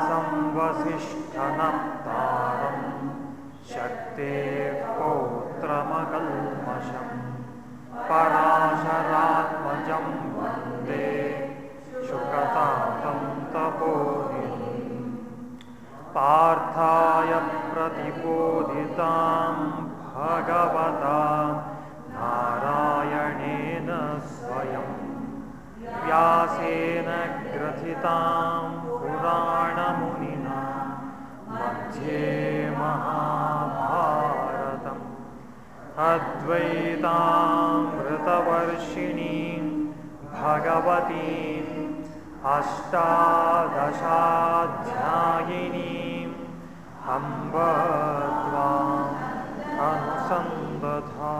व्यासं वसिष्ठनप्तारं शक्तेः पौत्रमकल्मषम् पराशरात्मजं वंदे शुकतातं तपोनिधिम् पार्थाय भगवता नारायणेन स्वयं व्यासेन ग्रथितां पुराणमुनिना मध्ये महाभारतम्। अद्वैतामृतवर्षिणीं भगवतीम् अष्टादशाध्यायिनीम् अम्ब त्वाम् अनुसन्दधा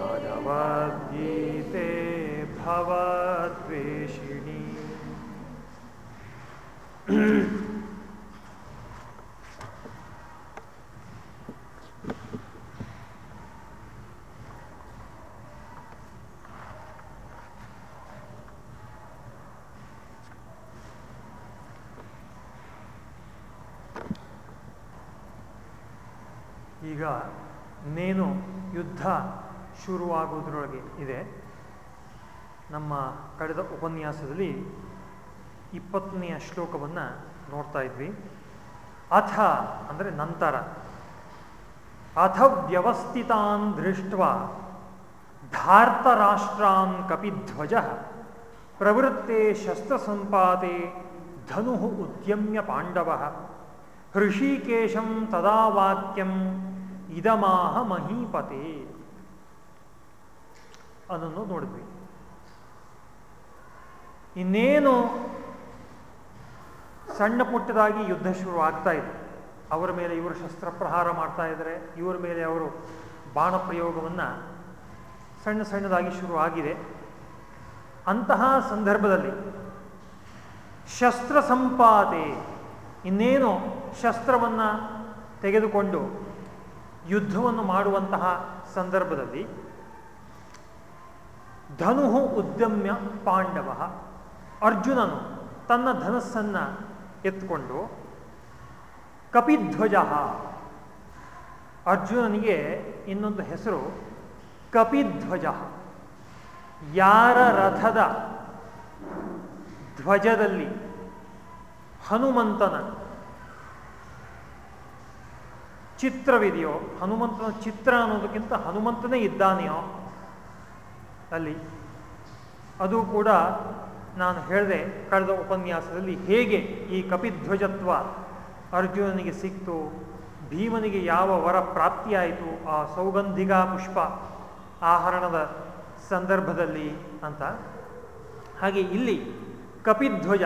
भगवद्गीते भवद्वेषिणी ಈಗ ನೇನು ಯುದ್ಧ ಶುರುವಾಗುವುದರೊಳಗೆ ಇದೆ. ನಮ್ಮ ಕಳೆದ ಉಪನ್ಯಾಸದಲ್ಲಿ ಇಪ್ಪತ್ತನೆಯ ಶ್ಲೋಕವನ್ನು ನೋಡ್ತಾ ಇದ್ವಿ. ಅಥ ಅಂದರೆ ನಂತರ. ಅಥ ವ್ಯವಸ್ಥಿತಾನ್ ದೃಷ್ಟ ಧಾರ್ತರಾಷ್ಟ್ರಾನ್ ಕಪಿಧ್ವಜ ಪ್ರವೃತ್ತೆ ಶಸ್ತ್ರಸಂಪಾತೆ ಧನು ಉದ್ಯಮ್ಯ ಪಾಂಡವ ಹೃಷಿಕೇಶಂ ತದಾ ವಾಕ್ಯಂ ಇದಮಾಹ ಮಹೀಪತೆ ಅದನ್ನು ನೋಡಿದ್ವಿ. ಇನ್ನೇನು ಸಣ್ಣ ಪುಟ್ಟದಾಗಿ ಯುದ್ಧ ಶುರು ಆಗ್ತಾ ಇದೆ. ಅವರ ಮೇಲೆ ಇವರು ಶಸ್ತ್ರಪ್ರಹಾರ ಮಾಡ್ತಾ ಇದ್ದಾರೆ. ಇವರ ಮೇಲೆ ಅವರು ಬಾಣ ಪ್ರಯೋಗವನ್ನು ಸಣ್ಣ ಸಣ್ಣದಾಗಿ ಶುರು ಆಗಿದೆ. ಅಂತಹ ಸಂದರ್ಭದಲ್ಲಿ ಶಸ್ತ್ರ ಸಂಪಾದೆ, ಇನ್ನೇನು ಶಸ್ತ್ರವನ್ನು ತೆಗೆದುಕೊಂಡು ಯುದ್ಧವನ್ನು ಮಾಡುವಂತಹ ಸಂದರ್ಭದಲ್ಲಿ ಧನು ಉದ್ಯಮ್ಯ ಪಾಂಡವ ಅರ್ಜುನನು ತನ್ನ ಧನಸ್ಸನ್ನು ಎತ್ಕೊಂಡು, ಕಪಿಧ್ವಜ. ಅರ್ಜುನನಿಗೆ ಇನ್ನೊಂದು ಹೆಸರು, ಕಪಿಧ್ವಜ. ಯಾರ ರಥದ ಧ್ವಜದಲ್ಲಿ ಹನುಮಂತನ ಚಿತ್ರವಿದೆಯೋ, ಹನುಮಂತನ ಚಿತ್ರ ಅನ್ನೋದಕ್ಕಿಂತ ಹನುಮಂತನೇ ಇದ್ದಾನೆಯೋ, ಅಲ್ಲಿ ಅದು ಕೂಡ ನಾನು ಹೇಳಿದೆ, ಕಳೆದ ಉಪನ್ಯಾಸದಲ್ಲಿ ಹೇಗೆ ಈ ಕಪಿಧ್ವಜತ್ವ ಅರ್ಜುನನಿಗೆ ಸಿಕ್ತು, ಭೀಮನಿಗೆ ಯಾವ ವರ ಪ್ರಾಪ್ತಿಯಾಯಿತು, ಆ ಸೌಗಂಧಿಗ ಪುಷ್ಪ ಆಹರಣದ ಸಂದರ್ಭದಲ್ಲಿ ಅಂತ. ಹಾಗೆ ಇಲ್ಲಿ ಕಪಿಧ್ವಜ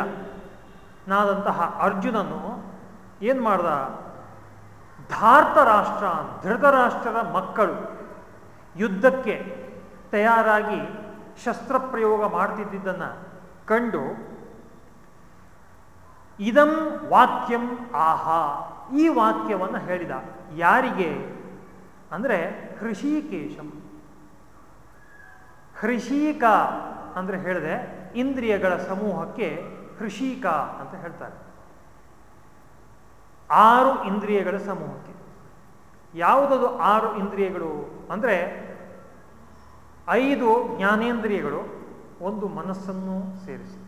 ನಾದಂತಹ ಅರ್ಜುನನು ಏನು ಮಾಡ್ದ? ಧಾರ್ತ ರಾಷ್ಟ್ರ ಧೃತರಾಷ್ಟ್ರದ ಮಕ್ಕಳು ಯುದ್ಧಕ್ಕೆ ತಯಾರಾಗಿ ಶಸ್ತ್ರಪ್ರಯೋಗ ಮಾಡ್ತಿದ್ದನ್ನು ಕಂಡು, ಇದಂ ವಾಕ್ಯಂ ಆಹಾ. ಈ ವಾಕ್ಯವನ್ನು ಹೇಳಿದ ಯಾರಿಗೆ? ಅಂದರೆ ಹೃಷಿಕೇಶಂ. ಹೃಷಿಕ ಅಂದರೆ ಹೇಳಿದೆ, ಇಂದ್ರಿಯಗಳ ಸಮೂಹಕ್ಕೆ ಹೃಷಿಕ ಅಂತ ಹೇಳ್ತಾರೆ. ಆರು ಇಂದ್ರಿಯಗಳ ಸಮೂಹಕ್ಕೆ. ಯಾವುದದು ಆರು ಇಂದ್ರಿಯಗಳು? ಅಂದರೆ ಐದು ಜ್ಞಾನೇಂದ್ರಿಯಗಳು ಒಂದು ಮನಸ್ಸನ್ನು ಸೇರಿಸಿ.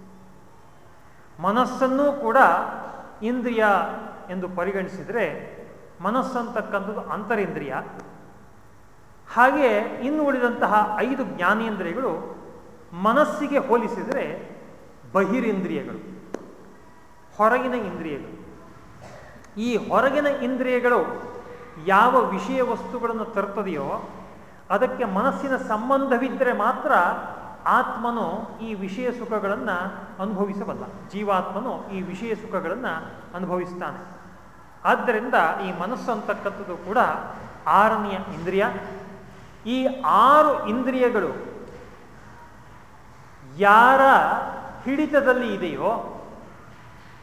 ಮನಸ್ಸನ್ನು ಕೂಡ ಇಂದ್ರಿಯ ಎಂದು ಪರಿಗಣಿಸಿದರೆ ಮನಸ್ಸಂತಕ್ಕಂಥದ್ದು ಅಂತರಿಂದ್ರಿಯ. ಹಾಗೆ ಇನ್ನು ಉಳಿದಂತಹ ಐದು ಜ್ಞಾನೇಂದ್ರಿಯಗಳು ಮನಸ್ಸಿಗೆ ಹೋಲಿಸಿದರೆ ಬಹಿರೇಂದ್ರಿಯಗಳು, ಹೊರಗಿನ ಇಂದ್ರಿಯಗಳು. ಈ ಹೊರಗಿನ ಇಂದ್ರಿಯಗಳು ಯಾವ ವಿಷಯ ವಸ್ತುಗಳನ್ನು ತರ್ತದೆಯೋ ಅದಕ್ಕೆ ಮನಸ್ಸಿನ ಸಂಬಂಧವಿದ್ದರೆ ಮಾತ್ರ ಆತ್ಮನು ಈ ವಿಷಯ ಸುಖಗಳನ್ನು ಅನುಭವಿಸಬಲ್ಲ. ಜೀವಾತ್ಮನು ಈ ವಿಷಯ ಸುಖಗಳನ್ನು ಅನುಭವಿಸ್ತಾನೆ. ಆದ್ದರಿಂದ ಈ ಮನಸ್ಸು ಅಂತಕ್ಕಂಥದ್ದು ಕೂಡ ಆರನೆಯ ಇಂದ್ರಿಯ. ಈ ಆರು ಇಂದ್ರಿಯಗಳು ಯಾರ ಹಿಡಿತದಲ್ಲಿ ಇದೆಯೋ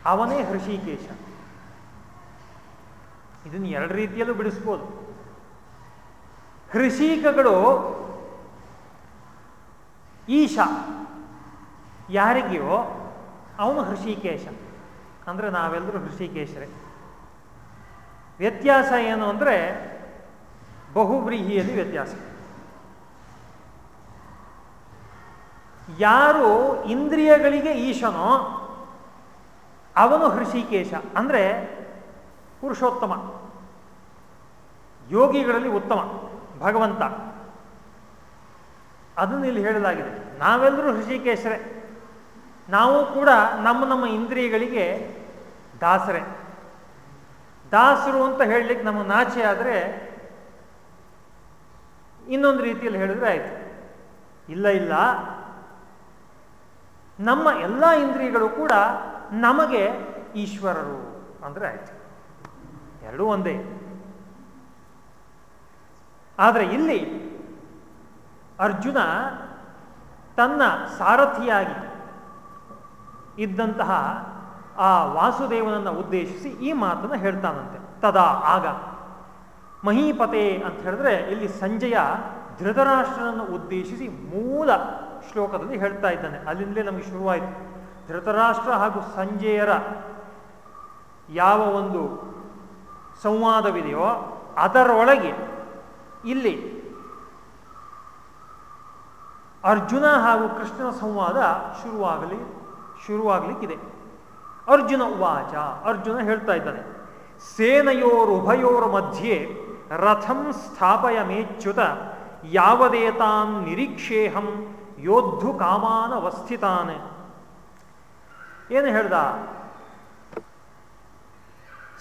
ಅವನೇ ಹೃಷಿಕೇಶ. ಇದನ್ನು ಎರಡು ರೀತಿಯಲ್ಲೂ ಬಿಡಿಸ್ಬೋದು. ಹೃಷಿಕಗಳು ಈಶ. ಯಾರಿಗೆಯೋ? ಅವನು ಹೃಷಿಕೇಶ. ಅಂದರೆ ನಾವೆಲ್ಲರೂ ಹೃಷಿಕೇಶರೇ. ವ್ಯತ್ಯಾಸ ಏನು ಅಂದರೆ ಬಹುವ್ರೀಹಿಯಲ್ಲಿ ವ್ಯತ್ಯಾಸ. ಯಾರು ಇಂದ್ರಿಯಗಳಿಗೆ ಈಶನೋ, ಅವನು ಹೃಷಿಕೇಶ. ಅಂದರೆ ಪುರುಷೋತ್ತಮ. ಯೋಗಿಗಳಲ್ಲಿ ಉತ್ತಮ. ಭಗವಂತ. ಅದನ್ನು ಇಲ್ಲಿ ಹೇಳಲಾಗಿದೆ. ನಾವೆಲ್ಲರೂ ಹೃಷಿಕೇಶರೇ ನಾವು ಕೂಡ ನಮ್ಮ ನಮ್ಮ ಇಂದ್ರಿಯಗಳಿಗೆ ದಾಸರೆ. ದಾಸರು ಅಂತ ಹೇಳಲಿಕ್ಕೆ ನಮ್ಮ ನಾಚೆ ಆದರೆ ಇನ್ನೊಂದು ರೀತಿಯಲ್ಲಿ ಹೇಳಿದ್ರೆ ಆಯಿತು. ಇಲ್ಲ ಇಲ್ಲ. ನಮ್ಮ ಎಲ್ಲ ಇಂದ್ರಿಯಗಳು ಕೂಡ ನಮಗೆ ಈಶ್ವರರು ಅಂದರೆ ಆಯಿತು. ಎರಡೂ ಒಂದೇ. ಆದರೆ ಇಲ್ಲಿ ಅರ್ಜುನ ತನ್ನ ಸಾರಥಿಯಾಗಿ ಇದ್ದಂತಹ ಆ ವಾಸುದೇವನನ್ನು ಉದ್ದೇಶಿಸಿ ಈ ಮಾತನ್ನು ಹೇಳ್ತಾನಂತೆ. ತದಾ ಆಗ ಮಹೀಪತೆ ಅಂತ ಹೇಳಿದ್ರೆ ಇಲ್ಲಿ ಸಂಜಯ ಧೃತರಾಷ್ಟ್ರನನ್ನು ಉದ್ದೇಶಿಸಿ ಮೂಲ ಶ್ಲೋಕದಲ್ಲಿ ಹೇಳ್ತಾ ಇದ್ದಾನೆ. ಅಲ್ಲಿಂದಲೇ ನಮಗೆ ಶುರುವಾಯಿತು. ಧೃತರಾಷ್ಟ್ರ ಹಾಗೂ ಸಂಜೆಯರ ಯಾವ ಒಂದು ಸಂವಾದವಿದೆಯೋ ಅದರೊಳಗೆ ಇಲ್ಲಿ ಅರ್ಜುನ ಹಾಗೂ ಕೃಷ್ಣನ ಸಂವಾದ ಶುರುವಾಗಲಿ, ಶುರುವಾಗಲಿಕ್ಕಿದೆ. ಅರ್ಜುನ ಉವಾಚ, ಅರ್ಜುನ ಹೇಳ್ತಾ ಇದ್ದಾನೆ ಸೇನೆಯೋರುಭಯೋರ ಮಧ್ಯೆ ರಥಂ ಸ್ಥಾಪಯ ಮೇಚ್ಯುತ ಯಾವದೇತಾನ್ ನಿರೀಕ್ಷೇಹಂ ಯೋದ್ಧು ಕಾಮಾನ ವಸ್ಥಿತಾನೆ ಏನು ಹೇಳ್ದ?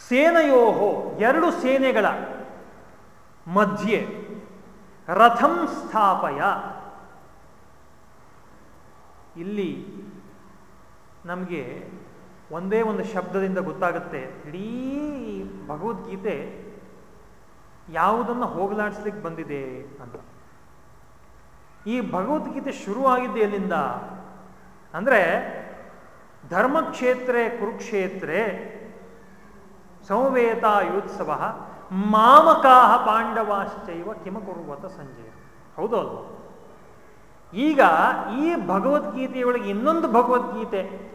ಸೇನೆಯೋಹೋ ಎರಡು ಸೇನೆಗಳ ಮಧ್ಯೆ ರಥಂ ಸ್ಥಾಪಯ ಇಲ್ಲಿ ನಮಗೆ ಒಂದೇ ಒಂದು ಶಬ್ದದಿಂದ ಗೊತ್ತಾಗುತ್ತೆ. ಇಡೀ ಭಗವದ್ಗೀತೆ ಯಾವುದನ್ನು ಹೋಗಲಾಡಿಸ್ಲಿಕ್ಕೆ ಬಂದಿದೆ ಅಂತ. ಈ ಭಗವದ್ಗೀತೆ ಶುರುವಾಗಿದ್ದೆ ಎಲ್ಲಿಂದ? ಅಂದರೆ ಧರ್ಮಕ್ಷೇತ್ರೇ ಕುರುಕ್ಷೇತ್ರೇ ಸಂವೇತಾಯೋತ್ಸವ ಮಾಮಕಾಹ ಪಾಂಡವಾಶ್ಚೈವ ಕಿಮಕುರುವತ ಸಂಜಯ. ಹೌದು ಅಲ್ವ ಈಗ ಈ ಭಗವದ್ಗೀತೆಯೊಳಗೆ ಇನ್ನೊಂದು ಭಗವದ್ಗೀತೆ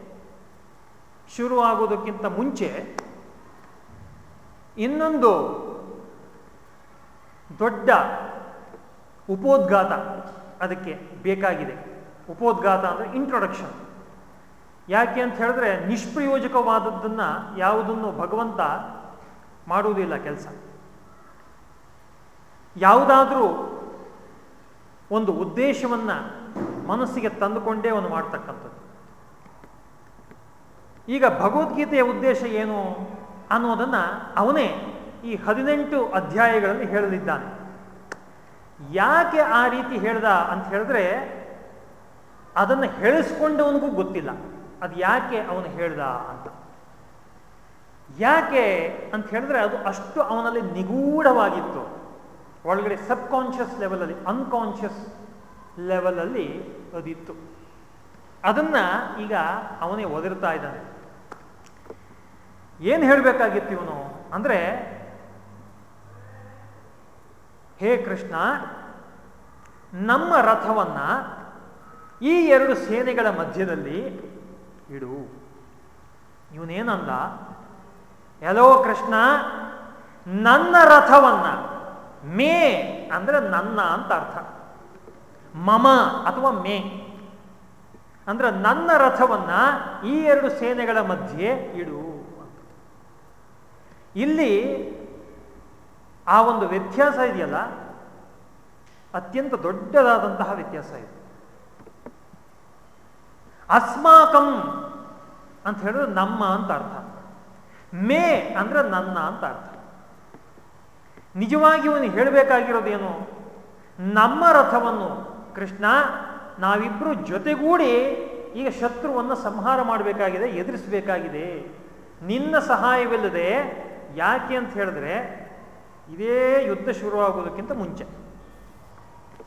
ಶುರುವಾಗೋದಕ್ಕಿಂತ ಮುಂಚೆ ಇನ್ನೊಂದು ದೊಡ್ಡ ಉಪೋದ್ಘಾತ ಅದಕ್ಕೆ ಬೇಕಾಗಿದೆ. ಉಪೋದ್ಘಾತ ಅಂದರೆ ಇಂಟ್ರೊಡಕ್ಷನ್ ಯಾಕೆ ಅಂತ ಹೇಳಿದ್ರೆ ನಿಷ್ಪ್ರಯೋಜಕವಾದದ್ದನ್ನು ಯಾವುದನ್ನು ಭಗವಂತ ಮಾಡುವುದಿಲ್ಲ ಕೆಲಸ. ಯಾವುದಾದರೂ ಒಂದು ಉದ್ದೇಶವನ್ನ ಮನಸ್ಸಿಗೆ ತಂದುಕೊಂಡೇ ಅವನು ಮಾಡ್ತಕ್ಕಂಥದ್ದು. ಈಗ ಭಗವದ್ಗೀತೆಯ ಉದ್ದೇಶ ಏನು ಅನ್ನೋದನ್ನ ಅವನೇ ಈ ಹದಿನೆಂಟು ಅಧ್ಯಾಯಗಳಲ್ಲಿ ಹೇಳಲಿದ್ದಾನೆ. ಯಾಕೆ ಆ ರೀತಿ ಹೇಳ್ದ ಅಂತ ಹೇಳಿದ್ರೆ, ಅದನ್ನು ಹೇಳಿಸ್ಕೊಂಡವನಿಗೂ ಗೊತ್ತಿಲ್ಲ. ಅದು ಯಾಕೆ ಅವನು ಹೇಳ್ದ ಅಂತ. ಯಾಕೆ ಅಂತ ಹೇಳಿದ್ರೆ ಅದು ಅಷ್ಟು ಅವನಲ್ಲಿ ನಿಗೂಢವಾಗಿತ್ತು. ಒಳಗಡೆ ಸಬ್ ಕಾನ್ಷಿಯಸ್ ಲೆವೆಲಲ್ಲಿ, ಅನ್ಕಾನ್ಷಿಯಸ್ ಲೆವೆಲಲ್ಲಿ ಅದಿತ್ತು. ಅದನ್ನ ಈಗ ಅವನೇ ಒದರ್ತಾ ಇದ್ದಾನೆ. ಏನು ಹೇಳಬೇಕಾಗಿತ್ತು ಇವನು? ಅಂದ್ರೆ, ಹೇ ಕೃಷ್ಣ, ನಮ್ಮ ರಥವನ್ನ ಈ ಎರಡು ಸೇನೆಗಳ ಮಧ್ಯದಲ್ಲಿ ಇಡು. ಇವನೇನಂದ ಎಲ್ಲೋ ಕೃಷ್ಣ, ನನ್ನ ರಥವನ್ನ ಮೇ ಅಂದ್ರೆ ನನ್ನ ಅಂತ ಅರ್ಥ. ಮಮ ಅಥವಾ ಮೇ. ಅಂದ್ರೆ ನನ್ನ ರಥವನ್ನ ಈ ಎರಡು ಸೇನೆಗಳ ಮಧ್ಯೆ ಇಡು ಇಲ್ಲಿ ಆ ಒಂದು ವ್ಯತ್ಯಾಸ ಇದೆಯಲ್ಲ? ಅತ್ಯಂತ ದೊಡ್ಡದಾದಂತಹ ವ್ಯತ್ಯಾಸ ಇದೆ. ಅಸ್ಮಾಕಂ ಅಂತ ಹೇಳಿದ್ರೆ ನಮ್ಮ ಅಂತ ಅರ್ಥ. ಮೇ ಅಂದ್ರೆ ನನ್ನ ಅಂತ ಅರ್ಥ. ನಿಜವಾಗಿ ಅವನು ಹೇಳಬೇಕಾಗಿರೋದೇನು? ನಮ್ಮ ರಥವನ್ನು ಕೃಷ್ಣ ನಾವಿಬ್ಬರು ಜೊತೆಗೂಡಿ ಈಗ ಶತ್ರುವನ್ನು ಸಂಹಾರ ಮಾಡಬೇಕಾಗಿದೆ, ಎದುರಿಸಬೇಕಾಗಿದೆ. ನಿನ್ನ ಸಹಾಯವಿಲ್ಲದೆ ಯಾಕೆ ಅಂತ ಹೇಳಿದ್ರೆ, ಇದೇ ಯುದ್ಧ ಶುರುವಾಗೋದಕ್ಕಿಂತ ಮುಂಚೆ,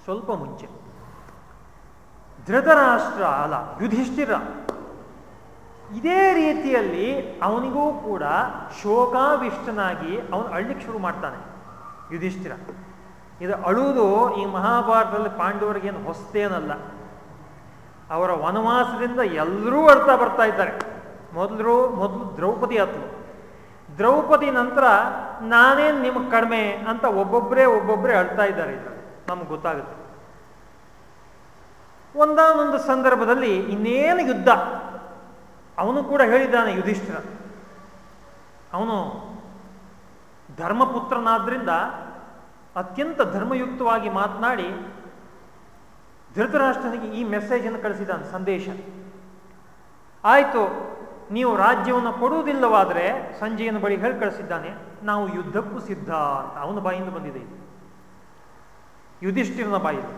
ಸ್ವಲ್ಪ ಮುಂಚೆ. ಧೃತರಾಷ್ಟ್ರ ಅಲ್ಲ, ಯುಧಿಷ್ಠಿರ. ಇದೇ ರೀತಿಯಲ್ಲಿ ಅವನಿಗೂ ಕೂಡ ಶೋಕಾವಿಷ್ಟನಾಗಿ ಅವನು ಅಳ್ಳಿಕ್ಕೆ ಶುರು ಮಾಡ್ತಾನೆ, ಯುಧಿಷ್ಠಿರ. ಇದು ಅಳುವುದು ಈ ಮಹಾಭಾರತದಲ್ಲಿ ಪಾಂಡವರಿಗೇನು ಹೊಸ್ತೇನಲ್ಲ. ಅವರ ವನವಾಸದಿಂದ ಎಲ್ಲರೂ ಅಳ್ತಾ ಬರ್ತಾ ಇದ್ದಾರೆ. ಮೊದಲು ಮೊದಲು ದ್ರೌಪದಿ ಹತ್ತು ದ್ರೌಪದಿ ನಂತರ ನಾನೇನು ನಿಮಗೆ ಕಡಿಮೆ ಅಂತ ಒಬ್ಬೊಬ್ಬರೇ ಒಬ್ಬೊಬ್ಬರೇ ಅಳ್ತಾ ಇದ್ದಾರೆ ಇದರಲ್ಲಿ. ನಮ್ಗೆ ಗೊತ್ತಾಗುತ್ತೆ. ಒಂದಾನೊಂದು ಸಂದರ್ಭದಲ್ಲಿ ಇನ್ನೇನು ಯುದ್ಧ? ಅವನು ಕೂಡ ಹೇಳಿದ್ದಾನೆ ಯುಧಿಷ್ಠಿರ ಅವನು ಧರ್ಮಪುತ್ರನಾದ್ರಿಂದ ಅತ್ಯಂತ ಧರ್ಮಯುಕ್ತವಾಗಿ ಮಾತನಾಡಿ ಧೃತರಾಷ್ಟ್ರನಿಗೆ ಈ ಮೆಸೇಜನ್ನು ಕಳಿಸಿದ್ದಾನೆ, ಸಂದೇಶ. ಆಯಿತು, ನೀವು ರಾಜ್ಯವನ್ನು ಕೊಡುವುದಿಲ್ಲವಾದರೆ ಸಂಜೆಯನ ಬಳಿ ಹೇಳಿ ಕಳಿಸಿದ್ದಾನೆ, ನಾವು ಯುದ್ಧಕ್ಕೂ ಸಿದ್ಧ ಅಂತ. ಅವನ ಬಾಯಿಂದ ಬಂದಿದೆ ಯುಧಿಷ್ಠಿರನ ಬಾಯಿಂದ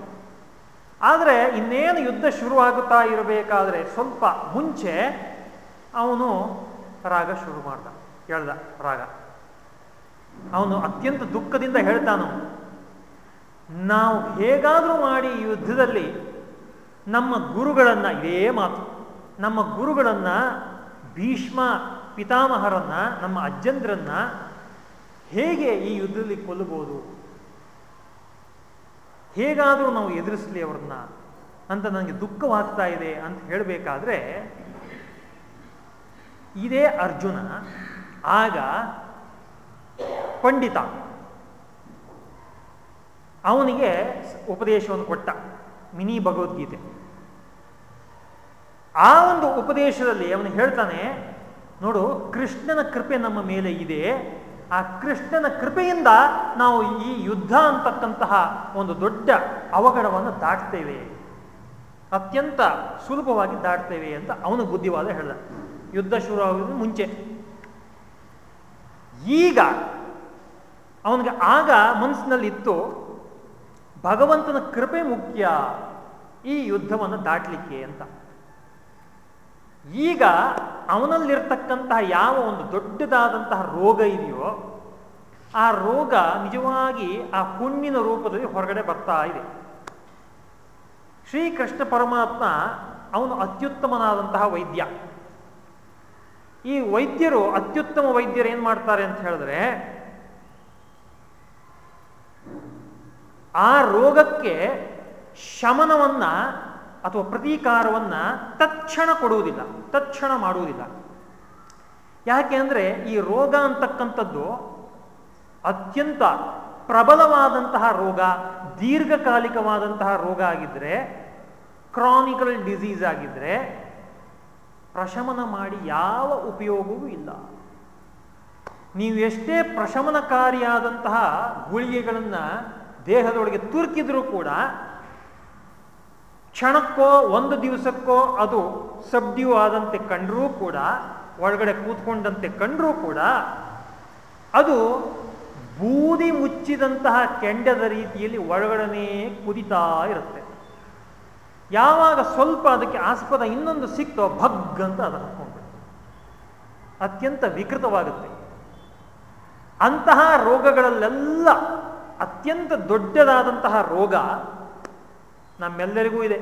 ಆದರೆ ಇನ್ನೇನು ಯುದ್ಧ ಶುರುವಾಗುತ್ತಾ ಇರಬೇಕಾದ್ರೆ ಸ್ವಲ್ಪ ಮುಂಚೆ ಅವನು ರಾಗ ಶುರು ಮಾಡ್ದ, ಹೇಳ್ದ ರಾಗ. ಅವನು ಅತ್ಯಂತ ದುಃಖದಿಂದ ಹೇಳ್ತಾನು, ನಾವು ಹೇಗಾದರೂ ಮಾಡಿ ಯುದ್ಧದಲ್ಲಿ ನಮ್ಮ ಗುರುಗಳನ್ನ, ಇದೇ ಮಾತು, ನಮ್ಮ ಗುರುಗಳನ್ನ, ಭೀಷ್ಮ ಪಿತಾಮಹರನ್ನ, ನಮ್ಮ ಅಜ್ಜಂದ್ರನ್ನ ಹೇಗೆ ಈ ಯುದ್ಧದಲ್ಲಿ ಕೊಲ್ಲಬಹುದು? ಹೇಗಾದರೂ ನಾವು ಎದುರಿಸಲಿ ಅವ್ರನ್ನ ಅಂತ ನನಗೆ ದುಃಖವಾಗ್ತಾ ಇದೆ ಅಂತ ಹೇಳಬೇಕಾದ್ರೆ, ಇದೇ ಅರ್ಜುನ, ಆಗ ಪಂಡಿತ. ಅವನಿಗೆ ಉಪದೇಶವನ್ನು ಕೊಟ್ಟ ಮಿನಿ ಭಗವದ್ಗೀತೆ. ಆ ಒಂದು ಉಪದೇಶದಲ್ಲಿ ಅವನು ಹೇಳ್ತಾನೆ, ನೋಡು, ಕೃಷ್ಣನ ಕೃಪೆ ನಮ್ಮ ಮೇಲೆ ಇದೆ. ಆ ಕೃಷ್ಣನ ಕೃಪೆಯಿಂದ ನಾವು ಈ ಯುದ್ಧ ಅಂತಕ್ಕಂತಹ ಒಂದು ದೊಡ್ಡ ಅವಘಡವನ್ನು ದಾಟ್ತೇವೆ. ಅತ್ಯಂತ ಸುಲಭವಾಗಿ ದಾಟ್ತೇವೆ ಅಂತ ಅವನು ಬುದ್ಧಿವಾದ ಹೇಳ್ದ. ಯುದ್ಧ ಶುರು ಮುಂಚೆ. ಈಗ ಅವನಿಗೆ ಆಗ ಮನಸ್ಸಿನಲ್ಲಿತ್ತು, ಭಗವಂತನ ಕೃಪೆ ಮುಖ್ಯ ಈ ಯುದ್ಧವನ್ನು ದಾಟಲಿಕ್ಕೆ ಅಂತ. ಈಗ ಅವನಲ್ಲಿರ್ತಕ್ಕಂತಹ ಯಾವ ಒಂದು ದೊಡ್ಡದಾದಂತಹ ರೋಗ ಇದೆಯೋ, ಆ ರೋಗ ನಿಜವಾಗಿ ಆ ಹುಣ್ಣಿನ ರೂಪದಲ್ಲಿ ಹೊರಗಡೆ ಬರ್ತಾ ಇದೆ. ಶ್ರೀಕೃಷ್ಣ ಪರಮಾತ್ಮ ಅವನು ಅತ್ಯುತ್ತಮನಾದಂತಹ ವೈದ್ಯ. ಈ ವೈದ್ಯರು ಅತ್ಯುತ್ತಮ ವೈದ್ಯರು ಏನ್ ಮಾಡ್ತಾರೆ ಅಂತ ಹೇಳಿದ್ರೆ, ಆ ರೋಗಕ್ಕೆ ಶಮನವನ್ನ ಅಥವಾ ಪ್ರತೀಕಾರವನ್ನ ತಕ್ಷಣ ಕೊಡುವುದಿಲ್ಲ ತಕ್ಷಣ ಮಾಡುವುದಿಲ್ಲ. ಯಾಕೆ ಅಂದ್ರೆ ಈ ರೋಗ ಅಂತಕ್ಕಂಥದ್ದು ಅತ್ಯಂತ ಪ್ರಬಲವಾದಂತಹ ರೋಗ, ದೀರ್ಘಕಾಲಿಕವಾದಂತಹ ರೋಗ ಆಗಿದ್ರೆ ಕ್ರಾನಿಕಲ್ ಡಿಸೀಸ್ ಆಗಿದ್ರೆ ಪ್ರಶಮನ ಮಾಡಿ ಯಾವ ಉಪಯೋಗವೂ ಇಲ್ಲ. ನೀವು ಎಷ್ಟೇ ಪ್ರಶಮನಕಾರಿಯಾದಂತಹ ಗುಳಿಗೆಗಳನ್ನು ದೇಹದೊಳಗೆ ತುರ್ಕಿದ್ರೂ ಕೂಡ ಕ್ಷಣಕ್ಕೋ ಒಂದು ದಿವಸಕ್ಕೋ ಅದು ಸಬ್ಡ್ಯೂ ಆದಂತೆ ಕಂಡರೂ ಕೂಡ, ಒಳಗಡೆ ಕೂತ್ಕೊಂಡಂತೆ ಕಂಡರೂ ಕೂಡ, ಅದು ಬೂದಿ ಮುಚ್ಚಿದಂತಹ ಕೆಂಡದ ರೀತಿಯಲ್ಲಿ ಒಳಗಡನೆ ಕುದಿತಾ ಇರುತ್ತೆ. ಯಾವಾಗ ಸ್ವಲ್ಪ ಅದಕ್ಕೆ ಆಸ್ಪದ ಇನ್ನೊಂದು ಸಿಕ್ತೋ ಭಗ್ ಅಂತ ಅದು ಹಾಕೊಂಡು ಅತ್ಯಂತ ವಿಕೃತವಾಗುತ್ತೆ. ಅಂತಹ ರೋಗಗಳಲ್ಲೆಲ್ಲ ಅತ್ಯಂತ ದೊಡ್ಡದಾದಂತಹ ರೋಗ ನಮ್ಮೆಲ್ಲರಿಗೂ ಇದೆ.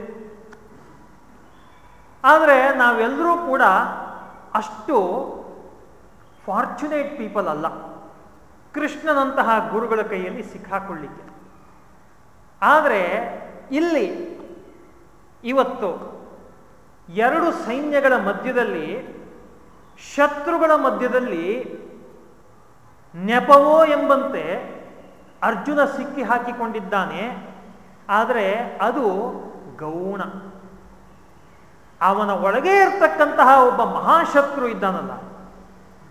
ಆದರೆ ನಾವೆಲ್ಲರೂ ಕೂಡ ಅಷ್ಟು ಫಾರ್ಚುನೇಟ್ ಪೀಪಲ್ ಅಲ್ಲ. ಕೃಷ್ಣನಂತಹ ಗುರುಗಳ ಕೈಯಲ್ಲಿ ಸಿಕ್ಕಾಕೊಳ್ಳಿಕ್ಕೆ. ಆದರೆ ಇಲ್ಲಿ ಇವತ್ತು ಎರಡು ಸೈನ್ಯಗಳ ಮಧ್ಯದಲ್ಲಿ, ಶತ್ರುಗಳ ಮಧ್ಯದಲ್ಲಿ ನೆಪವೋ ಎಂಬಂತೆ ಅರ್ಜುನ ಸಿಕ್ಕಿ ಹಾಕಿಕೊಂಡಿದ್ದಾನೆ. ಆದರೆ ಅದು ಗೌಣ. ಅವನ ಒಳಗೆ ಇರ್ತಕ್ಕಂತಹ ಒಬ್ಬ ಮಹಾಶತ್ರು ಇದ್ದಾನಲ್ಲ,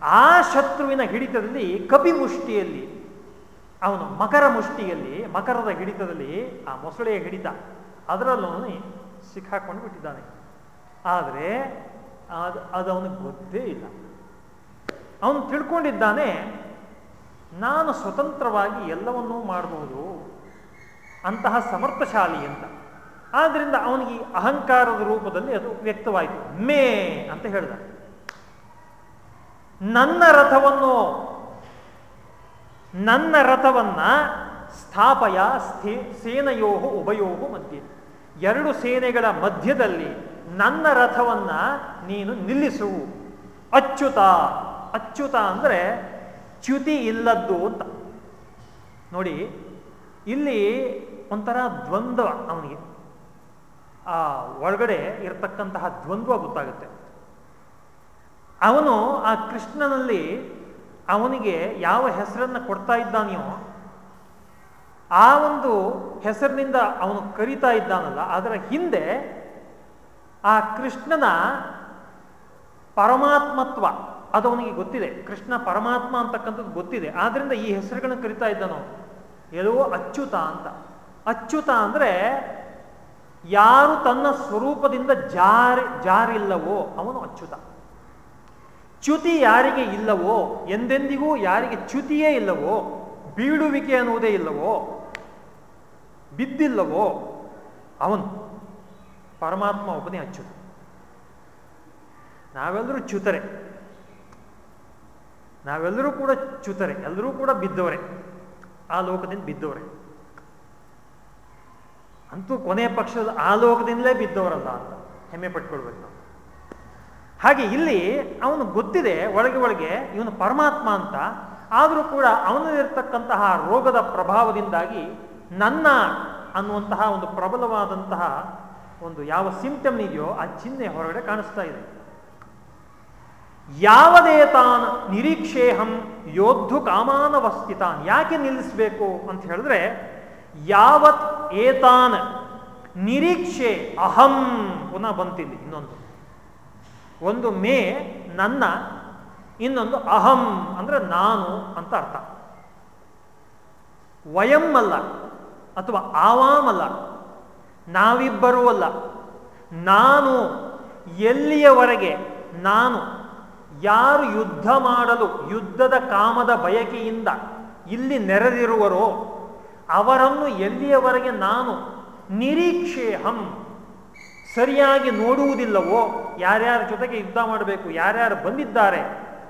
ಆ ಶತ್ರುವಿನ ಹಿಡಿತದಲ್ಲಿ ಕಪಿ ಮುಷ್ಟಿಯಲ್ಲಿ, ಅವನು ಮಕರ ಮುಷ್ಟಿಯಲ್ಲಿ, ಮಕರದ ಹಿಡಿತದಲ್ಲಿ ಆ ಮೊಸಳೆಯ ಹಿಡಿತ. ಅದರಲ್ಲೂ ಸಿಕ್ಕಾಕೊಂಡು ಬಿಟ್ಟಿದ್ದಾನೆ. ಆದರೆ ಅದು ಅದು ಅವನಿಗೆ ಗೊತ್ತೇ ಇಲ್ಲ. ಅವನು ತಿಳ್ಕೊಂಡಿದ್ದಾನೆ, ನಾನು ಸ್ವತಂತ್ರವಾಗಿ ಎಲ್ಲವನ್ನೂ ಮಾಡಬಹುದು ಅಂತಹ ಸಮರ್ಥಶಾಲಿ ಅಂತ. ಆದ್ದರಿಂದ ಅವನಿಗೆ ಅಹಂಕಾರದ ರೂಪದಲ್ಲಿ ಅದು ವ್ಯಕ್ತವಾಯಿತು. ಮೇ ಅಂತ ಹೇಳಿದ ನನ್ನ ರಥವನ್ನು, ನನ್ನ ರಥವನ್ನ ಸ್ಥಾಪಯ ಸ್ಥೇ, ಸೇನೆಯೋಹು, ಉಭಯೋಹು ಮಧ್ಯೆ. ಎರಡು ಸೇನೆಗಳ ಮಧ್ಯದಲ್ಲಿ ನನ್ನ ರಥವನ್ನ ನೀನು ನಿಲ್ಲಿಸು. ಅಚ್ಯುತ ಅಚ್ಯುತ ಅಂದರೆ ಚ್ಯುತಿ ಇಲ್ಲದ್ದು ಅಂತ. ನೋಡಿ, ಇಲ್ಲಿ ಒಂಥರ ದ್ವಂದ್ವ ಅವನಿಗೆ. ಆ, ಒಳಗಡೆ ಇರತಕ್ಕಂತಹ ದ್ವಂದ್ವ ಗೊತ್ತಾಗುತ್ತೆ. ಅವನು ಆ ಕೃಷ್ಣನಲ್ಲಿ ಅವನಿಗೆ ಯಾವ ಹೆಸರನ್ನು ಕೊಡ್ತಾ ಇದ್ದಾನೆಯೋ ಆ ಒಂದು ಹೆಸರಿನಿಂದ ಅವನು ಕರೀತಾ ಇದ್ದಾನಲ್ಲ, ಅದರ ಹಿಂದೆ ಆ ಕೃಷ್ಣನ ಪರಮಾತ್ಮತ್ವ, ಅದು ಅವನಿಗೆ ಗೊತ್ತಿದೆ. ಕೃಷ್ಣ ಪರಮಾತ್ಮ ಅಂತಕ್ಕಂಥದ್ದು ಗೊತ್ತಿದೆ. ಆದ್ರಿಂದ ಈ ಹೆಸರುಗಳನ್ನು ಕರಿತಾ ಇದ್ದಾನು ಎಲ್ಲವೋ ಅಚ್ಯುತ ಅಂತ. ಅಚ್ಯುತ ಅಂದ್ರೆ ಯಾರು ತನ್ನ ಸ್ವರೂಪದಿಂದ ಜಾರಿ, ಜಾರಿಲ್ಲವೋ ಅವನು ಅಚ್ಯುತ. ಚ್ಯುತಿ ಯಾರಿಗೆ ಇಲ್ಲವೋ, ಎಂದೆಂದಿಗೂ ಯಾರಿಗೆ ಚ್ಯುತಿಯೇ ಇಲ್ಲವೋ, ಬೀಳುವಿಕೆ ಅನ್ನುವುದೇ ಇಲ್ಲವೋ ಬಿದ್ದಿಲ್ಲವೋ ಅವನು ಪರಮಾತ್ಮ ಒಬ್ಬನೇ ಅಚ್ಯುತ ನಾವೆಲ್ಲರೂ ಚ್ಯುತರೆ. ನಾವೆಲ್ಲರೂ ಕೂಡ ಚ್ಯುತರೆ, ಎಲ್ಲರೂ ಕೂಡ ಬಿದ್ದವರೆ. ಆ ಲೋಕದಿಂದ ಬಿದ್ದವರೆ. ಅಂತೂ ಕೊನೆಯ ಪಕ್ಷದ ಆ ಲೋಕದಿಂದಲೇ ಬಿದ್ದವರಲ್ಲ ಅಂತ ಹೆಮ್ಮೆ ಪಟ್ಕೊಳ್ಬೇಕು ನಾವು. ಹಾಗೆ ಇಲ್ಲಿ ಅವನು ಗೊತ್ತಿದೆ, ಒಳಗೆ ಒಳಗೆ ಇವನು ಪರಮಾತ್ಮ ಅಂತ, ಆದರೂ ಕೂಡ ಅವನಲ್ಲಿರ್ತಕ್ಕಂತಹ ರೋಗದ ಪ್ರಭಾವದಿಂದಾಗಿ ನನ್ನ ಅನ್ನುವಂತಹ ಒಂದು ಪ್ರಬಲವಾದಂತಹ ಒಂದು ಯಾವ ಸಿಂಪ್ಟಮ್ ಇದೆಯೋ ಆ ಚಿಹ್ನೆ ಹೊರಗಡೆ ಕಾಣಿಸ್ತಾ ಇದೆ. ಯಾವುದೇ ತಾನ್ ನಿರೀಕ್ಷೇಹಂ ಯೋಧು ಕಾಮಾನವಸ್ಥಿತಾನ್, ಯಾಕೆ ನಿಲ್ಲಿಸಬೇಕು ಅಂತ ಹೇಳಿದ್ರೆ, ಯಾವತ್ ಏತಾನ ನಿರೀಕ್ಷೆ ಅಹಂ ಪುನಃ ಬಂತಿಲ್ಲಿ ಇನ್ನೊಂದು. ಒಂದು ಮೇ ನನ್ನ, ಇನ್ನೊಂದು ಅಹಂ ಅಂದ್ರೆ ನಾನು ಅಂತ ಅರ್ಥ. ವಯಂ ಅಲ್ಲ ಅಥವಾ ಆವಾಮಲ್ಲ. ನಾವಿಬ್ಬರೂ ಅಲ್ಲ ನಾನು ಎಲ್ಲಿಯವರೆಗೆ? ನಾನು ಯಾರು ಯುದ್ಧ ಮಾಡಲು, ಯುದ್ಧದ ಕಾಮದ ಬಯಕೆಯಿಂದ ಇಲ್ಲಿ ನೆರೆದಿರುವರೋ, ಅವರನ್ನು ಎಲ್ಲಿಯವರೆಗೆ ನಾನು ನಿರೀಕ್ಷೇಹಂ ಸರಿಯಾಗಿ ನೋಡುವುದಿಲ್ಲವೋ, ಯಾರ್ಯಾರ ಜೊತೆಗೆ ಯುದ್ಧ ಮಾಡಬೇಕು, ಯಾರ್ಯಾರು ಬಂದಿದ್ದಾರೆ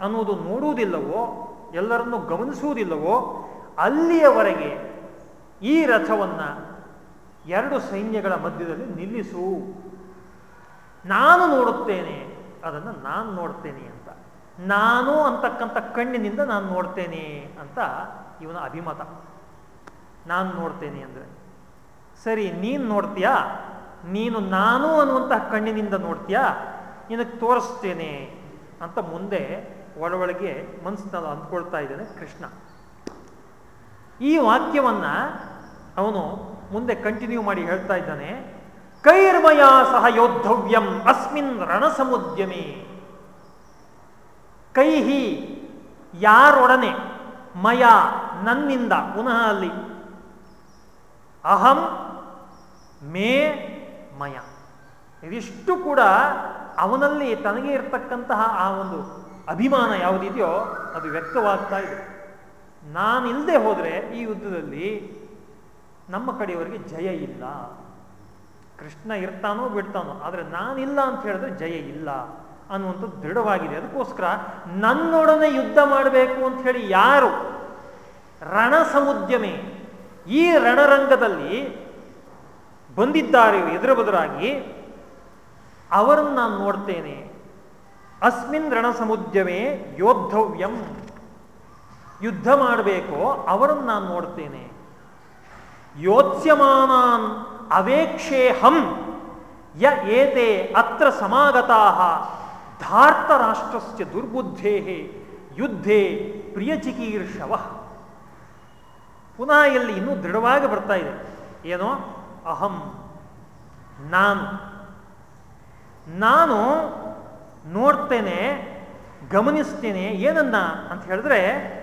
ಅನ್ನೋದು ನೋಡುವುದಿಲ್ಲವೋ, ಎಲ್ಲರನ್ನು ಗಮನಿಸುವುದಿಲ್ಲವೋ, ಅಲ್ಲಿಯವರೆಗೆ ಈ ರಥವನ್ನು ಎರಡು ಸೈನ್ಯಗಳ ಮಧ್ಯದಲ್ಲಿ ನಿಲ್ಲಿಸು. ನಾನು ನೋಡುತ್ತೇನೆ, ಅದನ್ನು ನಾನು ನೋಡ್ತೇನೆ ಅಂತ. ನಾನು ಅಂತಕ್ಕಂಥ ಕಣ್ಣಿನಿಂದ ನಾನು ನೋಡ್ತೇನೆ ಅಂತ ಇವನ ಅಭಿಮತ. ನಾನು ನೋಡ್ತೇನೆ ಅಂದರೆ, ಸರಿ, ನೀನು ನೋಡ್ತೀಯಾ? ನೀನು ನಾನು ಅನ್ನುವಂತಹ ಕಣ್ಣಿನಿಂದ ನೋಡ್ತೀಯಾ? ನಿನಗೆ ತೋರಿಸ್ತೇನೆ ಅಂತ ಮುಂದೆ ಒಳೊಳಗೆ ಮನಸ್ಸಿನಲ್ಲಿ ಅಂದ್ಕೊಳ್ತಾ ಇದ್ದಾನೆ ಕೃಷ್ಣ. ಈ ವಾಕ್ಯವನ್ನ ಅವನು ಮುಂದೆ ಕಂಟಿನ್ಯೂ ಮಾಡಿ ಹೇಳ್ತಾ ಇದ್ದಾನೆ. ಕೈರ್ಮಯ ಸಹ ಯೋದ್ಧವ್ಯಂ ಅಸ್ಮಿನ್ ರಣಸಮುದ್ಯಮಿ. ಕೈಹಿ ಯಾರೊಡನೆ ಮಯ ನನ್ನಿಂದ, ಪುನಃ ಅಲ್ಲಿ. ಅಹಂ ಮೇ ಮಯ. ಇದಿಷ್ಟು ಕೂಡ ಅವನಲ್ಲಿ ತನಗೆ ಇರತಕ್ಕಂತಹ ಆ ಒಂದು ಅಭಿಮಾನ ಯಾವುದಿದೆಯೋ ಅದು ವ್ಯಕ್ತವಾಗ್ತಾ ಇದೆ. ನಾನಿಲ್ಲದೆ ಹೋದರೆ ಈ ಯುದ್ಧದಲ್ಲಿ ನಮ್ಮ ಕಡೆಯವರಿಗೆ ಜಯ ಇಲ್ಲ. ಕೃಷ್ಣ ಇರ್ತಾನೋ ಬಿಡ್ತಾನೋ, ಆದರೆ ನಾನಿಲ್ಲ ಅಂತ ಹೇಳಿದ್ರೆ ಜಯ ಇಲ್ಲ ಅನ್ನುವಂಥದ್ದು ದೃಢವಾಗಿದೆ. ಅದಕ್ಕೋಸ್ಕರ ನನ್ನೊಡನೆ ಯುದ್ಧ ಮಾಡಬೇಕು ಅಂತ ಹೇಳಿ ಯಾರು? ರಣ ಸಮುದ್ಯಮೆ ಈ ರಣರಂಗದಲ್ಲಿ ಬಂದಿದ್ದಾರೆ ಎದುರು ಬದುರಾಗಿ ಅವರನ್ನು ನಾನು ನೋಡ್ತೇನೆ. ಅಸ್ಮಿನ್ ರಣಸಮುದ್ಯಮೇ ಯೋದ್ಧವ್ಯಂ. ಯುದ್ಧ ಮಾಡಬೇಕೋ, ಅವರನ್ನು ನಾನು ನೋಡ್ತೇನೆ. ಯೋತ್ಸ್ಯಮಾನಾನ್ ಅವೇಕ್ಷೇಹಂ ಯ ಏತೆ ಅತ್ರ ಸಮಾಗತಾ ಧಾರ್ತ ರಾಷ್ಟ್ರಸ್ಯ ದುರ್ಬುದ್ಧೇ ಯುದ್ಧೇ ಪ್ರಿಯಚಿಕೀರ್ಷವ. ಪುನಃ ಇಲ್ಲಿ ಇನ್ನೂ ದೃಢವಾಗಿ ಬರ್ತಾ ಇದೆ. ಏನೋ? ಅಹಂ. ನಾನು. ನಾನು ನೋಡ್ತೇನೆ, ಗಮನಿಸ್ತೇನೆ, ಏನನ್ನ ಅಂತ ಹೇಳಿದ್ರೆ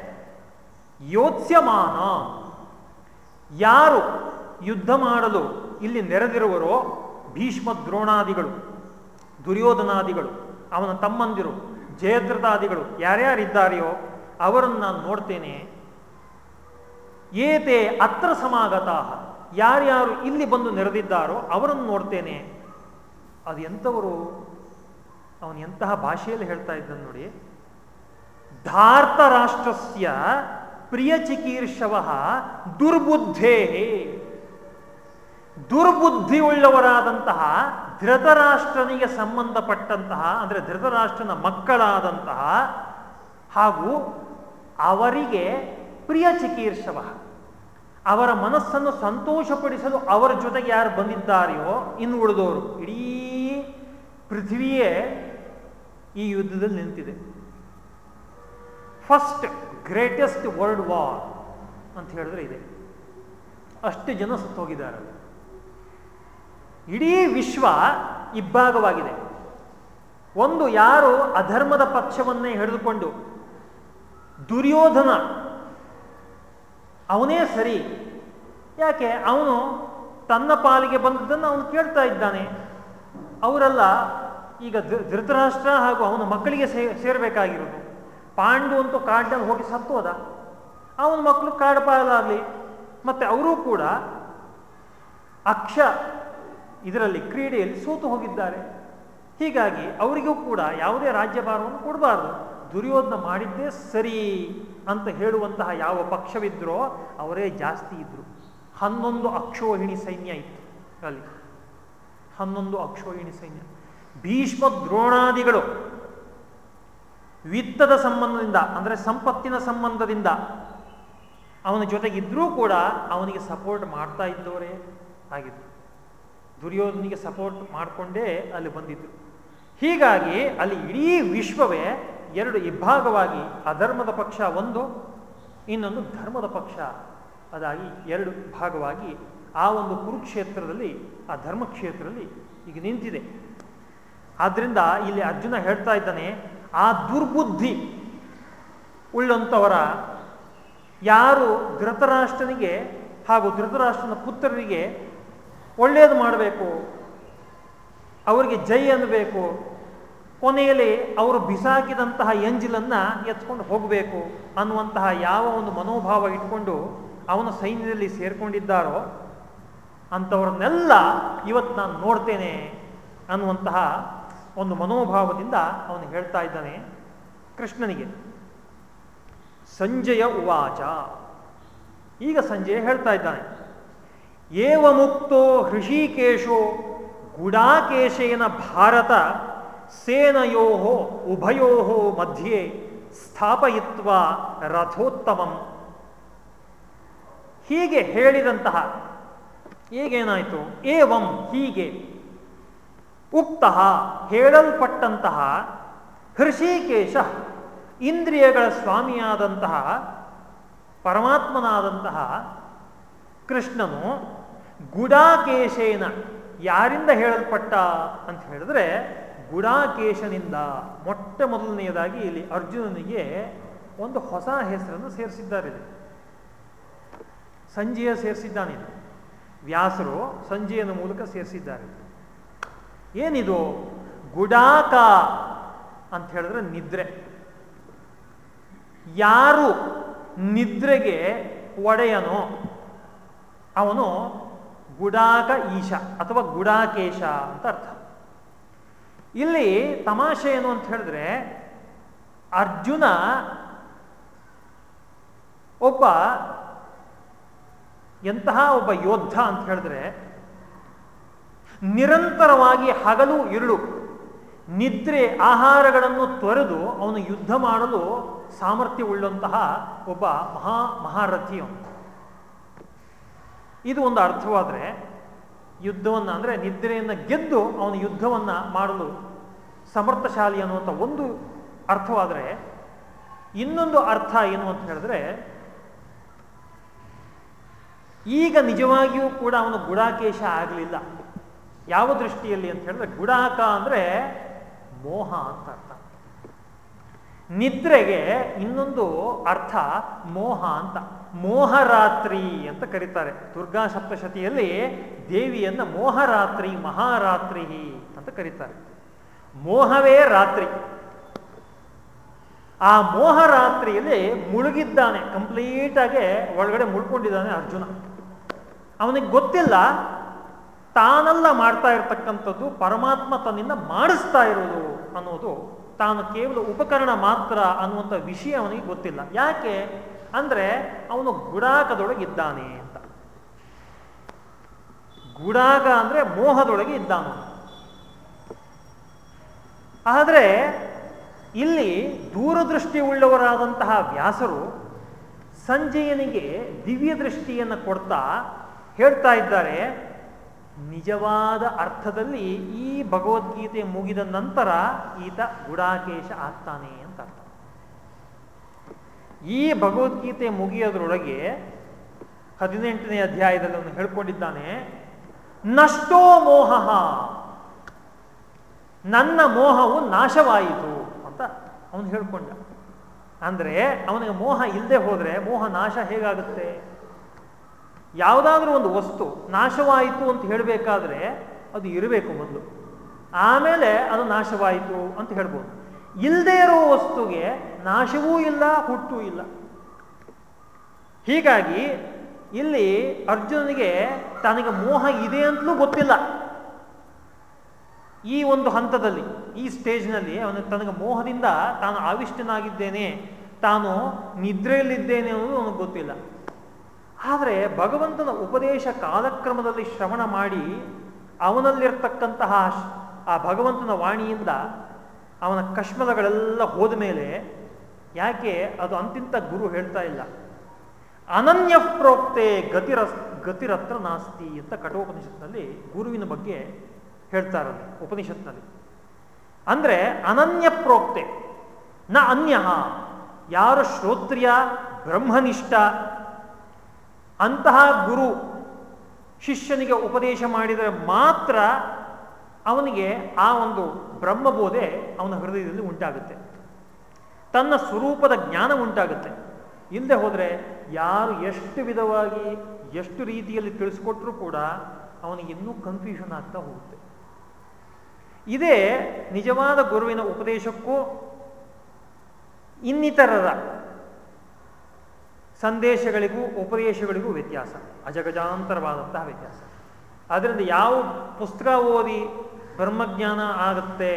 ಯೋತ್ಸ್ಯಮಾನ ಯಾರು ಯುದ್ಧ ಮಾಡಲು ಇಲ್ಲಿ ನೆರೆದಿರುವರೋ ಭೀಷ್ಮ ದ್ರೋಣಾದಿಗಳು, ದುರ್ಯೋಧನಾದಿಗಳು, ಅವನ ತಮ್ಮಂದಿರು ಜಯದ್ರತಾದಿಗಳು ಯಾರ್ಯಾರಿದ್ದಾರೆಯೋ ಅವರನ್ನು ನಾನು ನೋಡ್ತೇನೆ. ಏತೆ ಅತ್ರ ಸಮಾಗತ ಯಾರ್ಯಾರು ಇಲ್ಲಿ ಬಂದು ನೆರೆದಿದ್ದಾರೋ ಅವರನ್ನು ನೋಡ್ತೇನೆ. ಅದು ಎಂಥವರು? ಅವನು ಎಂತಹ ಭಾಷೆಯಲ್ಲಿ ಹೇಳ್ತಾ ಇದ್ದನು ನೋಡಿ. ಧಾರ್ತ ರಾಷ್ಟ್ರಸ್ಯ ಪ್ರಿಯ ಚಿಕೀರ್ಷವ ದುರ್ಬುದ್ಧೇ ದುರ್ಬುದ್ಧಿ ಉಳ್ಳವರಾದಂತಹ ಧೃತರಾಷ್ಟ್ರನಿಗೆ ಸಂಬಂಧಪಟ್ಟಂತಹ, ಅಂದರೆ ಧೃತರಾಷ್ಟ್ರನ ಮಕ್ಕಳಾದಂತಹ ಹಾಗೂ ಅವರಿಗೆ ಪ್ರಿಯ ಚಿಕೀರ್ಷವ ಅವರ ಮನಸ್ಸನ್ನು ಸಂತೋಷಪಡಿಸಲು ಅವರ ಜೊತೆಗೆ ಯಾರು ಬಂದಿದ್ದಾರೆಯೋ, ಇನ್ನು ಉಳಿದವರು, ಇಡೀ ಪೃಥ್ವಿಯೇ ಈ ಯುದ್ಧದಲ್ಲಿ ನಿಂತಿದೆ. ಫಸ್ಟ್ ಗ್ರೇಟೆಸ್ಟ್ ವರ್ಲ್ಡ್ ವಾರ್ ಅಂತ ಹೇಳಿದ್ರೆ ಇದೆ. ಅಷ್ಟು ಜನ ಸತ್ತೋಗಿದ್ದಾರೆ ಇಡೀ ವಿಶ್ವ ಇಬ್ಬಾಗವಾಗಿದೆ ಒಂದು ಯಾರು ಅಧರ್ಮದ ಪಕ್ಷವನ್ನೇ ಹಿಡಿದುಕೊಂಡು ದುರ್ಯೋಧನ ಅವನೇ ಸರಿ. ಯಾಕೆ? ಅವನು ತನ್ನ ಪಾಲಿಗೆ ಬಂದದ್ದನ್ನು ಅವನು ಕೇಳ್ತಾ ಇದ್ದಾನೆ. ಅವರೆಲ್ಲ ಈಗ ಧೃತರಾಷ್ಟ್ರ ಹಾಗೂ ಅವನ ಮಕ್ಕಳಿಗೆ ಸೇ, ಸೇರಬೇಕಾಗಿರೋದು. ಪಾಂಡು ಅಂತೂ ಕಾಡಿನಲ್ಲಿ ಹೋಗಿ ಸತ್ತೋದ ಅವನ ಮಕ್ಕಳು ಕಾಡು ಪಾಲಾಗಲಿ ಮತ್ತೆ ಅವರೂ ಕೂಡ ಅಕ್ಷ ಇದರಲ್ಲಿ ಕ್ರೀಡೆಯಲ್ಲಿ ಸೋತು ಹೋಗಿದ್ದಾರೆ. ಹೀಗಾಗಿ ಅವರಿಗೂ ಕೂಡ ಯಾವುದೇ ರಾಜ್ಯಭಾರವನ್ನು ಕೊಡಬಾರ್ದು. ದುರ್ಯೋಧನ ಮಾಡಿದ್ದೇ ಸರಿ ಅಂತ ಹೇಳುವಂತಹ ಯಾವ ಪಕ್ಷವಿದ್ರೋ ಅವರೇ ಜಾಸ್ತಿ ಇದ್ರು. ಹನ್ನೊಂದು ಅಕ್ಷೋಹಿಣಿ ಸೈನ್ಯ ಇತ್ತು ಅಲ್ಲಿ. ಹನ್ನೊಂದು ಅಕ್ಷೋಹಿಣಿ ಸೈನ್ಯ. ಭೀಷ್ಮ ದ್ರೋಣಾದಿಗಳು ವಿತ್ತದ ಸಂಬಂಧದಿಂದ, ಅಂದರೆ ಸಂಪತ್ತಿನ ಸಂಬಂಧದಿಂದ ಅವನ ಜೊತೆಗಿದ್ರೂ ಕೂಡ ಅವನಿಗೆ ಸಪೋರ್ಟ್ ಮಾಡ್ತಾ ಇದ್ದವರೇ ಆಗಿದ್ರು. ದುರ್ಯೋಧನಿಗೆ ಸಪೋರ್ಟ್ ಮಾಡಿಕೊಂಡೇ ಅಲ್ಲಿ ಬಂದಿದ್ರು. ಹೀಗಾಗಿ ಅಲ್ಲಿ ಇಡೀ ವಿಶ್ವವೇ ಎರಡು ಇಬ್ಬಾಗವಾಗಿ ಅಧರ್ಮದ ಪಕ್ಷ ಒಂದು, ಇನ್ನೊಂದು ಧರ್ಮದ ಪಕ್ಷ. ಅದಾಗಿ ಎರಡು ಭಾಗವಾಗಿ ಆ ಒಂದು ಕುರುಕ್ಷೇತ್ರದಲ್ಲಿ, ಆ ಧರ್ಮಕ್ಷೇತ್ರದಲ್ಲಿ ಈಗ ನಿಂತಿದೆ. ಆದ್ದರಿಂದ ಇಲ್ಲಿ ಅರ್ಜುನ ಹೇಳ್ತಾ ಇದ್ದಾನೆ ಆ ದುರ್ಬುದ್ಧಿ ಉಳ್ಳಂಥವರ ಯಾರು ಧೃತರಾಷ್ಟ್ರನಿಗೆ ಹಾಗೂ ಧೃತರಾಷ್ಟ್ರನ ಪುತ್ರರಿಗೆ ಒಳ್ಳೆಯದು ಮಾಡಬೇಕು, ಅವರಿಗೆ ಜೈ ಅನ್ನಬೇಕು, ಕೊನೆಯಲ್ಲಿ ಅವರು ಬಿಸಾಕಿದಂತಹ ಎಂಜಿಲನ್ನು ಎತ್ಕೊಂಡು ಹೋಗಬೇಕು ಅನ್ನುವಂತಹ ಯಾವ ಒಂದು ಮನೋಭಾವ ಇಟ್ಕೊಂಡು ಅವನ ಸೈನ್ಯದಲ್ಲಿ ಸೇರಿಕೊಂಡಿದ್ದಾರೋ ಅಂಥವ್ರನ್ನೆಲ್ಲ ಇವತ್ತು ನಾನು ನೋಡ್ತೇನೆ ಅನ್ನುವಂತಹ ಒಂದು ಮನೋಭಾವದಿಂದ ಅವನು ಹೇಳ್ತಾ ಇದ್ದಾನೆ, ಕೃಷ್ಣನಿಗೆ, ಸಂಜಯ ಉವಾಚ. ಈಗ ಸಂಜಯ ಹೇಳ್ತಾ ಇದ್ದಾನೆ ಏವ ಮುಕ್ತೋ ಹೃಷಿಕೇಶೋ ಗುಡಾಕೇಶೇನ ಭಾರತ ಸೇನಯೋ ಉಭಯೋ ಮಧ್ಯೆ ಸ್ಥಾಪಯಿತ್ವ ರಥೋತ್ತಮಂ. ಹೀಗೆ ಹೇಳಿದಂತಹ ಈಗೇನಾಯಿತು ಏವಂ ಹೀಗೆ ಉಕ್ತ ಹೇಳಲ್ಪಟ್ಟಂತಹ ಹೃಷಿಕೇಶ ಇಂದ್ರಿಯಗಳ ಸ್ವಾಮಿಯಾದಂತಹ ಪರಮಾತ್ಮನಾದಂತಹ ಕೃಷ್ಣನು ಗುಡಾಕೇಶೇನ ಯಾರಿಂದ ಹೇಳಲ್ಪಟ್ಟ ಅಂತ ಹೇಳಿದ್ರೆ ಗುಡಾಕೇಶನಿಂದ ಮೊಟ್ಟ ಮೊದಲನೆಯದಾಗಿ ಇಲ್ಲಿ ಅರ್ಜುನನಿಗೆ ಒಂದು ಹೊಸ ಹೆಸರನ್ನು ಸೇರಿಸಿದ್ದಾರೆ ಸಂಜೆಯ ಸೇರಿಸಿದ್ದಾನೆ ವ್ಯಾಸರು ಸಂಜೆಯನ ಮೂಲಕ ಸೇರಿಸಿದ್ದಾರೆ. ಏನಿದು? ಗುಡಾಕ ಅಂತ ಹೇಳಿದ್ರೆ ನಿದ್ರೆ. ಯಾರು ನಿದ್ರೆಗೆ ಒಡೆಯನೋ ಅವನು ಗುಡಾಕ ಈಶ ಅಥವಾ ಗುಡಾಕೇಶ ಅಂತ ಅರ್ಥ. ಇಲ್ಲಿ ತಮಾಷೆ ಏನು ಅಂತ ಹೇಳಿದ್ರೆ ಅರ್ಜುನ ಒಬ್ಬ ಎಂತಹ ಒಬ್ಬ ಯೋಧ ಅಂತ ಹೇಳಿದ್ರೆ ನಿರಂತರವಾಗಿ ಹಗಲು ಇರುಳು. ನಿದ್ರೆ ಆಹಾರಗಳನ್ನು ತೊರೆದು ಅವನು ಯುದ್ಧ ಮಾಡಲು ಸಾಮರ್ಥ್ಯವುಳ್ಳಂತಹ ಒಬ್ಬ ಮಹಾ ಮಹಾರಥಿ ಇದು ಒಂದು ಅರ್ಥವಾದರೆ ಯುದ್ಧವನ್ನು ಅಂದರೆ ನಿದ್ರೆಯನ್ನು ಗೆದ್ದು ಅವನು ಯುದ್ಧವನ್ನು ಮಾಡಲು ಸಮರ್ಥಶಾಲಿ ಅನ್ನುವಂಥ ಒಂದು ಅರ್ಥವಾದರೆ ಇನ್ನೊಂದು ಅರ್ಥ ಏನು ಅಂತ ಹೇಳಿದ್ರೆ ಈಗ ನಿಜವಾಗಿಯೂ ಕೂಡ ಅವನು ಗುಡಾಕೇಶ ಆಗಲಿಲ್ಲ. ಯಾವ ದೃಷ್ಟಿಯಲ್ಲಿ ಅಂತ ಹೇಳಿದ್ರೆ ಗುಡಾಕ ಅಂದರೆ ಮೋಹ ಅಂತ ಅರ್ಥ. ನಿದ್ರೆಗೆ ಇನ್ನೊಂದು ಅರ್ಥ ಮೋಹ ಅಂತ. ಮೋಹರಾತ್ರಿ ಅಂತ ಕರೀತಾರೆ. ದುರ್ಗಾ ಸಪ್ತಶತಿಯಲ್ಲಿ ದೇವಿಯನ್ನ ಮೋಹರಾತ್ರಿ, ಮಹಾರಾತ್ರಿ ಅಂತ ಕರೀತಾರೆ. ಮೋಹವೇ ರಾತ್ರಿ. ಆ ಮೋಹರಾತ್ರಿಯಲ್ಲಿ ಮುಳುಗಿದ್ದಾನೆ. ಕಂಪ್ಲೀಟ್ ಆಗಿ ಒಳಗಡೆ ಮುಳ್ಕೊಂಡಿದ್ದಾನೆ ಅರ್ಜುನ. ಅವನಿಗೆ ಗೊತ್ತಿಲ್ಲ ತಾನಲ್ಲ ಮಾಡ್ತಾ ಇರತಕ್ಕಂಥದ್ದು ಪರಮಾತ್ಮ ತನ್ನಿಂದ ಮಾಡಿಸ್ತಾ ಇರೋದು ಅನ್ನೋದು ತಾನು ಕೇವಲ ಉಪಕರಣ ಮಾತ್ರ ಅನ್ನುವಂಥ ವಿಷಯ ಅವನಿಗೆ ಗೊತ್ತಿಲ್ಲ. ಯಾಕೆ? ಅಂದ್ರೆ ಅವನು ಗುಡಾಕದೊಳಗಿದ್ದಾನೆ ಅಂತ. ಗುಡಾಕ ಅಂದ್ರೆ ಮೋಹದೊಳಗೆ ಇದ್ದಾನ. ಆದರೆ ಇಲ್ಲಿ ದೂರದೃಷ್ಟಿ ಉಳ್ಳವರಾದಂತಹ ವ್ಯಾಸರು ಸಂಜಯನಿಗೆ ದಿವ್ಯ ದೃಷ್ಟಿಯನ್ನು ಕೊಡ್ತಾ ಹೇಳ್ತಾ ಇದ್ದಾರೆ. ನಿಜವಾದ ಅರ್ಥದಲ್ಲಿ ಈ ಭಗವದ್ಗೀತೆ ಮುಗಿದ ನಂತರ ಈತ ಗುಡಾಕೇಶ ಆಗ್ತಾನೆ ಅಂತ ಅರ್ಥ. ಈ ಭಗವದ್ಗೀತೆ ಮುಗಿಯೋದ್ರೊಳಗೆ ಹದಿನೆಂಟನೇ ಅಧ್ಯಾಯದಲ್ಲಿ ಅವನು ಹೇಳ್ಕೊಂಡಿದ್ದಾನೆ, ನಷ್ಟೋ ಮೋಹ, ನನ್ನ ಮೋಹವು ನಾಶವಾಯಿತು ಅಂತ ಅವನು ಹೇಳ್ಕೊಂಡ. ಅಂದ್ರೆ ಅವನಿಗೆ ಮೋಹ ಇಲ್ಲದೆ ಹೋದ್ರೆ ಮೋಹ ನಾಶ ಹೇಗಾಗುತ್ತೆ? ಯಾವುದಾದ್ರೂ ಒಂದು ವಸ್ತು ನಾಶವಾಯಿತು ಅಂತ ಹೇಳಬೇಕಾದ್ರೆ ಅದು ಇರಬೇಕು ಮೊದಲು. ಆಮೇಲೆ ಅದು ನಾಶವಾಯಿತು ಅಂತ ಹೇಳ್ಬೋದು. ಇಲ್ಲದೆ ಇರೋ ವಸ್ತುಗೆ ನಾಶವೂ ಇಲ್ಲ, ಹುಟ್ಟೂ ಇಲ್ಲ. ಹೀಗಾಗಿ ಇಲ್ಲಿ ಅರ್ಜುನನಿಗೆ ತನಗೆ ಮೋಹ ಇದೆ ಅಂತಲೂ ಗೊತ್ತಿಲ್ಲ. ಈ ಒಂದು ಹಂತದಲ್ಲಿ, ಈ ಸ್ಟೇಜ್ನಲ್ಲಿ ಅವನು ತನಗೆ ಮೋಹದಿಂದ ತಾನು ಆವಿಷ್ಟನಾಗಿದ್ದೇನೆ ತಾನು ನಿದ್ರೆಯಲ್ಲಿದ್ದೇನೆ ಅನ್ನೋದು ಅವನಿಗೆ ಗೊತ್ತಿಲ್ಲ. ಆದರೆ ಭಗವಂತನ ಉಪದೇಶ ಕಾಲಕ್ರಮದಲ್ಲಿ ಶ್ರವಣ ಮಾಡಿ ಅವನಲ್ಲಿರ್ತಕ್ಕಂತಹ ಆ ಭಗವಂತನ ವಾಣಿಯಿಂದ ಅವನ ಕಶ್ಮಲಗಳೆಲ್ಲ ಹೋದ ಮೇಲೆ ಯಾಕೆ ಅದು ಅಂತಿಂತ ಗುರು ಹೇಳ್ತಾ ಇಲ್ಲ. ಅನನ್ಯ ಪ್ರೋಕ್ತೆ ಗತಿರ, ಗತಿರತ್ರ ನಾಸ್ತಿ ಅಂತ ಕಠೋಪನಿಷತ್ನಲ್ಲಿ ಗುರುವಿನ ಬಗ್ಗೆ ಹೇಳ್ತಾರಲ್ಲಿ ಉಪನಿಷತ್ನಲ್ಲಿ. ಅಂದರೆ ಅನನ್ಯ ಪ್ರೋಕ್ತೆ ನ ಅನ್ಯ ಯಾರು ಶ್ರೋತ್ರಿಯ ಬ್ರಹ್ಮನಿಷ್ಠ ಅಂತಹ ಗುರು ಶಿಷ್ಯನಿಗೆ ಉಪದೇಶ ಮಾಡಿದರೆ ಮಾತ್ರ ಅವನಿಗೆ ಆ ಒಂದು ಬ್ರಹ್ಮಬೋಧೆ ಅವನ ಹೃದಯದಲ್ಲಿ ಉಂಟಾಗುತ್ತೆ. ತನ್ನ ಸ್ವರೂಪದ ಜ್ಞಾನ ಉಂಟಾಗುತ್ತೆ. ಇಲ್ಲದೆ ಹೋದರೆ ಯಾರು ಎಷ್ಟು ವಿಧವಾಗಿ ಎಷ್ಟು ರೀತಿಯಲ್ಲಿ ತಿಳಿಸ್ಕೊಟ್ರೂ ಕೂಡ ಅವನಿಗೆ ಇನ್ನೂ ಕನ್ಫ್ಯೂಷನ್ ಆಗ್ತಾ ಹೋಗುತ್ತೆ. ಇದೇ ನಿಜವಾದ ಗುರುವಿನ ಉಪದೇಶಕ್ಕೂ ಇನ್ನಿತರರ ಸಂದೇಶಗಳಿಗೂ ಉಪದೇಶಗಳಿಗೂ ವ್ಯತ್ಯಾಸ. ಅಜಗಜಾಂತರವಾದಂತಹ ವ್ಯತ್ಯಾಸ. ಅದರಿಂದ ಯಾವ ಪುಸ್ತಕ ಓದಿ ಬ್ರಹ್ಮಜ್ಞಾನ ಆಗುತ್ತೆ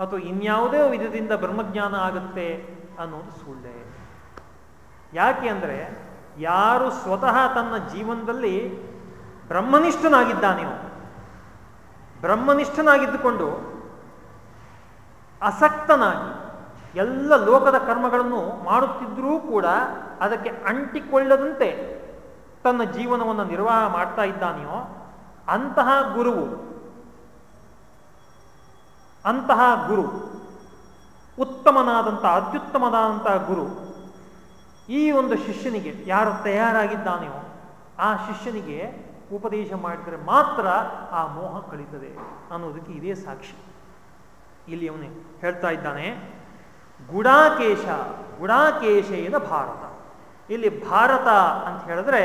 ಅಥವಾ ಇನ್ಯಾವುದೇ ವಿಧದಿಂದ ಬ್ರಹ್ಮಜ್ಞಾನ ಆಗುತ್ತೆ ಅನ್ನೋದು ಸುಳ್ಳೆ. ಯಾಕೆ ಅಂದರೆ ಯಾರು ಸ್ವತಃ ತನ್ನ ಜೀವನದಲ್ಲಿ ಬ್ರಹ್ಮನಿಷ್ಠನಾಗಿದ್ದಾನೆಯೋ, ಬ್ರಹ್ಮನಿಷ್ಠನಾಗಿದ್ದುಕೊಂಡು ಅಸಕ್ತನಾಗಿ ಎಲ್ಲ ಲೋಕದ ಕರ್ಮಗಳನ್ನು ಮಾಡುತ್ತಿದ್ದರೂ ಕೂಡ ಅದಕ್ಕೆ ಅಂಟಿಕೊಳ್ಳದಂತೆ ತನ್ನ ಜೀವನವನ್ನು ನಿರ್ವಾಹ ಮಾಡ್ತಾ ಇದ್ದಾನೆಯೋ ಅಂತಹ ಗುರುವು, ಅಂತಹ ಗುರು, ಉತ್ತಮನಾದಂಥ ಅತ್ಯುತ್ತಮನಾದಂತಹ ಗುರು, ಈ ಒಂದು ಶಿಷ್ಯನಿಗೆ ಯಾರು ತಯಾರಾಗಿದ್ದಾನೆಯೋ ಆ ಶಿಷ್ಯನಿಗೆ ಉಪದೇಶ ಮಾಡಿದರೆ ಮಾತ್ರ ಆ ಮೋಹ ಕಳೀತದೆ ಅನ್ನೋದಕ್ಕೆ ಇದೇ ಸಾಕ್ಷಿ. ಇಲ್ಲಿ ಅವನು ಹೇಳ್ತಾ ಇದ್ದಾನೆ, ಗುಡಾಕೇಶ ಗುಡಾಕೇಶೇನ ಭಾರತ. ಇಲ್ಲಿ ಭಾರತ ಅಂತ ಹೇಳಿದ್ರೆ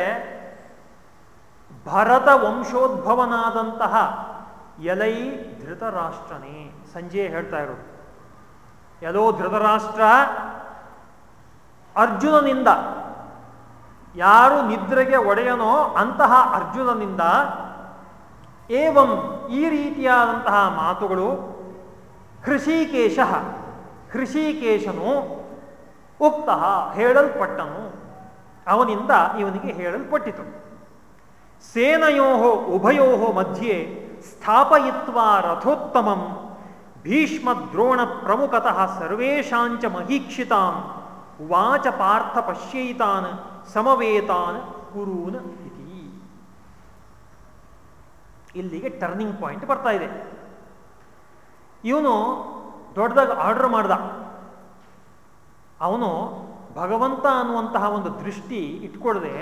ಭರತ ವಂಶೋದ್ಭವನಾದಂತಹ ಎಲೈ ಧೃತರಾಷ್ಟ್ರನೇ. ಸಂಜೆ ಹೇಳ್ತಾ ಇರೋದು. ಎಲ್ಲೋ ಧೃತರಾಷ್ಟ್ರ, ಅರ್ಜುನನಿಂದ ಯಾರು ನಿದ್ರೆಗೆ ಒಡೆಯನೋ ಅಂತಹ ಅರ್ಜುನನಿಂದ ಏವಂ ಈ ರೀತಿಯಾದಂತಹ ಮಾತುಗಳು ಹೃಷಿಕೇಶ ಹೃಷಿಕೇಶನು ಉಕ್ತ ಹೇಳಲ್ಪಟ್ಟನು. ಅವನಿಂದ ಇವನಿಗೆ ಹೇಳಲ್ಪಟ್ಟಿತು. ಸೇನೆಯೋಹೋ ಉಭಯೋಹೋ ಮಧ್ಯೆ ಸ್ಥಾಪಯಿತ್ವ ರಥೋತ್ತಮಂ ಭೀಷ್ಮ ದ್ರೋಣ ಪ್ರಮುಖತಃ ಸರ್ವೇಷಾಂಚ ಮಹೀಕ್ಷಿತಾನ್ ವಾಚ ಪಾರ್ಥ ಪಶ್ಯೈತಾನ್ ಸಮವೇತಾನ್ ಕುರೂನ್ ಇತಿ. ಇಲ್ಲಿಗೆ ಟರ್ನಿಂಗ್ ಪಾಯಿಂಟ್ ಬರ್ತಾ ಇದೆ. ಇವನು ದೊಡ್ಡದಾಗಿ ಆರ್ಡರ್ ಮಾಡ್ದ. ಅವನು ಭಗವಂತ ಅನ್ನುವಂತಹ ಒಂದು ದೃಷ್ಟಿ ಇಟ್ಕೊಳ್ಳದೆ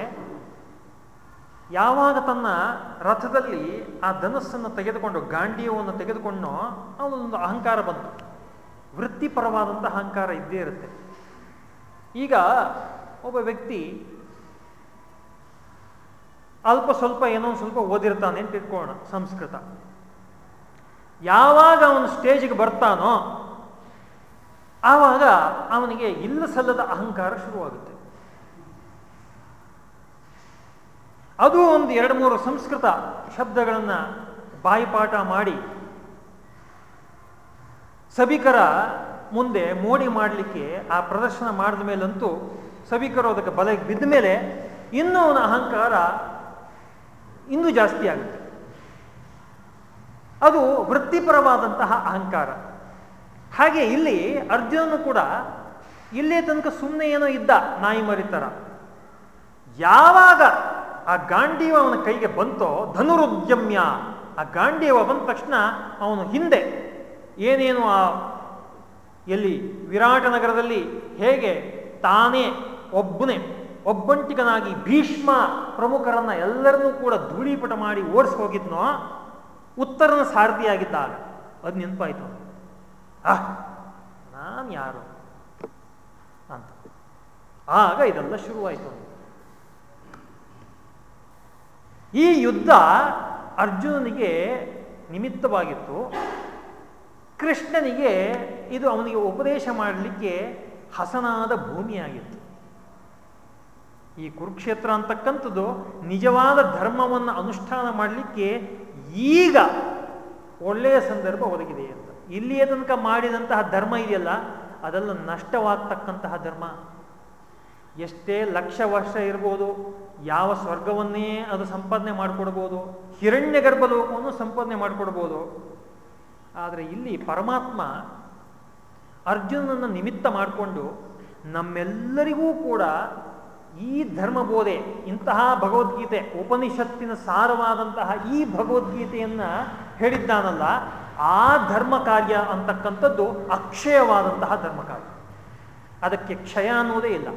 ಯಾವಾಗ ತನ್ನ ರಥದಲ್ಲಿ ಆ ಧನಸ್ಸನ್ನು ತೆಗೆದುಕೊಂಡು, ಗಾಂಡೀಯವನ್ನು ತೆಗೆದುಕೊಂಡು ಅವನೊಂದು ಅಹಂಕಾರ ಬಂತು. ವೃತ್ತಿಪರವಾದಂಥ ಅಹಂಕಾರ ಇದ್ದೇ ಇರುತ್ತೆ. ಈಗ ಒಬ್ಬ ವ್ಯಕ್ತಿ ಅಲ್ಪ ಸ್ವಲ್ಪ ಏನೋ ಒಂದು ಸ್ವಲ್ಪ ಓದಿರ್ತಾನೆ ಅಂತ ಇಟ್ಕೋಣ ಸಂಸ್ಕೃತ. ಯಾವಾಗ ಅವನು ಸ್ಟೇಜಿಗೆ ಬರ್ತಾನೋ ಆವಾಗ ಅವನಿಗೆ ಇಲ್ಲ ಸಲ್ಲದ ಅಹಂಕಾರ ಶುರುವಾಗುತ್ತೆ. ಅದು ಒಂದು ಎರಡು ಮೂರು ಸಂಸ್ಕೃತ ಶಬ್ದಗಳನ್ನು ಬಾಯಿಪಾಠ ಮಾಡಿ ಸಭಿಕರ ಮುಂದೆ ಮೋಡಿ ಮಾಡಲಿಕ್ಕೆ ಆ ಪ್ರದರ್ಶನ ಮಾಡಿದ ಮೇಲಂತೂ ಸಭಿಕರು ಅದಕ್ಕೆ ಬಲೆಗೆ ಬಿದ್ದ ಮೇಲೆ ಇನ್ನೂ ಅವನ ಅಹಂಕಾರ ಇನ್ನೂ ಜಾಸ್ತಿ ಆಗುತ್ತೆ. ಅದು ವೃತ್ತಿಪರವಾದಂತಹ ಅಹಂಕಾರ. ಹಾಗೆ ಇಲ್ಲಿ ಅರ್ಜುನನು ಕೂಡ ಇಲ್ಲೇ ತನಕ ಸುಮ್ಮನೆ ಏನೋ ಇದ್ದ ನಾಯಿ ಮರಿತರ ಯಾವಾಗ ಆ ಗಾಂಡೀವ ಅವನ ಕೈಗೆ ಬಂತೋ ಧನುರುದ್ಯಮ್ಯ, ಆ ಗಾಂಡೀವ ಬಂದ ತಕ್ಷಣ ಅವನು ಹಿಂದೆ ಏನೇನು ಆ ಎಲ್ಲಿ ವಿರಾಟ ನಗರದಲ್ಲಿ ಹೇಗೆ ತಾನೇ ಒಬ್ಬನೇ, ಒಬ್ಬಂಟಿಗನಾಗಿ ಭೀಷ್ಮ ಪ್ರಮುಖರನ್ನ ಎಲ್ಲರನ್ನೂ ಕೂಡ ಧೂಳೀಪಟ ಮಾಡಿ ಓಡಿಸಿ ಹೋಗಿದ್ನೋ ಉತ್ತರನ ಸಾರಥಿಯಾಗಿದ್ದಾಗ ಅದು ನೆನಪಾಯ್ತು ಆಹ್ ನಾನು ಯಾರು ಅಂತ. ಆಗ ಇದೆಲ್ಲ ಶುರುವಾಯಿತು. ಈ ಯುದ್ಧ ಅರ್ಜುನನಿಗೆ ನಿಮಿತ್ತವಾಗಿತ್ತು. ಕೃಷ್ಣನಿಗೆ ಇದು ಅವನಿಗೆ ಉಪದೇಶ ಮಾಡಲಿಕ್ಕೆ ಹಸನಾದ ಭೂಮಿಯಾಗಿತ್ತು. ಈ ಕುರುಕ್ಷೇತ್ರ ಅಂತಕ್ಕಂಥದ್ದು ನಿಜವಾದ ಧರ್ಮವನ್ನು ಅನುಷ್ಠಾನ ಮಾಡಲಿಕ್ಕೆ ಈಗ ಒಳ್ಳೆಯ ಸಂದರ್ಭ ಒದಗಿದೆ ಇಲ್ಲಿಯ ತನಕ ಮಾಡಿದಂತಹ ಧರ್ಮ ಇದೆಯಲ್ಲ, ಅದೆಲ್ಲ ನಷ್ಟವಾಗ್ತಕ್ಕಂತಹ ಧರ್ಮ. ಎಷ್ಟೇ ಲಕ್ಷ ವರ್ಷ ಇರ್ಬೋದು, ಯಾವ ಸ್ವರ್ಗವನ್ನೇ ಅದು ಸಂಪಾದನೆ ಮಾಡಿಕೊಡ್ಬೋದು, ಹಿರಣ್ಯ ಗರ್ಭಲೋಕವನ್ನು ಸಂಪಾದನೆ ಮಾಡಿಕೊಡ್ಬೋದು, ಆದರೆ ಇಲ್ಲಿ ಪರಮಾತ್ಮ ಅರ್ಜುನನನ್ನು ನಿಮಿತ್ತ ಮಾಡಿಕೊಂಡು ನಮ್ಮೆಲ್ಲರಿಗೂ ಕೂಡ ಈ ಧರ್ಮಬೋಧೆ, ಇಂತಹ ಭಗವದ್ಗೀತೆ, ಉಪನಿಷತ್ತಿನ ಸಾರವಾದಂತಹ ಈ ಭಗವದ್ಗೀತೆಯನ್ನು ಹೇಳಿದ್ದಾನಲ್ಲ ಆ ಧರ್ಮ ಕಾರ್ಯ ಅಂತಕ್ಕಂಥದ್ದು ಅಕ್ಷಯವಾದಂತಹ ಧರ್ಮ ಕಾರ್ಯ ಅದಕ್ಕೆ ಕ್ಷಯ ಅನ್ನೋದೇ ಇಲ್ಲ,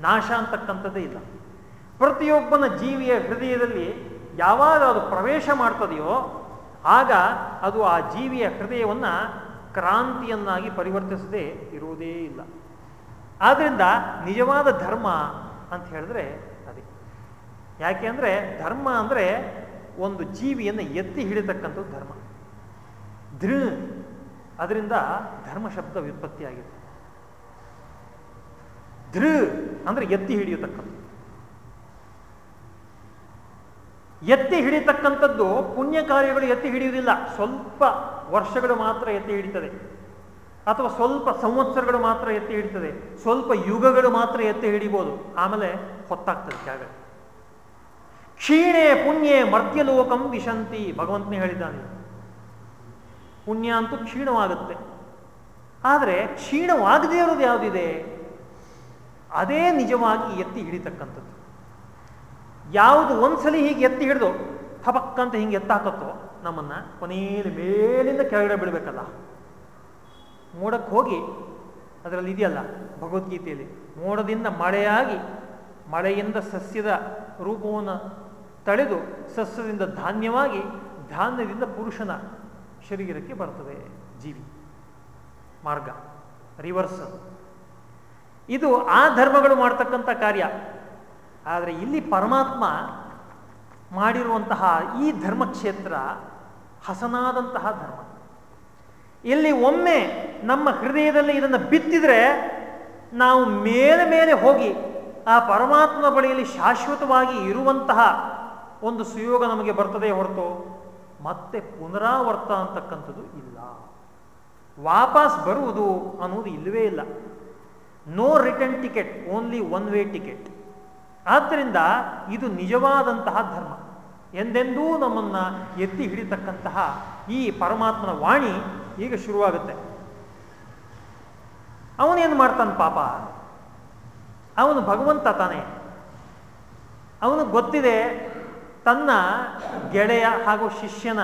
ನಾಶ ಅಂತಕ್ಕಂಥದ್ದೇ ಇಲ್ಲ. ಪ್ರತಿಯೊಬ್ಬನ ಜೀವಿಯ ಹೃದಯದಲ್ಲಿ ಯಾವಾಗ ಅದು ಪ್ರವೇಶ ಮಾಡ್ತದೆಯೋ, ಆಗ ಅದು ಆ ಜೀವಿಯ ಹೃದಯವನ್ನು ಕ್ರಾಂತಿಯನ್ನಾಗಿ ಪರಿವರ್ತಿಸದೆ ಇರುವುದೇ ಇಲ್ಲ. ಆದ್ದರಿಂದ ನಿಜವಾದ ಧರ್ಮ ಅಂತ ಹೇಳಿದ್ರೆ ಅದೇ. ಯಾಕೆ ಅಂದರೆ ಧರ್ಮ ಅಂದರೆ ಒಂದು ಜೀವಿಯನ್ನು ಎತ್ತಿ ಹಿಡಿತಕ್ಕಂಥದ್ದು ಧರ್ಮ. ದೃ ಅದರಿಂದ ಧರ್ಮ ಶಬ್ದ ವ್ಯುತ್ಪತ್ತಿಯಾಗಿದೆ ದೃ ಅಂದರೆ ಎತ್ತಿ ಹಿಡಿಯತಕ್ಕಂಥ ಎತ್ತಿ ಹಿಡಿತಕ್ಕಂಥದ್ದು ಪುಣ್ಯ ಕಾರ್ಯಗಳು ಎತ್ತಿ ಹಿಡಿಯುವುದಿಲ್ಲ. ಸ್ವಲ್ಪ ವರ್ಷಗಳು ಮಾತ್ರ ಎತ್ತಿ ಹಿಡಿತದೆ. ಅಥವಾ ಸ್ವಲ್ಪ ಸಂವತ್ಸರಗಳು ಮಾತ್ರ ಎತ್ತಿ ಹಿಡಿತದೆ. ಸ್ವಲ್ಪ ಯುಗಗಳು ಮಾತ್ರ ಎತ್ತಿ ಹಿಡಿಬೋದು. ಆಮೇಲೆ ಹೊತ್ತಾಗ್ತದೆ ಜಾಗ ಕ್ಷೀಣೆ ಪುಣ್ಯೆ ಮರ್ತ್ಯಲೋಕಂ ವಿಶಂತಿ. ಭಗವಂತನೇ ಹೇಳಿದ್ದಾನೆ. ಪುಣ್ಯ ಅಂತೂ ಕ್ಷೀಣವಾಗುತ್ತೆ. ಆದರೆ ಕ್ಷೀಣವಾಗದೇ ಇರೋದು ಯಾವುದಿದೆ? ಅದೇ ನಿಜವಾಗಿ ಎತ್ತಿ ಹಿಡಿತಕ್ಕಂಥದ್ದು. ಯಾವುದು ಒಂದ್ಸಲಿ ಹೀಗೆ ಎತ್ತಿ ಹಿಡಿದು ಥಪಕ್ಕಂತ ಹಿಂಗೆ ಎತ್ತಾಕತ್ತೋ ನಮ್ಮನ್ನ ಕೊನೆಯಲ್ಲಿ ಮೇಲಿಂದ ಕೆಳಗಡೆ ಬಿಡಬೇಕಲ್ಲ. ಮೋಡಕ್ಕೆ ಹೋಗಿ ಅದರಲ್ಲಿ ಇದೆಯಲ್ಲ ಭಗವದ್ಗೀತೆಯಲ್ಲಿ, ಮೋಡದಿಂದ ಮಳೆಯಾಗಿ ಮಳೆಯಿಂದ ಸಸ್ಯದ ರೂಪವನ್ನು ತಳೆದು ಸಸ್ಯದಿಂದ ಧಾನ್ಯವಾಗಿ ಧಾನ್ಯದಿಂದ ಪುರುಷನ ಶರೀರಕ್ಕೆ ಬರ್ತದೆ ಜೀವಿ. ಮಾರ್ಗ. ರಿವರ್ಸ್. ಇದು ಆ ಧರ್ಮಗಳು ಮಾಡ್ತಕ್ಕಂಥ ಕಾರ್ಯ. ಆದರೆ ಇಲ್ಲಿ ಪರಮಾತ್ಮ ಮಾಡಿರುವಂತಹ ಈ ಧರ್ಮಕ್ಷೇತ್ರ ಹಸನಾದಂತಹ ಧರ್ಮ. ಇಲ್ಲಿ ಒಮ್ಮೆ ನಮ್ಮ ಹೃದಯದಲ್ಲಿ ಇದನ್ನು ಬಿತ್ತಿದ್ರೆ ನಾವು ಮೇಲೆ ಮೇಲೆ ಹೋಗಿ ಆ ಪರಮಾತ್ಮ ಬಳಿಯಲ್ಲಿ ಶಾಶ್ವತವಾಗಿ ಇರುವಂತಹ ಒಂದು ಸುಯೋಗ ನಮಗೆ ಬರ್ತದೆ ಹೊರತು ಮತ್ತೆ ಪುನರಾವರ್ತ ಅಂತಕ್ಕಂಥದ್ದು ಇಲ್ಲ. ವಾಪಸ್ ಬರುವುದು ಅನ್ನೋದು ಇಲ್ಲವೇ ಇಲ್ಲ. No return ticket only one way ticket ಆದ್ದರಿಂದ ಇದು ನಿಜವಾದಂತಹ ಧರ್ಮ. ಎಂದೆಂದೂ ನಮ್ಮನ್ನು ಎತ್ತಿ ಹಿಡಿತಕ್ಕಂತಹ ಈ ಪರಮಾತ್ಮನ ವಾಣಿ ಈಗ ಶುರುವಾಗುತ್ತೆ. ಅವನೇನು ಮಾಡ್ತಾನೆ ಪಾಪ? ಅವನು ಭಗವಂತ ತಾನೆ. ಅವನು ಗೊತ್ತಿದೆ ತನ್ನ ಗೆಳೆಯ ಹಾಗೂ ಶಿಷ್ಯನ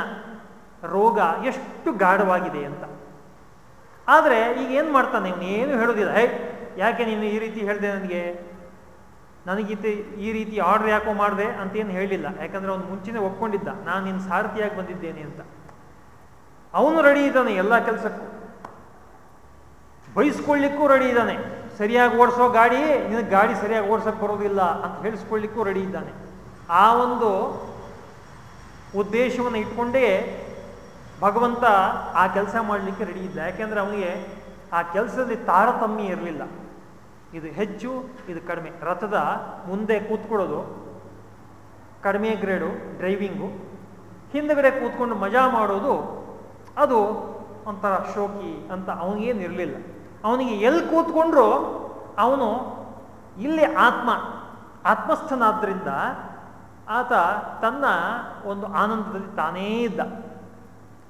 ರೋಗ ಎಷ್ಟು ಗಾಢವಾಗಿದೆ ಅಂತ. ಆದರೆ ಈಗ ಏನು ಮಾಡ್ತಾನೆ ಇವನೇನು ಹೇಳೋದಿಲ್ಲ. ಹೇ, ಯಾಕೆ ನೀನು ಈ ರೀತಿ ಹೇಳಿದೆ ನನಗೆ? ನನಗೀತ ಈ ರೀತಿ ಆರ್ಡರ್ ಯಾಕೋ ಮಾಡಿದೆ ಅಂತೇನು ಹೇಳಿಲ್ಲ. ಯಾಕಂದರೆ ಅವನು ಮುಂಚೆನೇ ಒಪ್ಕೊಂಡಿದ್ದ. ನಾನು ನಿನ್ನ ಸಾರಥಿಯಾಗಿ ಬಂದಿದ್ದೇನೆ ಅಂತ. ಅವನು ರೆಡಿ ಇದ್ದಾನೆ ಎಲ್ಲ ಕೆಲಸಕ್ಕೂ. ಬಯಸ್ಕೊಳ್ಳಿಕ್ಕೂ ರೆಡಿ ಇದ್ದಾನೆ. ಸರಿಯಾಗಿ ಓಡಿಸೋ ಗಾಡಿ, ನಿನಗೆ ಗಾಡಿ ಸರಿಯಾಗಿ ಓಡಿಸೋಕ್ಕೆ ಬರೋದಿಲ್ಲ ಅಂತ ಹೇಳಿಸ್ಕೊಳ್ಳಿಕ್ಕೂ ರೆಡಿ ಇದ್ದಾನೆ. ಆ ಒಂದು ಉದ್ದೇಶವನ್ನು ಇಟ್ಕೊಂಡೇ ಭಗವಂತ ಆ ಕೆಲಸ ಮಾಡಲಿಕ್ಕೆ ರೆಡಿ ಇದ್ದ. ಯಾಕೆಂದರೆ ಅವನಿಗೆ ಆ ಕೆಲಸದಲ್ಲಿ ತಾರತಮ್ಯ ಇರಲಿಲ್ಲ. ಇದು ಹೆಚ್ಚು, ಇದು ಕಡಿಮೆ. ರಥದ ಮುಂದೆ ಕೂತ್ಕೊಳ್ಳೋದು, ಕಡಿಮೆ ಗ್ರೇಡು ಡ್ರೈವಿಂಗು ಹಿಂದಗಡೆ ಕೂತ್ಕೊಂಡು ಮಜಾ ಮಾಡೋದು, ಅದು ಒಂಥರ ಶೋಕಿ ಅಂತ ಅವನಿಗೇನಿರಲಿಲ್ಲ ಅವನಿಗೆ ಎಲ್ಲಿ ಕೂತ್ಕೊಂಡ್ರೂ ಅವನು ಇಲ್ಲಿ ಆತ್ಮ ಆತ್ಮಸ್ಥನಾದ್ದರಿಂದ ಆತ ತನ್ನ ಒಂದು ಆನಂದದಲ್ಲಿ ತಾನೇ ಇದ್ದ.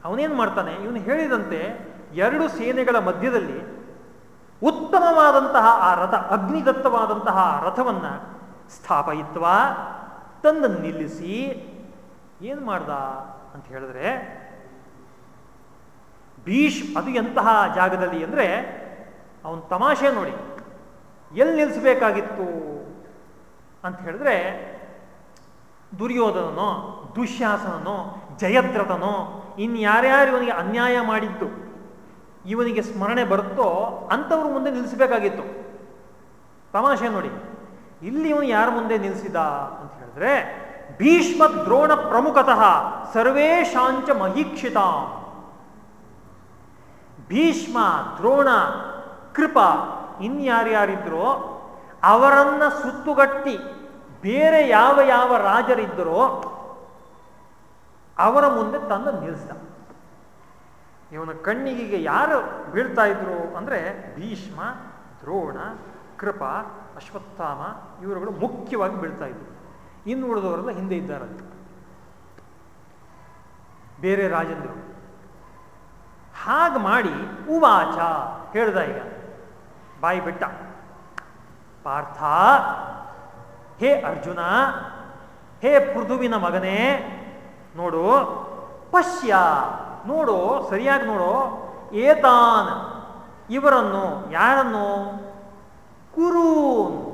ಅವನೇನು ಮಾಡ್ತಾನೆ? ಇವನು ಹೇಳಿದಂತೆ ಎರಡು ಸೇನೆಗಳ ಮಧ್ಯದಲ್ಲಿ ಉತ್ತಮವಾದಂತಹ ಆ ರಥ, ಅಗ್ನಿದತ್ತವಾದಂತಹ ರಥವನ್ನು ಸ್ಥಾಪಯಿತ್ವ, ತಂದು ನಿಲ್ಲಿಸಿ ಏನು ಮಾಡ್ದ ಅಂತ ಹೇಳಿದ್ರೆ, ಭೀಷ್ ಅದು ಎಂತಹ ಜಾಗದಲ್ಲಿ ಅಂದರೆ ಅವನ ತಮಾಷೆ ನೋಡಿ, ಎಲ್ಲಿ ನಿಲ್ಲಿಸಬೇಕಾಗಿತ್ತು ಅಂತ ಹೇಳಿದ್ರೆ ದುರ್ಯೋಧನನೋ, ದುಶ್ಯಾಸನನೋ, ಜಯದ್ರಥನೋ ಇನ್ಯಾರ್ಯಾರು ಇವನಿಗೆ ಅನ್ಯಾಯ ಮಾಡಿದ್ದು, ಇವನಿಗೆ ಸ್ಮರಣೆ ಬರುತ್ತೋ ಅಂಥವ್ರ ಮುಂದೆ ನಿಲ್ಲಿಸಬೇಕಾಗಿತ್ತು. ತಮಾಷೆ ನೋಡಿ, ಇಲ್ಲಿ ಇವನು ಯಾರ ಮುಂದೆ ನಿಲ್ಲಿಸಿದ ಅಂತ ಹೇಳಿದ್ರೆ ಭೀಷ್ಮ ದ್ರೋಣ ಪ್ರಮುಖತಃ ಸರ್ವೇಶಾಂಚ ಮಹೀಕ್ಷಿತ. ಭೀಷ್ಮ, ದ್ರೋಣ, ಕೃಪ ಇನ್ಯಾರ್ಯಾರಿದ್ರೋ ಅವರನ್ನ ಸುತ್ತುಗಟ್ಟಿ ಬೇರೆ ಯಾವ ಯಾವ ರಾಜರಿದ್ದರೋ ಅವರ ಮುಂದೆ ತಂದು ನಿಲ್ಲಿಸಿದ. ಇವನ ಕಣ್ಣಿಗೆ ಯಾರು ಬೀಳ್ತಾ ಇದ್ರು ಅಂದರೆ ಭೀಷ್ಮ, ದ್ರೋಣ, ಕೃಪ, ಅಶ್ವತ್ಥಾಮ ಇವರುಗಳು ಮುಖ್ಯವಾಗಿ ಬೀಳ್ತಾ ಇದ್ರು. ಇನ್ನು ಉಳಿದವರೆಲ್ಲ ಹಿಂದೆ ಇದ್ದಾರೆ ಬೇರೆ ರಾಜೇಂದ್ರ ಹಾಗೆ ಮಾಡಿ ಉವಾಚ ಹೇಳ್ದ ಈಗ. ಬಾಯಿ ಬಿಟ್ಟ. ಪಾರ್ಥ ಹೇ ಅರ್ಜುನ, ಹೇ ಪೃಥುವಿನ ಮಗನೇ, ನೋಡು, ಪಶ್ಯ, ನೋಡು, ಸರಿಯಾಗಿ ನೋಡು, ಏತಾನ್, ಇವರನ್ನು, ಯಾರನ್ನು? ಕುರೂನ್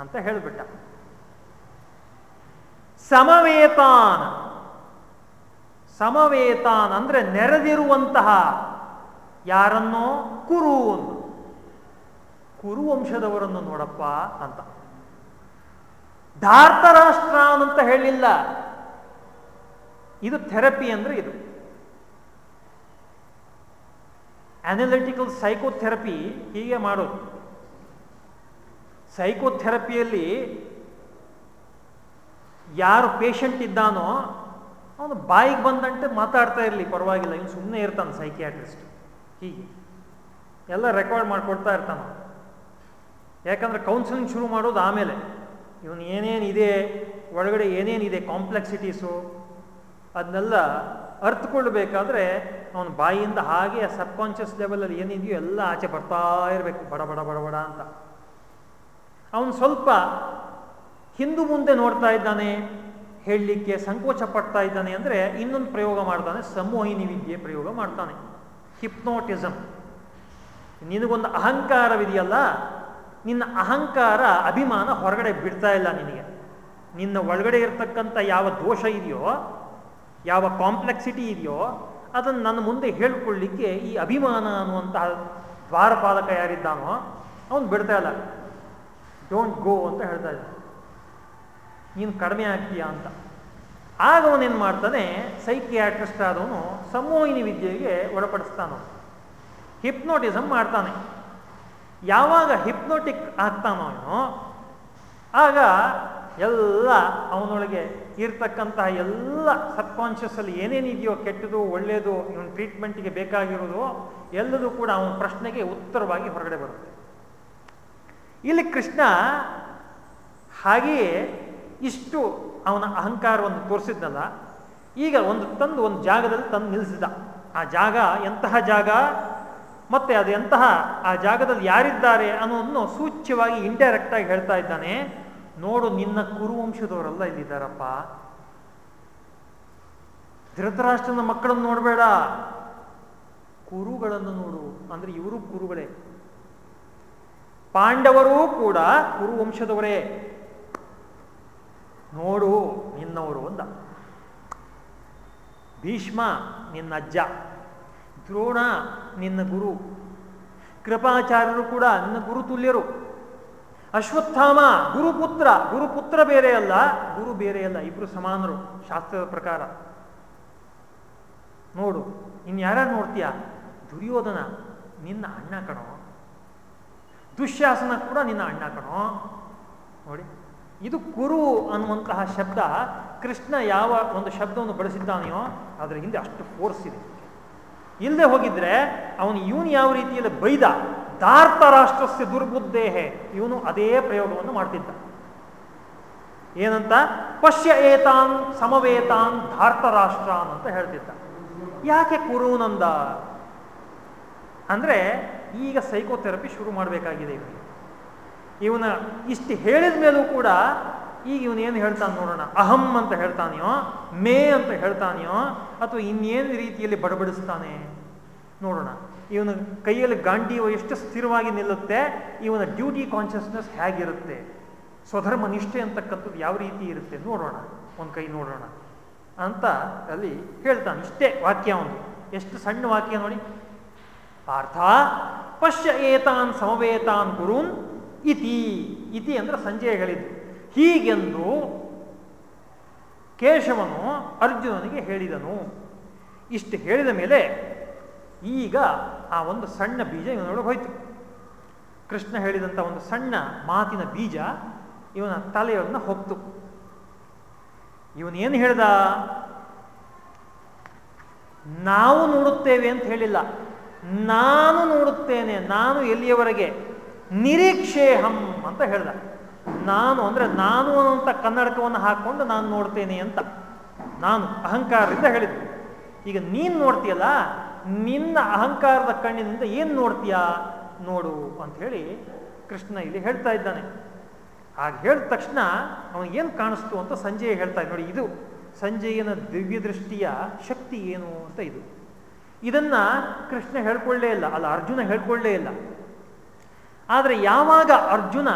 ಅಂತ ಹೇಳಿಬಿಟ್ಟ. ಸಮವೇತಾನ್ ಸಮವೇತಾನ್ ಅಂದ್ರೆ ನೆರೆದಿರುವಂತಹ ಯಾರನ್ನೋ? ಕುರೂನ್. ಕುರು ವಂಶದವರನ್ನು ನೋಡಪ್ಪ ಅಂತ. ಧಾರ್ತರಾಷ್ಟ್ರ ಅಂತ ಹೇಳಿಲ್ಲ. ಇದು ಥೆರಪಿ ಅಂದ್ರೆ ಇದು. ಅನಲಿಟಿಕಲ್ ಸೈಕೋಥೆರಪಿ ಹೀಗೆ ಮಾಡೋದು. ಸೈಕೋಥೆರಪಿಯಲ್ಲಿ ಯಾರು ಪೇಷಂಟ್ ಇದ್ದಾನೋ ಅವನು ಬಾಯಿಗೆ ಬಂದಂತೆ ಮಾತಾಡ್ತಾ ಇರಲಿ, ಪರವಾಗಿಲ್ಲ ಇನ್ನು ಸುಮ್ಮನೆ ಇರ್ತಾನೆ ಸೈಕಿಯಾಟ್ರಿಸ್ಟ್ ಹೀಗೆ. ಎಲ್ಲ ರೆಕಾರ್ಡ್ ಮಾಡಿಕೊಡ್ತಾ ಇರ್ತಾನೆ. ಯಾಕಂದ್ರೆ ಕೌನ್ಸಿಲಿಂಗ್ ಶುರು ಮಾಡೋದು ಆಮೇಲೆ. ಇವನು ಏನೇನಿದೆ, ಒಳಗಡೆ ಏನೇನಿದೆ ಕಾಂಪ್ಲೆಕ್ಸಿಟೀಸು ಅದನ್ನೆಲ್ಲ ಅರ್ಥಕೊಳ್ಬೇಕಾದ್ರೆ ಅವನ ಬಾಯಿಯಿಂದ ಹಾಗೆ ಸಬ್ ಕಾನ್ಷಿಯಸ್ ಲೆವೆಲಲ್ಲಿ ಏನಿದೆಯೋ ಎಲ್ಲ ಆಚೆ ಬರ್ತಾ ಇರಬೇಕು. ಬಡ ಬಡ ಬಡ ಬಡ ಅಂತ. ಅವನು ಸ್ವಲ್ಪ ಹಿಂದು ಮುಂದೆ ನೋಡ್ತಾ ಇದ್ದಾನೆ, ಹೇಳಲಿಕ್ಕೆ ಸಂಕೋಚ ಪಡ್ತಾ ಇದ್ದಾನೆ ಅಂದರೆ ಇನ್ನೊಂದು ಪ್ರಯೋಗ ಮಾಡ್ತಾನೆ, ಸಮೋಹಿನಿ ವಿದ್ಯೆ ಪ್ರಯೋಗ ಮಾಡ್ತಾನೆ. ಹಿಪ್ನೋಟಿಸಮ್ ನಿನಗೊಂದು ಅಹಂಕಾರವಿದೆಯಲ್ಲ ನಿನ್ನ ಅಹಂಕಾರ, ಅಭಿಮಾನ ಹೊರಗಡೆ ಬಿಡ್ತಾ ಇಲ್ಲ ನಿನಗೆ. ನಿನ್ನ ಒಳಗಡೆ ಇರತಕ್ಕಂಥ ಯಾವ ದೋಷ ಇದೆಯೋ, ಯಾವ ಕಾಂಪ್ಲೆಕ್ಸಿಟಿ ಇದೆಯೋ, ಅದನ್ನು ನನ್ನ ಮುಂದೆ ಹೇಳ್ಕೊಳ್ಳಿಕ್ಕೆ ಈ ಅಭಿಮಾನ ಅನ್ನುವಂತಹ ದ್ವಾರಪಾಲಕ ಯಾರಿದ್ದಾನೋ, ಅವನು ಬಿಡ್ತಾ ಇಲ್ಲ. ಡೋಂಟ್ ಗೋ ಅಂತ ಹೇಳ್ತಾ ಇದ್ದ ನೀನು ಕಡಿಮೆ ಆಗ್ತೀಯಾ ಅಂತ. ಆಗ ಅವನೇನು ಮಾಡ್ತಾನೆ ಸೈಕಿಯಾಟ್ರಿಸ್ಟ್ ಆದವನು ಸಮೋಹಿನಿ ವಿದ್ಯೆಗೆ ಒಳಪಡಿಸ್ತಾನೋ ಹಿಪ್ನೋಟಿಸಮ್ ಮಾಡ್ತಾನೆ. ಯಾವಾಗ ಹಿಪ್ನೋಟಿಕ್ ಆಗ್ತಾನೋ ಅವನು, ಆಗ ಎಲ್ಲ ಅವನೊಳಗೆ ಇರ್ತಕ್ಕಂತಹ ಎಲ್ಲ ಸಬ್ ಅಲ್ಲಿ ಏನೇನಿದೆಯೋ ಕೆಟ್ಟದು ಒಳ್ಳೆಯದು ಇವನ್ ಟ್ರೀಟ್ಮೆಂಟ್ಗೆ ಬೇಕಾಗಿರೋದು, ಎಲ್ಲದೂ ಕೂಡ ಅವನ ಪ್ರಶ್ನೆಗೆ ಉತ್ತರವಾಗಿ ಹೊರಗಡೆ ಬರುತ್ತೆ. ಇಲ್ಲಿ ಕೃಷ್ಣ ಹಾಗೆಯೇ ಇಷ್ಟು ಅವನ ಅಹಂಕಾರವನ್ನು ತೋರಿಸಿದ್ನಲ್ಲ ಈಗ ಒಂದು ತಂದು ಒಂದು ಜಾಗದಲ್ಲಿ ತಂದು ನಿಲ್ಲಿಸಿದ ಆ ಜಾಗ ಎಂತಹ ಜಾಗ? ಮತ್ತೆ ಅದು ಎಂತಹ ಆ ಜಾಗದಲ್ಲಿ ಯಾರಿದ್ದಾರೆ ಅನ್ನೋದನ್ನು ಸೂಚ್ಯವಾಗಿ ಇಂಡೈರೆಕ್ಟ್ ಆಗಿ ಹೇಳ್ತಾ ಇದ್ದಾನೆ. ನೋಡು, ನಿನ್ನ ಕುರುವಂಶದವರೆಲ್ಲ ಇಲ್ಲಿದ್ದಾರಪ್ಪ. ಧೃತರಾಷ್ಟ್ರನ ಮಕ್ಕಳನ್ನು ನೋಡಬೇಡ. ಕುರುಗಳನ್ನು ನೋಡು. ಅಂದ್ರೆ ಇವರು ಕುರುಗಳೇ. ಪಾಂಡವರೂ ಕೂಡ ಕುರುವಂಶದವರೇ. ನೋಡು, ನಿನ್ನವರು ಅಂದ ಭೀಷ್ಮ ನಿನ್ನ ಅಜ್ಜ. ದ್ರೋಣ ನಿನ್ನ ಗುರು. ಕೃಪಾಚಾರ್ಯರು ಕೂಡ ನಿನ್ನ ಗುರು ತುಲ್ಯರು. ಅಶ್ವತ್ಥಾಮ ಗುರುಪುತ್ರ ಗುರುಪುತ್ರ ಬೇರೆ ಅಲ್ಲ, ಗುರು ಬೇರೆ ಅಲ್ಲ, ಇಬ್ರು ಸಮಾನರು, ಶಾಸ್ತ್ರದ ಪ್ರಕಾರ. ನೋಡು, ಇನ್ ಯಾರ್ಯಾರು ನೋಡ್ತೀಯ? ದುರ್ಯೋಧನ, ನಿನ್ನ ಅಣ್ಣ ಕಣೋ. ದುಶ್ಯಾಸನ ಕೂಡ ನಿನ್ನ ಅಣ್ಣ ಕಣೋ. ನೋಡಿ, ಇದು ಕುರು ಅನ್ನುವಂತಹ ಶಬ್ದ ಕೃಷ್ಣ ಯಾವ ಒಂದು ಶಬ್ದವನ್ನು ಬಳಸಿದ್ದಾನೆಯೋ, ಅದರ ಹಿಂದೆ ಅಷ್ಟು ಫೋರ್ಸ್ ಇದೆ. ಇಲ್ಲದೆ ಹೋಗಿದ್ರೆ ಅವನು ಇವನು ಯಾವ ರೀತಿಯಲ್ಲಿ ಬೈದ? ಧಾರ್ತ ರಾಷ್ಟ್ರಸ್ಯ ದುರ್ಬುದ್ದೇಹೆ. ಇವನು ಅದೇ ಪ್ರಯೋಗವನ್ನು ಮಾಡ್ತಿದ್ದ. ಏನಂತ? ಪಶ್ಯ ಏತಾನ್ ಸಮವೇತಾನ್ ಧಾರ್ತ ರಾಷ್ಟ್ರಾನ್ ಅಂತ ಹೇಳ್ತಿದ್ದ. ಯಾಕೆ ಕುರುನಂದ? ಅಂದ್ರೆ ಈಗ ಸೈಕೋಥೆರಪಿ ಶುರು ಮಾಡಬೇಕಾಗಿದೆ ಇವನಿಗೆ. ಇವನ ಇಷ್ಟು ಹೇಳಿದ ಮೇಲೂ ಕೂಡ ಈಗ ಇವನು ಏನು ಹೇಳ್ತಾನೆ ನೋಡೋಣ? ಅಹಂ ಅಂತ ಹೇಳ್ತಾನೆಯೋ, ಮೇ ಅಂತ ಹೇಳ್ತಾನೆಯೋ, ಅಥವಾ ಇನ್ನೇನು ರೀತಿಯಲ್ಲಿ ಬಡಬಡಿಸ್ತಾನೆ? ನೋಡೋಣ. ಇವನ ಕೈಯಲ್ಲಿ ಗಾಂಡೀವ ಎಷ್ಟು ಸ್ಥಿರವಾಗಿ ನಿಲ್ಲುತ್ತೆ, ಇವನ ಡ್ಯೂಟಿ ಕಾನ್ಷಿಯಸ್ನೆಸ್ ಹೇಗಿರುತ್ತೆ, ಸ್ವಧರ್ಮ ನಿಷ್ಠೆ ಅಂತಕ್ಕಂಥದ್ದು ಯಾವ ರೀತಿ ಇರುತ್ತೆ ನೋಡೋಣ. ಒಂದು ಕೈ ನೋಡೋಣ. ಅಂತ ಅಲ್ಲಿ ಹೇಳ್ತಾನೆ. ಇಷ್ಟೇ ವಾಕ್ಯ ಒಂದು. ಎಷ್ಟು ಸಣ್ಣ ವಾಕ್ಯ ನೋಡಿ. ಪಾರ್ಥ ಪಶ್ಯ ಏತಾನ್ ಸಮವೇತಾನ್ ಗುರುನ್ ಇತಿ. ಇತಿ ಅಂದ್ರೆ ಸಂಜಯ ಹೇಳಿದ್ದು ಹೀಗೆಂದು ಕೇಶವನು ಅರ್ಜುನನಿಗೆ ಹೇಳಿದನು. ಇಷ್ಟು ಹೇಳಿದ ಮೇಲೆ ಈಗ ಆ ಒಂದು ಸಣ್ಣ ಬೀಜ ಇವನೊಳಗೆ ಹೋಯ್ತು. ಕೃಷ್ಣ ಹೇಳಿದಂಥ ಒಂದು ಸಣ್ಣ ಮಾತಿನ ಬೀಜ ಇವನ ತಲೆಯನ್ನ ಹೋಗ್ತು. ಇವನೇನು ಹೇಳ್ದ? ನಾವು ನೋಡುತ್ತೇವೆ ಅಂತ ಹೇಳಿಲ್ಲ. ನಾನು ನೋಡುತ್ತೇನೆ, ನಾನು ಎಲ್ಲಿಯವರೆಗೆ? ನಿರೀಕ್ಷೇಹಂ ಅಂತ ಹೇಳ್ದ. ನಾನು ಅಂದ್ರೆ ನಾನು ಅನ್ನುವಂಥ ಕನ್ನಡಕವನ್ನು ಹಾಕೊಂಡು ನಾನು ನೋಡ್ತೇನೆ ಅಂತ. ನಾನು ಅಹಂಕಾರದಿಂದ ಹೇಳಿದ್ದು. ಈಗ ನೀನು ನೋಡ್ತೀಯಲ್ಲ ನಿನ್ನ ಅಹಂಕಾರದ ಕಣ್ಣಿನಿಂದ ಏನು ನೋಡ್ತೀಯಾ? ನೋಡು ಅಂತ ಹೇಳಿ ಕೃಷ್ಣ ಇಲ್ಲಿ ಹೇಳ್ತಾ ಇದ್ದಾನೆ. ಹಾಗೆ ಹೇಳಿದ ತಕ್ಷಣ ಏನು ಕಾಣಿಸ್ತು ಅಂತ ಸಂಜಯ ಹೇಳ್ತಾ ನೋಡಿ, ಇದು ಸಂಜಯನ ದಿವ್ಯ ದೃಷ್ಟಿಯ ಶಕ್ತಿ ಏನು ಅಂತ ಇದು. ಇದನ್ನ ಕೃಷ್ಣ ಹೇಳ್ಕೊಳ್ಳೇ ಇಲ್ಲ, ಅಲ್ಲ ಅರ್ಜುನ ಹೇಳ್ಕೊಳ್ಳೇ ಇಲ್ಲ. ಆದರೆ ಯಾವಾಗ ಅರ್ಜುನ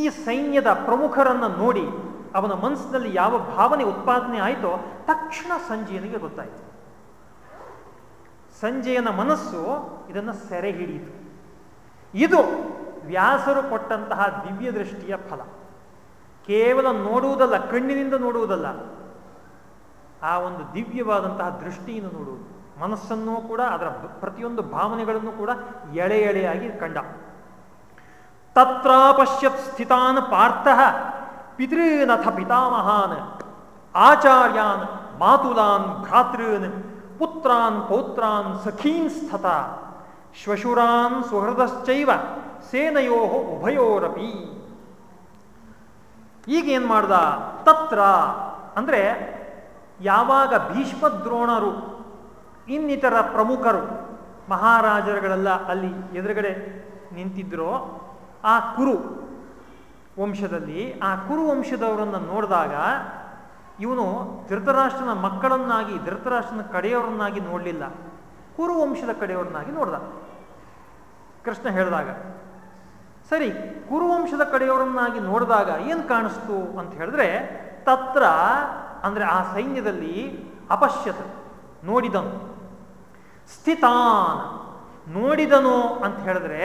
ಈ ಸೈನ್ಯದ ಪ್ರಮುಖರನ್ನು ನೋಡಿ ಅವನ ಮನಸ್ಸಿನಲ್ಲಿ ಯಾವ ಭಾವನೆ ಉತ್ಪಾದನೆ ಆಯಿತೋ ತಕ್ಷಣ ಸಂಜಯನಿಗೆ ಗೊತ್ತಾಯಿತು. ಸಂಜಯನ ಮನಸ್ಸು ಇದನ್ನು ಸೆರೆ ಹಿಡಿಯಿತು. ಇದು ವ್ಯಾಸರು ಕೊಟ್ಟಂತಹ ದಿವ್ಯ ದೃಷ್ಟಿಯ ಫಲ. ಕೇವಲ ನೋಡುವುದಲ್ಲ, ಕಣ್ಣಿನಿಂದ ನೋಡುವುದಲ್ಲ, ಆ ಒಂದು ದಿವ್ಯವಾದಂತಹ ದೃಷ್ಟಿಯನ್ನು ನೋಡುವುದು. ಮನಸ್ಸನ್ನು ಕೂಡ, ಅದರ ಪ್ರತಿಯೊಂದು ಭಾವನೆಗಳನ್ನು ಕೂಡ ಎಳೆ ಎಳೆಯಾಗಿ ಕಂಡ. ತತ್ರ ಪಶ್ಯತ್ ಸ್ಥಿತಾನ್ ಪಾರ್ಥ ಪಿತೃನಥ ಪಿತಾಮಹಾನ್, ಆಚಾರ್ಯಾನ್ ಮಾತುಲಾನ್ ಭ್ರಾತೃನ್ ಪುತ್ರಾನ್ ಪೌತ್ರಾನ್ ಸಖೀನ್ ಸ್ಥತ ಶ್ವಶುರಾನ್ ಸುಹೃದಶ್ಚೈವ ಸೇನಯೋ ಉಭಯೋರಪಿ. ಈಗ ಏನ್ ಮಾಡ್ದ? ತತ್ರ ಅಂದ್ರೆ ಯಾವಾಗ ಭೀಷ್ಮದ್ರೋಣರು, ಇನ್ನಿತರ ಪ್ರಮುಖರು, ಮಹಾರಾಜರುಗಳೆಲ್ಲ ಅಲ್ಲಿ ಎದುರುಗಡೆ ನಿಂತಿದ್ರೋ, ಆ ಕುರು ವಂಶದಲ್ಲಿ ಆ ಕುರು ವಂಶದವರನ್ನು ನೋಡಿದಾಗ ಇವನು ಧೃತರಾಷ್ಟ್ರನ ಮಕ್ಕಳನ್ನಾಗಿ, ಧೃತರಾಷ್ಟ್ರನ ಕಡೆಯವರನ್ನಾಗಿ ನೋಡಲಿಲ್ಲ. ಕುರುವಂಶದ ಕಡೆಯವರನ್ನಾಗಿ ನೋಡ್ದ. ಕೃಷ್ಣ ಹೇಳಿದಾಗ, ಸರಿ, ಕುರುವಂಶದ ಕಡೆಯವರನ್ನಾಗಿ ನೋಡಿದಾಗ ಏನು ಕಾಣಿಸ್ತು? ಅಂತ ಹೇಳಿದ್ರೆ, ತತ್ರ ಅಂದ್ರೆ ಆ ಸೈನ್ಯದಲ್ಲಿ ಅಪಶ್ಯತ ನೋಡಿದನು. ಸ್ಥಿತಾನ್, ನೋಡಿದನು ಅಂತ ಹೇಳಿದ್ರೆ,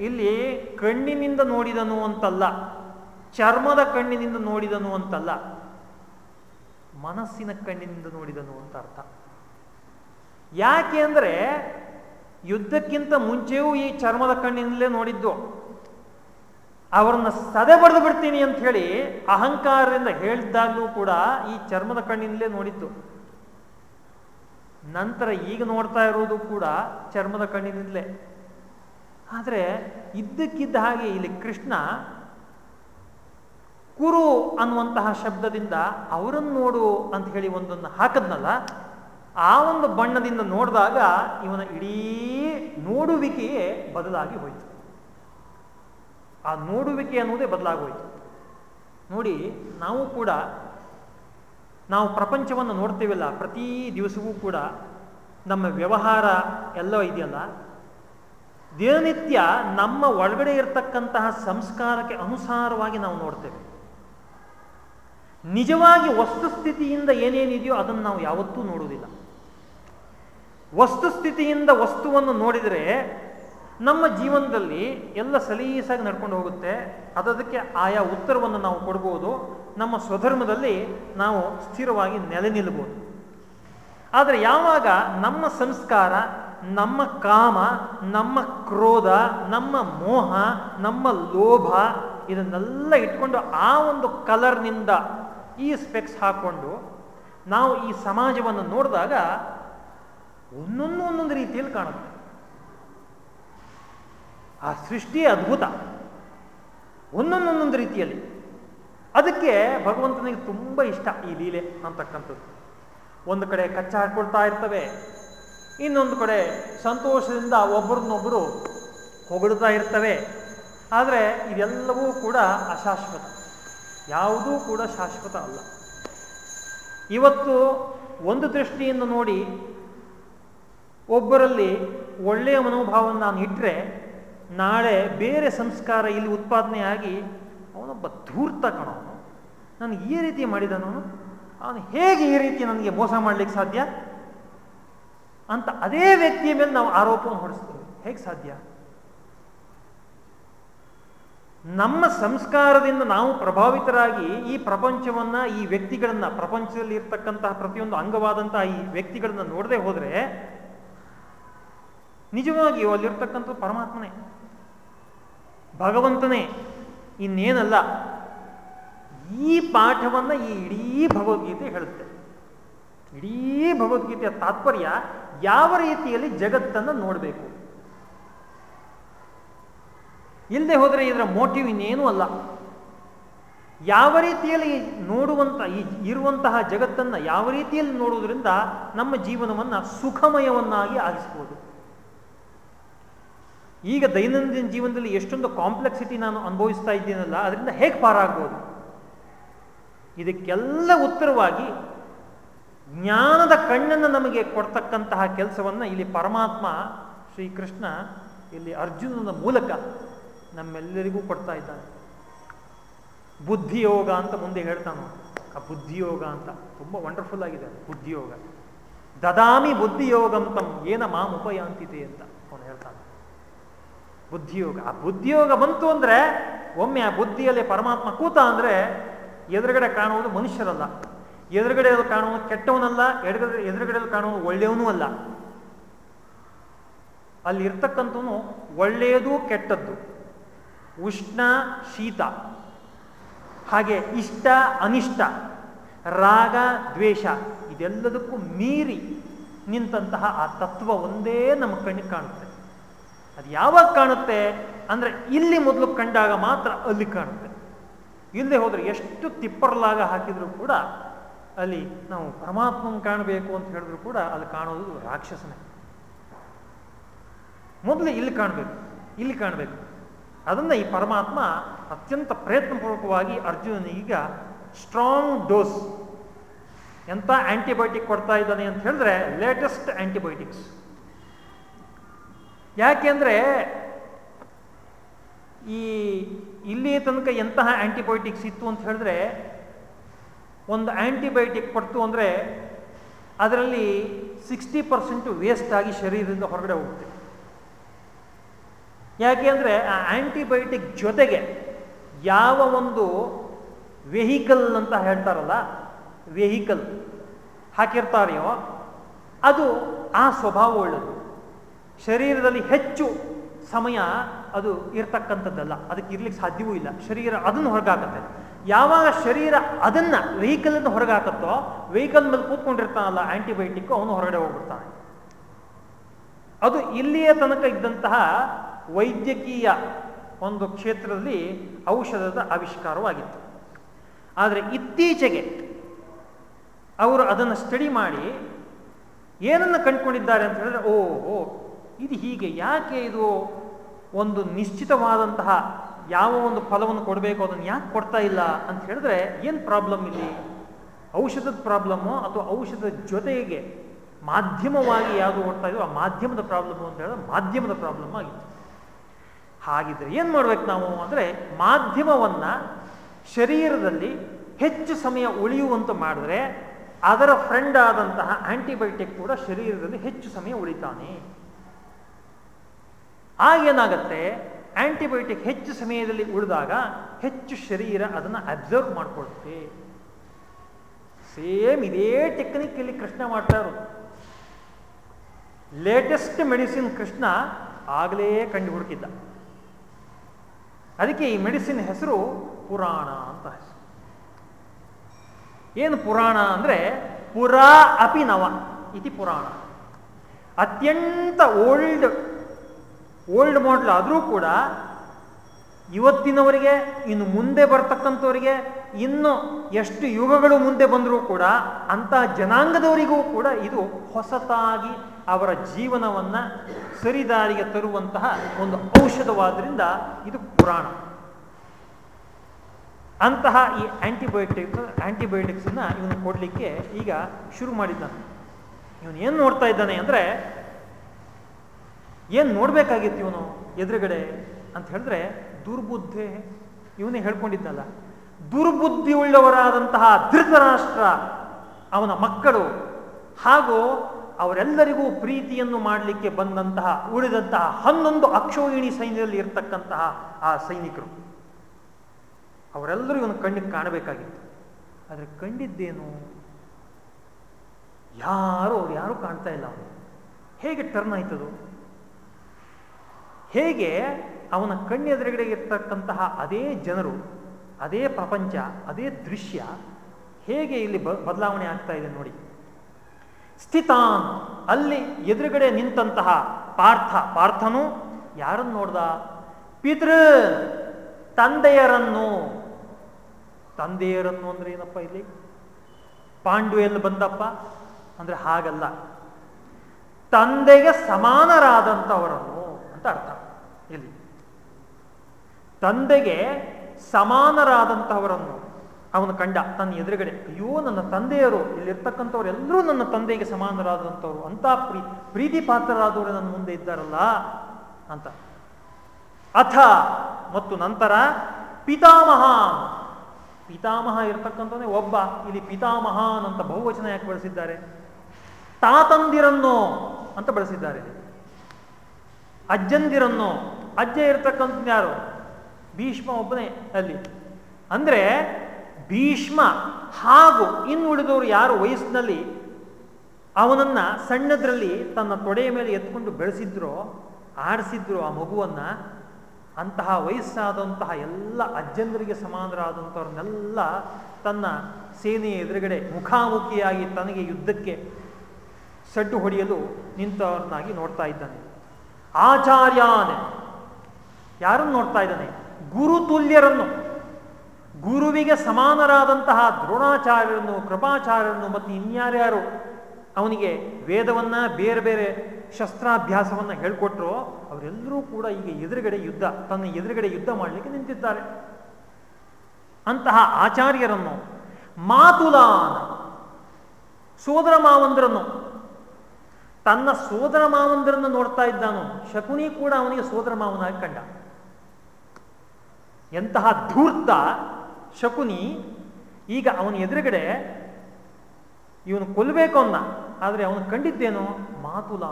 ಇಲ್ಲಿ ಕಣ್ಣಿನಿಂದ ನೋಡಿದನು ಅಂತಲ್ಲ, ಚರ್ಮದ ಕಣ್ಣಿನಿಂದ ನೋಡಿದನು ಅಂತಲ್ಲ. ಮನಸ್ಸಿನ ಕಣ್ಣಿನಿಂದ ನೋಡಿದನು ಅಂತ ಅರ್ಥ. ಯಾಕೆ ಅಂದರೆ ಯುದ್ಧಕ್ಕಿಂತ ಮುಂಚೆಯೂ ಈ ಚರ್ಮದ ಕಣ್ಣಿನಲ್ಲೇ ನೋಡಿದ್ದು. ಅವರನ್ನ ಸದೆ ಬಡಿದು ಬಿಡ್ತೀನಿ ಅಂತ ಹೇಳಿ ಅಹಂಕಾರದಿಂದ ಹೇಳಿದ್ದಾಗಲೂ ಕೂಡ ಈ ಚರ್ಮದ ಕಣ್ಣಿನಲ್ಲೇ ನೋಡಿದ್ದು ನಂತರ ಈಗ ನೋಡ್ತಾ ಇರೋದು ಕೂಡ ಚರ್ಮದ ಕಣ್ಣಿನಿಂದಲೇ ಆದರೆ ಇದ್ದಕ್ಕಿದ್ದ ಹಾಗೆ ಇಲ್ಲಿ ಕೃಷ್ಣ ಕುರು ಅನ್ನುವಂತಹ ಶಬ್ದದಿಂದ ಅವರನ್ನು ನೋಡು ಅಂತ ಹೇಳಿ ಒಂದನ್ನು ಹಾಕದ್ನಲ್ಲ, ಆ ಒಂದು ಬಣ್ಣದಿಂದ ನೋಡಿದಾಗ ಇವನ ಇಡೀ ನೋಡುವಿಕೆಯೇ ಬದಲಾಗಿ ಹೋಯಿತು. ಆ ನೋಡುವಿಕೆ ಅನ್ನುವುದೇ ಬದಲಾಗೋಯ್ತು ನೋಡಿ, ನಾವು ಕೂಡ, ನಾವು ಪ್ರಪಂಚವನ್ನು ನೋಡ್ತೇವಲ್ಲ, ಪ್ರತಿ ದಿವಸವೂ ಕೂಡ ನಮ್ಮ ವ್ಯವಹಾರ ಎಲ್ಲ ಇದೆಯಲ್ಲ, ದಿನನಿತ್ಯ ನಮ್ಮ ಒಳಗಡೆ ಇರತಕ್ಕಂತಹ ಸಂಸ್ಕಾರಕ್ಕೆ ಅನುಸಾರವಾಗಿ ನಾವು ನೋಡ್ತೇವೆ. ನಿಜವಾಗಿ ವಸ್ತುಸ್ಥಿತಿಯಿಂದ ಏನೇನಿದೆಯೋ ಅದನ್ನು ನಾವು ಯಾವತ್ತೂ ನೋಡುವುದಿಲ್ಲ. ವಸ್ತುಸ್ಥಿತಿಯಿಂದ ವಸ್ತುವನ್ನು ನೋಡಿದರೆ ನಮ್ಮ ಜೀವನದಲ್ಲಿ ಎಲ್ಲ ಸಲೀಸಾಗಿ ನಡ್ಕೊಂಡು ಹೋಗುತ್ತೆ. ಅದಕ್ಕೆ ಆಯಾ ಉತ್ತರವನ್ನು ನಾವು ಕೊಡ್ಬೋದು. ನಮ್ಮ ಸ್ವಧರ್ಮದಲ್ಲಿ ನಾವು ಸ್ಥಿರವಾಗಿ ನೆಲೆ ನಿಲ್ಲಬಹುದು ಆದರೆ ಯಾವಾಗ ನಮ್ಮ ಸಂಸ್ಕಾರ, ನಮ್ಮ ಕಾಮ, ನಮ್ಮ ಕ್ರೋಧ, ನಮ್ಮ ಮೋಹ, ನಮ್ಮ ಲೋಭ ಇದನ್ನೆಲ್ಲ ಇಟ್ಕೊಂಡು ಆ ಒಂದು ಕಲರ್ನಿಂದ ಈ ಸ್ಪೆಕ್ಸ್ ಹಾಕ್ಕೊಂಡು ನಾವು ಈ ಸಮಾಜವನ್ನು ನೋಡಿದಾಗ ಒಂದೊಂದು ಒಂದೊಂದು ರೀತಿಯಲ್ಲಿ ಕಾಣುತ್ತೆ. ಆ ಸೃಷ್ಟಿ ಅದ್ಭುತ. ಒಂದೊಂದೊಂದೊಂದು ರೀತಿಯಲ್ಲಿ. ಅದಕ್ಕೆ ಭಗವಂತನಿಗೆ ತುಂಬ ಇಷ್ಟ ಈ ಲೀಲೆ ಅಂತಕ್ಕಂಥದ್ದು. ಒಂದು ಕಡೆ ಕಚ್ಚ ಹಾಕೊಳ್ತಾ ಇರ್ತವೆ, ಇನ್ನೊಂದು ಕಡೆ ಸಂತೋಷದಿಂದ ಒಬ್ಬರನ್ನೊಬ್ಬರು ಹೊಗಳ್ತಾ ಇರ್ತವೆ. ಆದರೆ ಇದೆಲ್ಲವೂ ಕೂಡ ಅಶಾಶ್ವತ. ಯಾವುದೂ ಕೂಡ ಶಾಶ್ವತ ಅಲ್ಲ. ಇವತ್ತು ಒಂದು ದೃಷ್ಟಿಯಿಂದ ನೋಡಿ ಒಬ್ಬರಲ್ಲಿ ಒಳ್ಳೆಯ ಮನೋಭಾವವನ್ನು ನಾನು ಇಟ್ಟರೆ ನಾಳೆ ಬೇರೆ ಸಂಸ್ಕಾರ ಇಲ್ಲಿ ಉತ್ಪಾದನೆಯಾಗಿ ಅವನೊಬ್ಬ ಧೂರ್ತ ಕಣವನು ನಾನು ಈ ರೀತಿ ಮಾಡಿದನು ಅವನು. ಹೇಗೆ ಈ ರೀತಿ ನನಗೆ ಮೋಸ ಮಾಡಲಿಕ್ಕೆ ಸಾಧ್ಯ? ಅಂತ ಅದೇ ವ್ಯಕ್ತಿಯ ಮೇಲೆ ನಾವು ಆರೋಪವನ್ನು ಹೊಡಿಸ್ತೇವೆ ಹೇಗೆ ಸಾಧ್ಯ? ನಮ್ಮ ಸಂಸ್ಕಾರದಿಂದ ನಾವು ಪ್ರಭಾವಿತರಾಗಿ ಈ ಪ್ರಪಂಚವನ್ನ, ಈ ವ್ಯಕ್ತಿಗಳನ್ನ, ಪ್ರಪಂಚದಲ್ಲಿ ಇರ್ತಕ್ಕಂತಹ ಪ್ರತಿಯೊಂದು ಅಂಗವಾದಂತಹ ಈ ವ್ಯಕ್ತಿಗಳನ್ನ ನೋಡದೆ ಹೋದ್ರೆ ನಿಜವಾಗಿಯೂ ಅಲ್ಲಿರ್ತಕ್ಕಂಥ ಪರಮಾತ್ಮನೇ. ಭಗವಂತನೇ ಇನ್ನೇನಲ್ಲ, ಈ ಪಾಠವನ್ನ ಈ ಇಡೀ ಭಗವದ್ಗೀತೆ ಹೇಳುತ್ತೆ. ಇಡೀ ಭಗವದ್ಗೀತೆಯ ತಾತ್ಪರ್ಯ ಯಾವ ರೀತಿಯಲ್ಲಿ ಜಗತ್ತನ್ನು ನೋಡಬೇಕು? ಇಲ್ಲದೆ ಹೋದರೆ ಇದರ ಮೋಟಿವ್ ಇನ್ನೇನೂ ಅಲ್ಲ. ಯಾವ ರೀತಿಯಲ್ಲಿ ನೋಡುವಂತ ಈ ಇರುವಂತಹ ಜಗತ್ತನ್ನು ಯಾವ ರೀತಿಯಲ್ಲಿ ನೋಡುವುದರಿಂದ ನಮ್ಮ ಜೀವನವನ್ನು ಸುಖಮಯವನ್ನಾಗಿ ಆಗಿಸ್ಬೋದು ಈಗ ದೈನಂದಿನ ಜೀವನದಲ್ಲಿ ಎಷ್ಟೊಂದು ಕಾಂಪ್ಲೆಕ್ಸಿಟಿ ನಾನು ಅನುಭವಿಸ್ತಾ ಇದ್ದೀನಲ್ಲ, ಅದರಿಂದ ಹೇಗೆ ಪಾರಾಗ್ಬೋದು? ಇದಕ್ಕೆಲ್ಲ ಉತ್ತರವಾಗಿ ಜ್ಞಾನದ ಕಣ್ಣನ್ನು ನಮಗೆ ಕೊಡ್ತಕ್ಕಂತಹ ಕೆಲಸವನ್ನು ಇಲ್ಲಿ ಪರಮಾತ್ಮ ಶ್ರೀಕೃಷ್ಣ ಇಲ್ಲಿ ಅರ್ಜುನನ ಮೂಲಕ ನಮ್ಮೆಲ್ಲರಿಗೂ ಕೊಡ್ತಾ ಇದ್ದಾನೆ. ಬುದ್ಧಿಯೋಗ ಅಂತ ಮುಂದೆ ಹೇಳ್ತಾನು. ಆ ಬುದ್ಧಿಯೋಗ ಅಂತ ತುಂಬ ವಂಡರ್ಫುಲ್ ಆಗಿದೆ ಬುದ್ಧಿಯೋಗ. ದದಾಮಿ ಬುದ್ಧಿಯೋಗಂ ತಮ್ ಏನ ಮಾಂ ಉಪಯಾಂತಿತೆ ಅಂತ ಅವನು ಹೇಳ್ತಾನೆ. ಬುದ್ಧಿಯೋಗ, ಆ ಬುದ್ಧಿಯೋಗ ಬಂತು ಅಂದ್ರೆ ಒಮ್ಮೆ ಆ ಬುದ್ಧಿಯಲ್ಲಿ ಪರಮಾತ್ಮ ಕೂತ ಅಂದ್ರೆ ಎದುರುಗಡೆ ಕಾಣುವುದು ಮನುಷ್ಯರಲ್ಲ. ಎದುರುಗಡೆ ಕಾಣುವುದು ಕೆಟ್ಟವನಲ್ಲ, ಎದುರುಗಡೆ ಎದುರುಗಡೆಯಲ್ಲಿ ಕಾಣುವುದು ಒಳ್ಳೆಯವನೂ ಅಲ್ಲ. ಅಲ್ಲಿ ಇರ್ತಕ್ಕಂಥವನು ಒಳ್ಳೆಯದು ಕೆಟ್ಟದ್ದು. ಉಷ್ಣ, ಶೀತ. ಹಾಗೆ ಇಷ್ಟ, ಅನಿಷ್ಟ, ರಾಗ, ದ್ವೇಷ, ಇದೆಲ್ಲದಕ್ಕೂ ಮೀರಿ ನಿಂತಹ ಆ ತತ್ವ ಒಂದೇ ನಮ್ಮ ಕಣ್ಣಿಗೆ ಕಾಣುತ್ತೆ. ಅದು ಯಾವಾಗ ಕಾಣುತ್ತೆ ಅಂದರೆ ಇಲ್ಲಿ ಮೊದಲು ಕಂಡಾಗ ಮಾತ್ರ ಅಲ್ಲಿ ಕಾಣುತ್ತೆ. ಇಲ್ಲದೆ ಹೋದರೆ ಎಷ್ಟು ತಿಪ್ಪರ್ಲಾಗ ಹಾಕಿದರೂ ಕೂಡ ಅಲ್ಲಿ ನಾವು ಪರಮಾತ್ಮನ ಕಾಣಬೇಕು ಅಂತ ಹೇಳಿದ್ರು ಕೂಡ ಅಲ್ಲಿ ಕಾಣೋದು ರಾಕ್ಷಸನೇ. ಮೊದಲು ಇಲ್ಲಿ ಕಾಣಬೇಕು ಇಲ್ಲಿ ಕಾಣಬೇಕು. ಅದನ್ನ ಈ ಪರಮಾತ್ಮ ಅತ್ಯಂತ ಪ್ರಯತ್ನಪೂರ್ವಕವಾಗಿ ಈಗ ಸ್ಟ್ರಾಂಗ್ ಡೋಸ್ ಎಂಥ ಆ್ಯಂಟಿಬಯೋಟಿಕ್ ಕೊಡ್ತಾ ಇದ್ದಾನೆ ಅಂತ ಹೇಳಿದ್ರೆ ಲೇಟೆಸ್ಟ್ ಆಂಟಿಬಯೋಟಿಕ್ಸ್ ಯಾಕೆಂದರೆ ಈ ಇಲ್ಲಿ ತನಕ ಎಂತಹ ಆ್ಯಂಟಿಬಯೋಟಿಕ್ಸ್ ಇತ್ತು ಅಂತ ಹೇಳಿದ್ರೆ ಒಂದು ಆ್ಯಂಟಿಬಯೋಟಿಕ್ ಕೊಡ್ತು ಅಂದರೆ ಅದರಲ್ಲಿ ಸಿಕ್ಸ್ಟಿ ಪರ್ಸೆಂಟು ವೇಸ್ಟ್ ಆಗಿ ಶರೀರದಿಂದ ಹೊರಗಡೆ ಹೋಗುತ್ತೆ. ಯಾಕೆ ಅಂದರೆ ಆ ಆ್ಯಂಟಿಬಯೋಟಿಕ್ ಜೊತೆಗೆ ಯಾವ ಒಂದು ವೆಹಿಕಲ್ ಅಂತ ಹೇಳ್ತಾರಲ್ಲ, ವೆಹಿಕಲ್ ಹಾಕಿರ್ತಾರೆಯೋ, ಅದು ಆ ಸ್ವಭಾವ ಒಳ್ಳೆಯದು ಶರೀರದಲ್ಲಿ ಹೆಚ್ಚು ಸಮಯ ಅದು ಇರ್ತಕ್ಕಂಥದ್ದಲ್ಲ, ಅದಕ್ಕೆ ಇರ್ಲಿಕ್ಕೆ ಸಾಧ್ಯವೂ ಇಲ್ಲ. ಶರೀರ ಅದನ್ನು ಹೊರಗಾಕತ್ತೆ. ಯಾವಾಗ ಶರೀರ ಅದನ್ನ ವೆಹಿಕಲ್ ಅನ್ನು ಹೊರಗಾಕತ್ತೋ, ವೆಹಿಕಲ್ ಮೇಲೆ ಕೂತ್ಕೊಂಡಿರ್ತಾನಲ್ಲ ಆ್ಯಂಟಿಬಯೋಟಿಕ್ಕು ಅವನು ಹೊರಗಡೆ ಹೋಗ್ಬಿಡ್ತಾನೆ. ಅದು ಇಲ್ಲಿಯ ತನಕ ಇದ್ದಂತಹ ವೈದ್ಯಕೀಯ ಒಂದು ಕ್ಷೇತ್ರದಲ್ಲಿ ಔಷಧದ ಆವಿಷ್ಕಾರವಾಗಿತ್ತು. ಆದರೆ ಇತ್ತೀಚೆಗೆ ಅವರು ಅದನ್ನು ಸ್ಟಡಿ ಮಾಡಿ ಏನನ್ನು ಕಂಡುಕೊಂಡಿದ್ದಾರೆ ಅಂತ ಹೇಳಿದ್ರೆ ಓ ಓ ಇದು ಹೀಗೆ ಯಾಕೆ ಇದು ಒಂದು ನಿಶ್ಚಿತವಾದಂತಹ ಯಾವ ಒಂದು ಫಲವನ್ನು ಕೊಡಬೇಕು, ಅದನ್ನು ಯಾಕೆ ಕೊಡ್ತಾ ಇಲ್ಲ ಅಂತ ಹೇಳಿದ್ರೆ, ಏನು ಪ್ರಾಬ್ಲಮ್ ಇಲ್ಲಿ? ಔಷಧದ ಪ್ರಾಬ್ಲಮ್ಮು ಅಥವಾ ಔಷಧದ ಜೊತೆಗೆ ಮಾಧ್ಯಮವಾಗಿ ಯಾವುದು ಓಡ್ತಾ ಇದೆಯೋ ಆ ಮಾಧ್ಯಮದ ಪ್ರಾಬ್ಲಮ್ಮು ಅಂತ ಹೇಳಿದ್ರೆ ಮಾಧ್ಯಮದ ಪ್ರಾಬ್ಲಮ್ ಆಗಿತ್ತು. ಹಾಗಿದ್ರೆ ಏನು ಮಾಡ್ಬೇಕು ನಾವು ಅಂದರೆ ಮಾಧ್ಯಮವನ್ನ ಶರೀರದಲ್ಲಿ ಹೆಚ್ಚು ಸಮಯ ಉಳಿಯುವಂತೆ ಮಾಡಿದ್ರೆ ಅದರ ಫ್ರೆಂಡ್ ಆದಂತಹ ಆಂಟಿಬಯೋಟಿಕ್ ಕೂಡ ಶರೀರದಲ್ಲಿ ಹೆಚ್ಚು ಸಮಯ ಉಳಿತಾನೆ. ಆಗೇನಾಗತ್ತೆ ಆಂಟಿಬಯೋಟಿಕ್ ಹೆಚ್ಚು ಸಮಯದಲ್ಲಿ ಉಳಿದಾಗ ಹೆಚ್ಚು ಶರೀರ ಅದನ್ನು ಅಬ್ಸರ್ವ್ ಮಾಡ್ಕೊಳ್ತೇವೆ ಸೇಮ್ ಇದೇ ಟೆಕ್ನಿಕ್ ಇಲ್ಲಿ ಕೃಷ್ಣ ಮಾಡ್ತಾ ಇರೋದು ಲೇಟೆಸ್ಟ್ ಮೆಡಿಸಿನ್ ಕೃಷ್ಣ ಆಗಲೇ ಕಂಡು ಹುಡುಕಿದ್ದ ಅದಕ್ಕೆ ಈ ಮೆಡಿಸಿನ್ ಹೆಸರು ಪುರಾಣ ಅಂತ ಹೆಸರು. ಏನು ಪುರಾಣ ಅಂದರೆ ಪುರಾ ಅಪಿ ನವ ಇತಿ ಪುರಾಣ. ಅತ್ಯಂತ ಓಲ್ಡ್ ಓಲ್ಡ್ ಮಾಡಲ್ ಆದರೂ ಕೂಡ ಇವತ್ತಿನವರಿಗೆ, ಇನ್ನು ಮುಂದೆ ಬರ್ತಕ್ಕಂಥವರಿಗೆ, ಇನ್ನು ಎಷ್ಟು ಯುಗಗಳು ಮುಂದೆ ಬಂದರೂ ಕೂಡ ಅಂತಹ ಜನಾಂಗದವರಿಗೂ ಕೂಡ ಇದು ಹೊಸತಾಗಿ ಅವರ ಜೀವನವನ್ನು ಸರಿದಾರಿಗೆ ತರುವಂತಹ ಒಂದು ಔಷಧವಾದ್ರಿಂದ ಇದು ಪುರಾಣ. ಅಂತಹ ಈ ಆಂಟಿಬಯೋಟಿಕ್ ಆಂಟಿಬಯೋಟಿಕ್ಸನ್ನು ಇವನು ಕೊಡಲಿಕ್ಕೆ ಈಗ ಶುರು ಮಾಡಿದ್ದಾನೆ. ಇವನು ಏನು ನೋಡ್ತಾ ಇದ್ದಾನೆ ಅಂದರೆ, ಏನು ನೋಡಬೇಕಾಗಿತ್ತು ಇವನು ಎದುರುಗಡೆ ಅಂತ ಹೇಳಿದ್ರೆ, ದುರ್ಬುದ್ಧಿ. ಇವನೇ ಹೇಳ್ಕೊಂಡಿದ್ದಲ್ಲ ದುರ್ಬುದ್ಧಿ ಉಳ್ಳವರಾದಂತಹ ಧೃತರಾಷ್ಟ್ರ ಅವನ ಮಕ್ಕಳು ಹಾಗೂ ಅವರೆಲ್ಲರಿಗೂ ಪ್ರೀತಿಯನ್ನು ಮಾಡಲಿಕ್ಕೆ ಬಂದಂತಹ, ಉಳಿದಂತಹ ಹನ್ನೊಂದು ಅಕ್ಷೋಹಿಣಿ ಸೈನ್ಯದಲ್ಲಿ ಇರತಕ್ಕಂತಹ ಆ ಸೈನಿಕರು. ಅವರೆಲ್ಲರೂ ಇವನು ಕಣ್ಣಿಗೆ ಕಾಣಬೇಕಾಗಿತ್ತು. ಆದರೆ ಕಂಡಿದ್ದೇನು? ಯಾರು, ಅವ್ರು ಯಾರು ಕಾಣ್ತಾ ಇಲ್ಲ ಅವನು. ಹೇಗೆ ಟರ್ನ್ ಆಯ್ತದು? ಹೇಗೆ ಅವನ ಕಣ್ಣೆದುರುಗಡೆ ಇರ್ತಕ್ಕಂತಹ ಅದೇ ಜನರು, ಅದೇ ಪ್ರಪಂಚ, ಅದೇ ದೃಶ್ಯ ಹೇಗೆ ಇಲ್ಲಿ ಬದಲಾವಣೆ ಆಗ್ತಾ ಇದೆ ನೋಡಿ. ಸ್ಥಿತಾನ್. ಅಲ್ಲಿ ಎದುರುಗಡೆ ನಿಂತಹ ಪಾರ್ಥ. ಪಾರ್ಥನು ಯಾರನ್ನು ನೋಡ್ದ? ಪಿತೃ, ತಂದೆಯರನ್ನು. ತಂದೆಯರನ್ನು ಅಂದ್ರೆ ಏನಪ್ಪ ಇಲ್ಲಿ? ಪಾಂಡು ಬಂದಪ್ಪ ಅಂದ್ರೆ ಹಾಗಲ್ಲ. ತಂದೆಗೆ ಸಮಾನರಾದಂಥವರನ್ನು ಅಂತ ಅರ್ಥ. ಇಲ್ಲಿ ತಂದೆಗೆ ಸಮಾನರಾದಂತಹವರನ್ನು ಅವನು ಕಂಡ ತನ್ನ ಎದುರುಗಡೆ ಅಯ್ಯೋ, ನನ್ನ ತಂದೆಯರು, ಇಲ್ಲಿರ್ತಕ್ಕಂಥವ್ರು ಎಲ್ಲರೂ ನನ್ನ ತಂದೆಗೆ ಸಮಾನರಾದಂಥವ್ರು, ಅಂತ ಪ್ರೀ ಪ್ರೀತಿ ಪಾತ್ರರಾದವರು ನನ್ನ ಮುಂದೆ ಇದ್ದಾರಲ್ಲ? ಅಂತ. ಅಥ ಮತ್ತು ನಂತರ ಪಿತಾಮಹ. ಪಿತಾಮಹ ಇರ್ತಕ್ಕಂಥವೇ ಒಬ್ಬ, ಇಲ್ಲಿ ಪಿತಾಮಹಾನ್ ಅಂತ ಬಹುವಚನ ಯಾಕೆ ಬಳಸಿದ್ದಾರೆ? ತಾತಂದಿರನ್ನೋ ಅಂತ ಬಳಸಿದ್ದಾರೆ. ಅಜ್ಜಂದಿರನ್ನೋ, ಅಜ್ಜ ಇರ್ತಕ್ಕಂಥ ಯಾರು? ಭೀಷ್ಮ ಒಬ್ಬನೇ ಅಲ್ಲಿ. ಅಂದ್ರೆ ಭೀಷ್ಮ ಹಾಗೂ ಇನ್ನುಳಿದವರು ಯಾರು ವಯಸ್ಸಿನಲ್ಲಿ ಅವನನ್ನ ಸಣ್ಣದ್ರಲ್ಲಿ ತನ್ನ ತೊಡೆಯ ಮೇಲೆ ಎತ್ಕೊಂಡು ಬೆಳೆಸಿದ್ರೋ, ಆಡಿಸಿದ್ರು ಆ ಮಗುವನ್ನ, ಅಂತಹ ವಯಸ್ಸಾದಂತಹ ಎಲ್ಲ ಅಜ್ಜಂದರಿಗೆ ಸಮಾನರಾದಂಥವ್ರನ್ನೆಲ್ಲ ತನ್ನ ಸೇನೆಯ ಎದುರುಗಡೆ ಮುಖಾಮುಖಿಯಾಗಿ ತನಗೆ ಯುದ್ಧಕ್ಕೆ ಸಡ್ಡು ಹೊಡೆಯಲು ನಿಂತವ್ರನ್ನಾಗಿ ನೋಡ್ತಾ ಇದ್ದಾನೆ. ಆಚಾರ್ಯಾನೆ, ಯಾರನ್ನು ನೋಡ್ತಾ ಇದ್ದಾನೆ? ಗುರುತುಲ್ಯರನ್ನು. ಗುರುವಿಗೆ ಸಮಾನರಾದಂತಹ ದ್ರೋಣಾಚಾರ್ಯರನ್ನು, ಕೃಪಾಚಾರ್ಯರನ್ನು ಮತ್ತು ಇನ್ಯಾರ್ಯಾರು ಅವನಿಗೆ ವೇದವನ್ನ, ಬೇರೆ ಬೇರೆ ಶಸ್ತ್ರಾಭ್ಯಾಸವನ್ನ ಹೇಳ್ಕೊಟ್ರು ಅವರೆಲ್ಲರೂ ಕೂಡ ಈಗ ಎದುರುಗಡೆ ಯುದ್ಧ, ತನ್ನ ಎದುರುಗಡೆ ಯುದ್ಧ ಮಾಡಲಿಕ್ಕೆ ನಿಂತಿದ್ದಾರೆ. ಅಂತಹ ಆಚಾರ್ಯರನ್ನು, ಮಾತುಲಾನ, ಸೋದರ ಮಾವಂದರನ್ನು, ತನ್ನ ಸೋದರ ಮಾವಂದರನ್ನು ನೋಡ್ತಾ ಇದ್ದಾನು, ಶಕುನಿ ಕೂಡ ಅವನಿಗೆ ಸೋದರ ಮಾವನಾಗಿ ಕಂಡ. ಎಂತಹ ಧೂರ್ತ ಶಕುನಿ, ಈಗ ಅವನ ಎದುರುಗಡೆ ಇವನು ಕೊಲ್ಲಬೇಕು ಅನ್ನ ಆದರೆ ಅವನು ಕಂಡಿದ್ದೇನು? ಮಾತುಲ.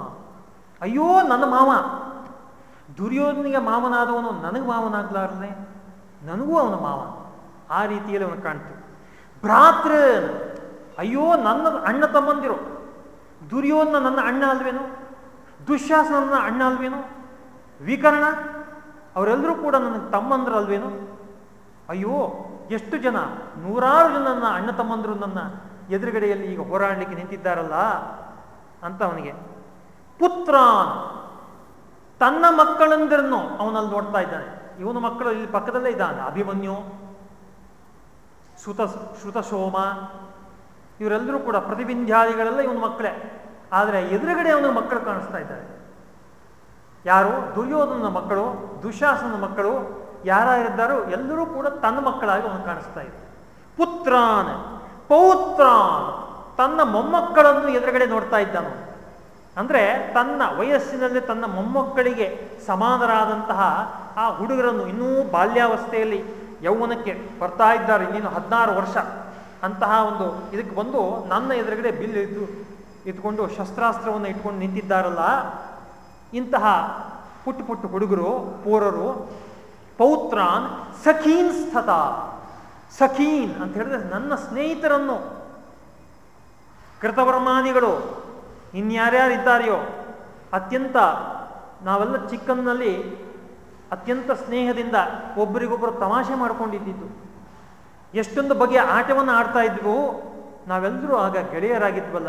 ಅಯ್ಯೋ, ನನ್ನ ಮಾವ. ದುರ್ಯೋಧನಿಗೆ ಮಾವನಾದವನು ನನಗೆ ಮಾವನಾಗ್ಲಾರದೆ ನನಗೂ ಅವನ ಮಾವ. ಆ ರೀತಿಯಲ್ಲಿ ಅವನು ಕಾಣ್ತು. ಭ್ರಾತೃ, ಅಯ್ಯೋ, ನನ್ನ ಅಣ್ಣ ತಮ್ಮಂದಿರು. ದುರ್ಯೋಧನ ನನ್ನ ಅಣ್ಣ ಅಲ್ವೇನು? ದುಶ್ಯಾಸನ ನನ್ನ ಅಣ್ಣ ಅಲ್ವೇನು? ವಿಕರ್ಣ, ಅವರೆಲ್ಲರೂ ಕೂಡ ನನಗೆ ತಮ್ಮಂದ್ರಲ್ವೇನು? ಅಯ್ಯೋ ಎಷ್ಟು ಜನ? ನೂರಾರು ಜನ ನನ್ನ ಅಣ್ಣ ತಮ್ಮಂದರು ನನ್ನ ಎದುರುಗಡೆಯಲ್ಲಿ ಈಗ ಹೋರಾಡಲಿಕ್ಕೆ ನಿಂತಿದ್ದಾರಲ್ಲ? ಅಂತ ಅವನಿಗೆ, ಪುತ್ರಾನ್, ತನ್ನ ಮಕ್ಕಳಂದ್ರನ್ನು ಅವನಲ್ಲಿ ನೋಡ್ತಾ ಇದ್ದಾನೆ. ಇವನ ಮಕ್ಕಳು ಇಲ್ಲಿ ಪಕ್ಕದಲ್ಲೇ ಇದ್ದಾನೆ. ಅಭಿಮನ್ಯು ಶ್ರುತ ಶ್ರುತಶೋಮ ಇವರೆಲ್ಲರೂ ಕೂಡ ಪ್ರತಿಬಿಂಧ್ಯಾದಿಗಳೆಲ್ಲ ಇವನ ಮಕ್ಕಳೇ. ಆದರೆ ಎದುರುಗಡೆ ಅವನ ಮಕ್ಕಳು ಕಾಣಿಸ್ತಾ ಇದ್ದಾರೆ. ಯಾರು? ದುರ್ಯೋಧನ ಮಕ್ಕಳು ದುಶಾಸನ ಮಕ್ಕಳು ಯಾರಿದ್ದಾರೋ ಎಲ್ಲರೂ ಕೂಡ ತನ್ನ ಮಕ್ಕಳಾಗಿ ಅವನು ಕಾಣಿಸ್ತಾ ಇದೆ ಪುತ್ರಾನ್, ಪೌತ್ರಾನ್, ತನ್ನ ಮೊಮ್ಮಕ್ಕಳನ್ನು ಎದುರುಗಡೆ ನೋಡ್ತಾ ಇದ್ದಾನು. ಅಂದ್ರೆ ತನ್ನ ವಯಸ್ಸಿನಲ್ಲಿ ತನ್ನ ಮೊಮ್ಮಕ್ಕಳಿಗೆ ಸಮಾನರಾದಂತಹ ಆ ಹುಡುಗರನ್ನು ಇನ್ನೂ ಬಾಲ್ಯಾವಸ್ಥೆಯಲ್ಲಿ ಯೌವನಕ್ಕೆ ಬರ್ತಾ ಇದ್ದಾರೆ, ಇನ್ನೇನು ಹದಿನಾರು ವರ್ಷ ಅಂತಹ ಒಂದು ಇದಕ್ಕೆ ಬಂದು ನನ್ನ ಎದುರುಗಡೆ ಬಿಲ್ ಇದ್ದು ಇಟ್ಕೊಂಡು ಶಸ್ತ್ರಾಸ್ತ್ರವನ್ನು ಇಟ್ಕೊಂಡು ನಿಂತಿದ್ದಾರಲ್ಲ ಇಂತಹ ಪುಟ್ಟು ಪುಟ್ಟು ಹುಡುಗರು, ಪೂರರು ಪೌತ್ರಾನ್ ಸಖೀನ್ ಸ್ಥತ ಸಖೀನ್ ಅಂತ ಹೇಳಿದ್ರೆ ನನ್ನ ಸ್ನೇಹಿತರನ್ನು. ಕೃತವರ್ಮಾದಿಗಳು. ಇನ್ಯಾರ್ಯಾರಿದ್ದಾರೆಯೋ? ಅತ್ಯಂತ ನಾವೆಲ್ಲ ಚಿಕ್ಕನ್ನಲ್ಲಿ ಅತ್ಯಂತ ಸ್ನೇಹದಿಂದ ಒಬ್ಬರಿಗೊಬ್ಬರು ತಮಾಷೆ ಮಾಡಿಕೊಂಡಿದ್ದು ಎಷ್ಟೊಂದು ಬಗೆಯ ಆಟವನ್ನು ಆಡ್ತಾ ಇದ್ವು. ನಾವೆಲ್ಲರೂ ಆಗ ಗೆಳೆಯರಾಗಿದ್ವಲ್ಲ.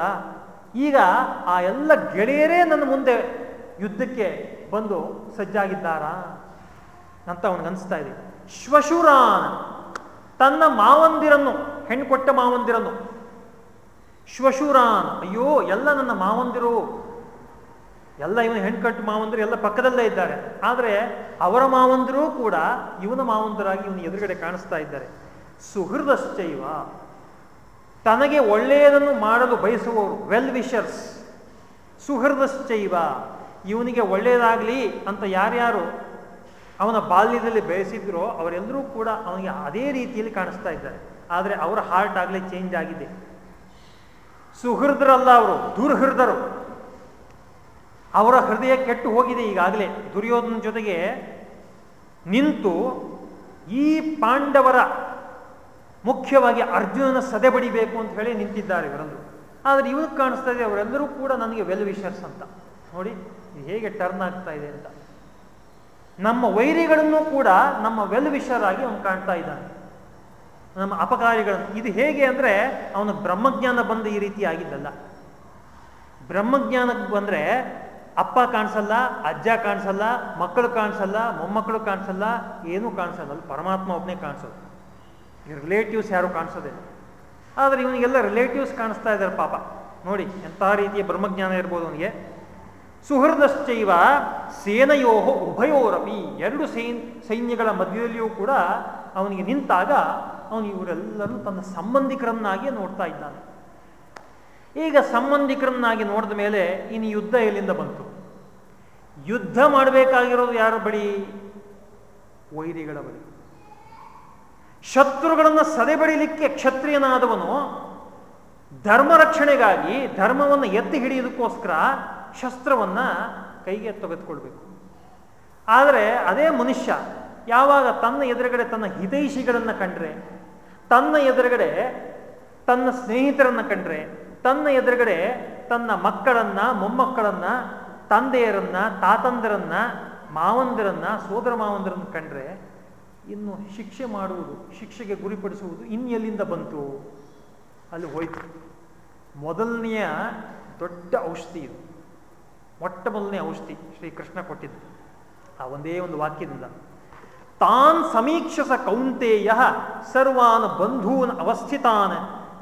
ಈಗ ಆ ಎಲ್ಲ ಗೆಳೆಯರೇ ನನ್ನ ಮುಂದೆ ಯುದ್ಧಕ್ಕೆ ಬಂದು ಸಜ್ಜಾಗಿದ್ದಾರಾ? ಅಂತ ಅವನಿಗನ್ಸ್ತಾ ಇದೆ. ಶ್ವಶುರಾನ್, ತನ್ನ ಮಾವಂದಿರನ್ನು ಹೆಣ್ಣು ಕೊಟ್ಟ ಮಾವಂದಿರನ್ನು. ಶ್ವಶುರಾನ್, ಅಯ್ಯೋ, ಎಲ್ಲ ನನ್ನ ಮಾವಂದಿರು. ಎಲ್ಲ ಇವನು ಹೆಣ್ಣು ಕಟ್ಟು ಮಾವಂದಿರು, ಎಲ್ಲ ಪಕ್ಕದಲ್ಲೇ ಇದ್ದಾರೆ. ಆದರೆ ಅವರ ಮಾವಂದಿರೂ ಕೂಡ ಇವನ ಮಾವಂದಿರಾಗಿ ಇವನು ಎದುರುಗಡೆ ಕಾಣಿಸ್ತಾ ಇದ್ದಾರೆ. ಸುಹೃದಶ್ಚೈವ, ತನಗೆ ಒಳ್ಳೆಯದನ್ನು ಮಾಡಲು ಬಯಸುವವರು ವೆಲ್ ವಿಷರ್ಸ್ ಸುಹೃದಶ್ಚೈವ, ಇವನಿಗೆ ಒಳ್ಳೆಯದಾಗಲಿ ಅಂತ ಯಾರ್ಯಾರು ಅವನ ಬಾಲ್ಯದಲ್ಲಿ ಬೆಳೆಸಿದ್ರು, ಅವರೆಲ್ಲರೂ ಕೂಡ ಅವನಿಗೆ ಅದೇ ರೀತಿಯಲ್ಲಿ ಕಾಣಿಸ್ತಾ ಇದ್ದಾರೆ. ಆದರೆ ಅವರ ಹಾರ್ಟ್ ಆಗಲೇ ಚೇಂಜ್ ಆಗಿದೆ. ಸುಹೃದರಲ್ಲ ಅವರು, ದುರ್ಹೃದರು. ಅವರ ಹೃದಯ ಕೆಟ್ಟು ಹೋಗಿದೆ ಈಗಾಗಲೇ. ದುರ್ಯೋಧನ ಜೊತೆಗೆ ನಿಂತು ಈ ಪಾಂಡವರ ಮುಖ್ಯವಾಗಿ ಅರ್ಜುನನ ಸದೆ ಬಡಿಬೇಕು ಅಂತ ಹೇಳಿ ನಿಂತಿದ್ದಾರೆ ಇವರೆಲ್ಲರೂ. ಆದರೆ ಇವನು ಕಾಣಿಸ್ತಾ ಇದೆ, ಅವರೆಲ್ಲರೂ ಕೂಡ ನನಗೆ ವೆಲ್ ವಿಷರ್ಸ್ ಅಂತ. ನೋಡಿ ಹೇಗೆ ಟರ್ನ್ ಆಗ್ತಾ ಇದೆ ಅಂತ. ನಮ್ಮ ವೈರಿಗಳನ್ನು ಕೂಡ ನಮ್ಮ ವೆಲ್ ವಿಷರ್ ಆಗಿ ಅವನು ಕಾಣ್ತಾ ಇದ್ದಾನೆ. ನಮ್ಮ ಅಪಕಾರಿಗಳನ್ನು. ಇದು ಹೇಗೆ ಅಂದರೆ ಅವನು ಬ್ರಹ್ಮಜ್ಞಾನ ಬಂದ ಈ ರೀತಿ ಆಗಿದ್ದಲ್ಲ. ಬ್ರಹ್ಮಜ್ಞಾನಕ್ಕೆ ಬಂದರೆ ಅಪ್ಪ ಕಾಣಿಸಲ್ಲ, ಅಜ್ಜ ಕಾಣಿಸಲ್ಲ, ಮಕ್ಕಳು ಕಾಣಿಸಲ್ಲ, ಮೊಮ್ಮಕ್ಕಳು ಕಾಣಿಸಲ್ಲ, ಏನೂ ಕಾಣಿಸಲ್ಲ. ಅಲ್ಲಿ ಪರಮಾತ್ಮ ಒಬ್ಬನೇ ಕಾಣಿಸೋದು. ಈ ರಿಲೇಟಿವ್ಸ್ ಯಾರು ಕಾಣಿಸೋದಿಲ್ಲ. ಆದರೆ ಇವನಿಗೆಲ್ಲ ರಿಲೇಟಿವ್ಸ್ ಕಾಣಿಸ್ತಾ ಇದ್ದಾರೆ ಪಾಪ. ನೋಡಿ, ಎಂಥ ರೀತಿಯ ಬ್ರಹ್ಮಜ್ಞಾನ ಇರ್ಬೋದು ಅವನಿಗೆ. ಸುಹೃದಶ್ಚೈವ ಸೇನೆಯೋ ಉಭಯೋರಪಿ ಎರಡು ಸೈನ್ ಸೈನ್ಯಗಳ ಮಧ್ಯದಲ್ಲಿಯೂ ಕೂಡ ಅವನಿಗೆ ನಿಂತಾಗ ಅವನು ಇವರೆಲ್ಲರೂ ತನ್ನ ಸಂಬಂಧಿಕರನ್ನಾಗಿ ನೋಡ್ತಾ ಇದ್ದಾನೆ. ಈಗ ಸಂಬಂಧಿಕರನ್ನಾಗಿ ನೋಡಿದ ಮೇಲೆ ಇನ್ನು ಯುದ್ಧ ಎಲ್ಲಿಂದ ಬಂತು? ಯುದ್ಧ ಮಾಡಬೇಕಾಗಿರೋದು ಯಾರ ಬಳಿ? ವೈರಿಗಳ ಬಳಿ. ಶತ್ರುಗಳನ್ನು ಸದೆಬಡಿಲಿಕ್ಕೆ ಕ್ಷತ್ರಿಯನಾದವನು ಧರ್ಮ ರಕ್ಷಣೆಗಾಗಿ ಧರ್ಮವನ್ನು ಎತ್ತಿ ಹಿಡಿಯೋದಕ್ಕೋಸ್ಕರ ಶಸ್ತ್ರವನ್ನ ಕೈಗೆ ತೆಗೆದುಕೊಳ್ಬೇಕು. ಆದರೆ ಅದೇ ಮನುಷ್ಯ ಯಾವಾಗ ತನ್ನ ಎದುರುಗಡೆ ತನ್ನ ಹಿತೈಷಿಗಳನ್ನು ಕಂಡ್ರೆ, ತನ್ನ ಎದುರುಗಡೆ ತನ್ನ ಸ್ನೇಹಿತರನ್ನು ಕಂಡ್ರೆ, ತನ್ನ ಎದುರುಗಡೆ ತನ್ನ ಮಕ್ಕಳನ್ನು, ಮೊಮ್ಮಕ್ಕಳನ್ನು, ತಂದೆಯರನ್ನ, ತಾತಂದರನ್ನ, ಮಾವಂದಿರನ್ನ, ಸೋದರ ಮಾವಂದಿರನ್ನ ಕಂಡ್ರೆ ಇನ್ನು ಶಿಕ್ಷೆ ಮಾಡುವುದು, ಶಿಕ್ಷೆಗೆ ಗುರಿಪಡಿಸುವುದು ಇನ್ನೆಲ್ಲಿಂದ ಬಂತು. ಅಲ್ಲಿ ಹೋಯ್ತು. ಮೊದಲನೆಯ ದೊಡ್ಡ ಔಷಧಿ ಇದು. ಮೊಟ್ಟ ಮೊದಲನೇ ಔಷಧಿ ಶ್ರೀಕೃಷ್ಣ ಕೊಟ್ಟಿದ್ದು. ಆ ಒಂದೇ ಒಂದು ವಾಕ್ಯದಿಂದ, ತಾನ್ ಸಮೀಕ್ಷಸ ಕೌಂತೆಯ ಸರ್ವಾನ್ ಬಂಧೂನ್ ಅವಸ್ಥಿತಾನ್,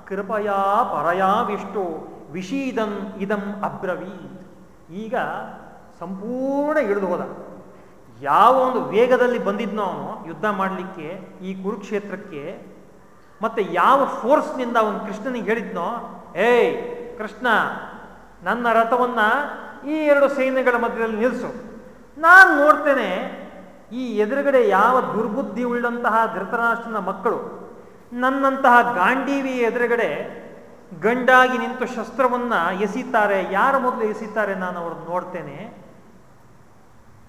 ಕೃಪಯಾ ಪರಯಾ ವಿಷ್ಟು ವಿಷೀದನ್ ಇದಂ ಅಬ್ರವೀತ್. ಈಗ ಸಂಪೂರ್ಣ ಇಳಿದು ಹೋದ. ಯಾವ ಒಂದು ವೇಗದಲ್ಲಿ ಬಂದಿದ್ನೋ ಅವನು ಯುದ್ಧ ಮಾಡಲಿಕ್ಕೆ, ಈ ಕುರುಕ್ಷೇತ್ರಕ್ಕೆ, ಮತ್ತೆ ಯಾವ ಫೋರ್ಸ್ನಿಂದ ಅವನು ಕೃಷ್ಣನಿಗೆ ಹೇಳಿದ್ನೋ, ಏಯ್ ಕೃಷ್ಣ, ನನ್ನ ರಥವನ್ನ ಈ ಎರಡು ಸೈನ್ಯಗಳ ಮಧ್ಯದಲ್ಲಿ ನಿಲ್ಲಿಸು ನಾನು ನೋಡ್ತೇನೆ, ಈ ಎದುರುಗಡೆ ಯಾವ ದುರ್ಬುದ್ಧಿ ಉಳ್ಳಂತಹ ಧೃತರಾಷ್ಟ್ರನ ಮಕ್ಕಳು, ನನ್ನಂತಹ ಗಾಂಡೀವಿ ಎದುರುಗಡೆ ಗಂಡಾಗಿ ನಿಂತು ಶಸ್ತ್ರವನ್ನ ಎಸೀತಾರೆ, ಯಾರ ಮೊದಲು ಎಸೀತಾರೆ ನಾನು ಅವ್ರನ್ನ ನೋಡ್ತೇನೆ.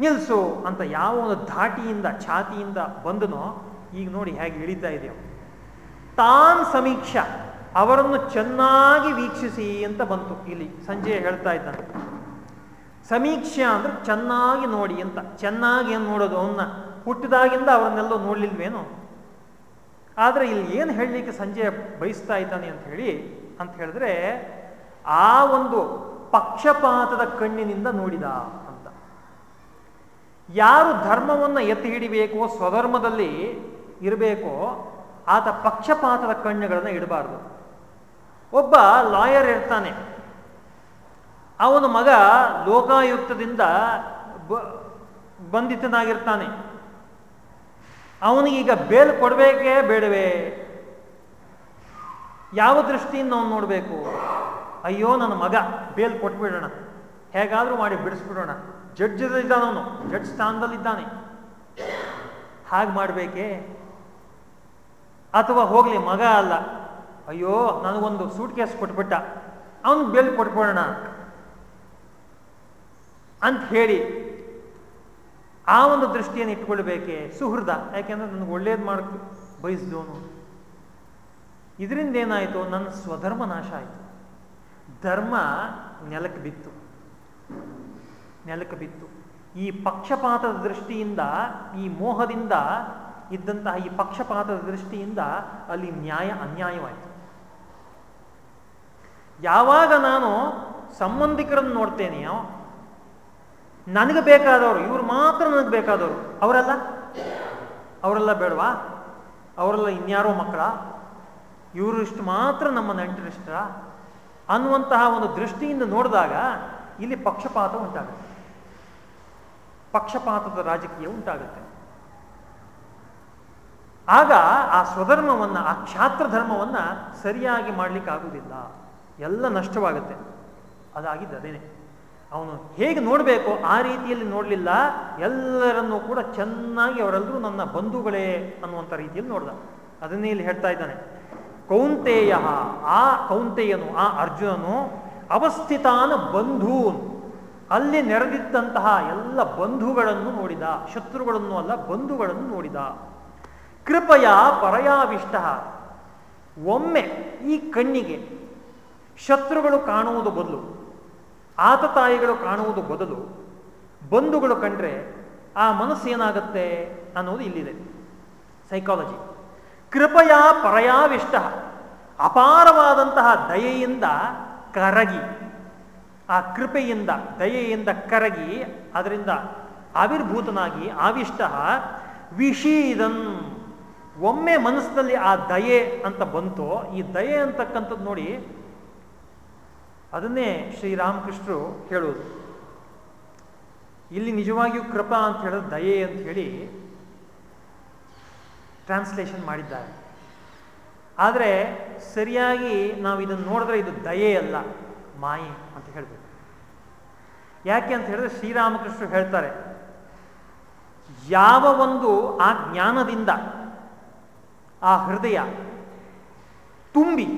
ನಿಲ್ಸು ಅಂತ ಯಾವ ಒಂದು ಧಾಟಿಯಿಂದ, ಛಾತಿಯಿಂದ ಬಂದನೋ, ಈಗ ನೋಡಿ ಹೇಗೆ ಇಳಿತಾ ಇದೆ ತಾನ್ ಸಮೀಕ್ಷಾ, ಅವರನ್ನು ಚೆನ್ನಾಗಿ ವೀಕ್ಷಿಸಿ ಅಂತ ಬಂತು ಇಲ್ಲಿ. ಸಂಜೆ ಹೇಳ್ತಾ ಇದ್ದಾನೆ. ಸಮೀಕ್ಷೆ ಅಂದ್ರೆ ಚೆನ್ನಾಗಿ ನೋಡಿ ಅಂತ, ಚೆನ್ನಾಗಿ ಏನು ನೋಡೋದು ಅವನ್ನ ಹುಟ್ಟಿದಾಗಿಂದ ಅವ್ರನ್ನೆಲ್ಲ ನೋಡ್ಲಿಲ್ವೇನು? ಆದರೆ ಇಲ್ಲಿ ಏನು ಹೇಳಲಿಕ್ಕೆ ಸಂಜೆ ಬಯಸ್ತಾ ಇದ್ದಾನೆ ಅಂತ ಹೇಳಿ, ಅಂತ ಹೇಳಿದ್ರೆ ಆ ಒಂದು ಪಕ್ಷಪಾತದ ಕಣ್ಣಿನಿಂದ ನೋಡಿದ ಅಂತ. ಯಾರು ಧರ್ಮವನ್ನು ಎತ್ತಿ ಹಿಡಿಬೇಕೋ, ಸ್ವಧರ್ಮದಲ್ಲಿ ಇರಬೇಕೋ, ಆತ ಪಕ್ಷಪಾತದ ಕಣ್ಣುಗಳನ್ನು ಇಡಬಾರ್ದು. ಒಬ್ಬ ಲಾಯರ್ ಇರ್ತಾನೆ. ಅವನ ಮಗ ಲೋಕಾಯುಕ್ತದಿಂದ ಬಂಧಿತನಾಗಿರ್ತಾನೆ. ಅವನಿಗೀಗ ಬೇಲ್ ಕೊಡಬೇಕೇ ಬೇಡವೇ? ಯಾವ ದೃಷ್ಟಿಯಿಂದ ಅವನು ನೋಡಬೇಕು? ಅಯ್ಯೋ, ನನ್ನ ಮಗ, ಬೇಲ್ ಕೊಟ್ಬಿಡೋಣ. ಹೇಗಾದರೂ ಮಾಡಿ ಬಿಡಿಸ್ಬಿಡೋಣ. ಜಡ್ಜ್ ಇದ್ದಾನವನು ಜಡ್ಜ್ ಸ್ಥಾನದಲ್ಲಿದ್ದಾನೆ ಹಾಗೆ ಮಾಡಬೇಕೇ? ಅಥವಾ ಹೋಗಲಿ, ಮಗ ಅಲ್ಲ. ಅಯ್ಯೋ, ನನಗೊಂದು ಸೂಟ್ ಕೇಸ್ ಕೊಟ್ಬಿಟ್ಟ. ಅವನು ಬೇಲ್ ಕೊಟ್ಬಿಡೋಣ. ಅಂತ ಹೇಳಿ ಆ ಒಂದು ದೃಷ್ಟಿಯನ್ನು ಇಟ್ಕೊಳ್ಬೇಕೆ ಸುಹೃದ. ಯಾಕೆಂದ್ರೆ ನನಗೆ ಒಳ್ಳೇದು ಮಾಡಕ್ಕೆ ಬಯಸಿದವನು. ಇದರಿಂದ ಏನಾಯಿತು? ನನ್ನ ಸ್ವಧರ್ಮ ನಾಶ ಆಯಿತು. ಧರ್ಮ ನೆಲಕ್ಕೆ ಬಿತ್ತು. ನೆಲಕ್ಕೆ ಬಿತ್ತು. ಈ ಪಕ್ಷಪಾತದ ದೃಷ್ಟಿಯಿಂದ, ಈ ಮೋಹದಿಂದ ಇದ್ದಂತಹ ಈ ಪಕ್ಷಪಾತದ ದೃಷ್ಟಿಯಿಂದ ಅಲ್ಲಿ ನ್ಯಾಯ ಅನ್ಯಾಯವಾಯಿತು. ಯಾವಾಗ ನಾನು ಸಂಬಂಧಿಕರನ್ನು ನೋಡ್ತೇನೆಯೋ ನನಗೆ ಬೇಕಾದವರು, ಇವ್ರು ಮಾತ್ರ ನನಗೆ ಬೇಕಾದವರು. ಅವರೆಲ್ಲ? ಅವರೆಲ್ಲ ಬೇಡವಾ? ಅವರೆಲ್ಲ ಇನ್ಯಾರೋ ಮಕ್ಕಳ? ಇವರು ಇಷ್ಟು ಮಾತ್ರ ನಮ್ಮ ನೆಂಟರಿಷ್ಟ ಅನ್ನುವಂತಹ ಒಂದು ದೃಷ್ಟಿಯಿಂದ ನೋಡಿದಾಗ ಇಲ್ಲಿ ಪಕ್ಷಪಾತ ಉಂಟಾಗುತ್ತೆ. ಪಕ್ಷಪಾತದ ರಾಜಕೀಯ ಉಂಟಾಗುತ್ತೆ. ಆಗ ಆ ಸ್ವಧರ್ಮವನ್ನು, ಆ ಕ್ಷಾತ್ರ ಧರ್ಮವನ್ನು ಸರಿಯಾಗಿ ಮಾಡಲಿಕ್ಕಾಗುವುದಿಲ್ಲ. ಎಲ್ಲ ನಷ್ಟವಾಗುತ್ತೆ. ಅದಾಗಿದ್ದು ಅದೇನೆ ಅವನು ಹೇಗೆ ನೋಡಬೇಕು? ಆ ರೀತಿಯಲ್ಲಿ ನೋಡಲಿಲ್ಲ. ಎಲ್ಲರನ್ನೂ ಕೂಡ ಚೆನ್ನಾಗಿ ಅವರೆಲ್ಲರೂ ನನ್ನ ಬಂಧುಗಳೇ ಅನ್ನುವಂಥ ರೀತಿಯಲ್ಲಿ ನೋಡ್ದ. ಅದನ್ನೇ ಇಲ್ಲಿ ಹೇಳ್ತಾ ಇದ್ದಾನೆ. ಕೌಂತೆಯ, ಆ ಕೌಂತೆಯನು, ಆ ಅರ್ಜುನನು ಅವಸ್ಥಿತಾನ ಬಂಧೂನ್. ಅಲ್ಲಿ ನೆರೆದಿದ್ದಂತಹ ಎಲ್ಲ ಬಂಧುಗಳನ್ನು ನೋಡಿದ. ಶತ್ರುಗಳನ್ನು ಅಲ್ಲ, ಬಂಧುಗಳನ್ನು ನೋಡಿದ. ಕೃಪಯ ಪರಯಾವಿಷ್ಟ. ಒಮ್ಮೆ ಈ ಕಣ್ಣಿಗೆ ಶತ್ರುಗಳು ಕಾಣುವುದು ಬದಲು. ಆತತಾಯಿಗಳು ಕಾಣುವುದು ಬದಲು ಬಂಧುಗಳು ಕಂಡ್ರೆ ಆ ಮನಸ್ಸು ಏನಾಗುತ್ತೆ ಅನ್ನೋದು ಇಲ್ಲಿದೆ. ಸೈಕಾಲಜಿ ಕೃಪಯ ಪರಯಾವಿಷ್ಟ. ಅಪಾರವಾದಂತಹ ದಯೆಯಿಂದ ಕರಗಿ. ಆ ಕೃಪೆಯಿಂದ, ದಯೆಯಿಂದ ಕರಗಿ, ಅದರಿಂದ ಆವಿರ್ಭೂತನಾಗಿ ಆವಿಷ್ಟ. ವಿಷೀದನ್ ಒಮ್ಮೆ ಮನಸ್ಸಿನಲ್ಲಿ ಆ ದಯೆ ಅಂತ ಬಂತು, ಈ ದಯೆ ಅಂತಕ್ಕಂಥದ್ದು ನೋಡಿ ಅದನ್ನೇ ಶ್ರೀರಾಮಕೃಷ್ಣರು ಹೇಳೋದು ಇಲ್ಲಿ ನಿಜವಾಗಿಯೂ ಕೃಪಾ ಅಂತ ಹೇಳೋದು ದಯೆ ಅಂತ ಹೇಳಿ ಟ್ರಾನ್ಸ್ಲೇಷನ್ ಮಾಡಿದ್ದಾರೆ. ಆದರೆ ಸರಿಯಾಗಿ ನಾವು ಇದನ್ನು ನೋಡಿದ್ರೆ ಇದು ದಯೆ ಅಲ್ಲ, ಮಾಯೆ ಅಂತ ಹೇಳಬೇಕು. ಯಾಕೆ ಅಂತ ಹೇಳಿದ್ರೆ ಶ್ರೀರಾಮಕೃಷ್ಣರು ಹೇಳ್ತಾರೆ, ಯಾವ ಒಂದು ಆ ಜ್ಞಾನದಿಂದ ಆ ಹೃದಯ ತುಂಬಿ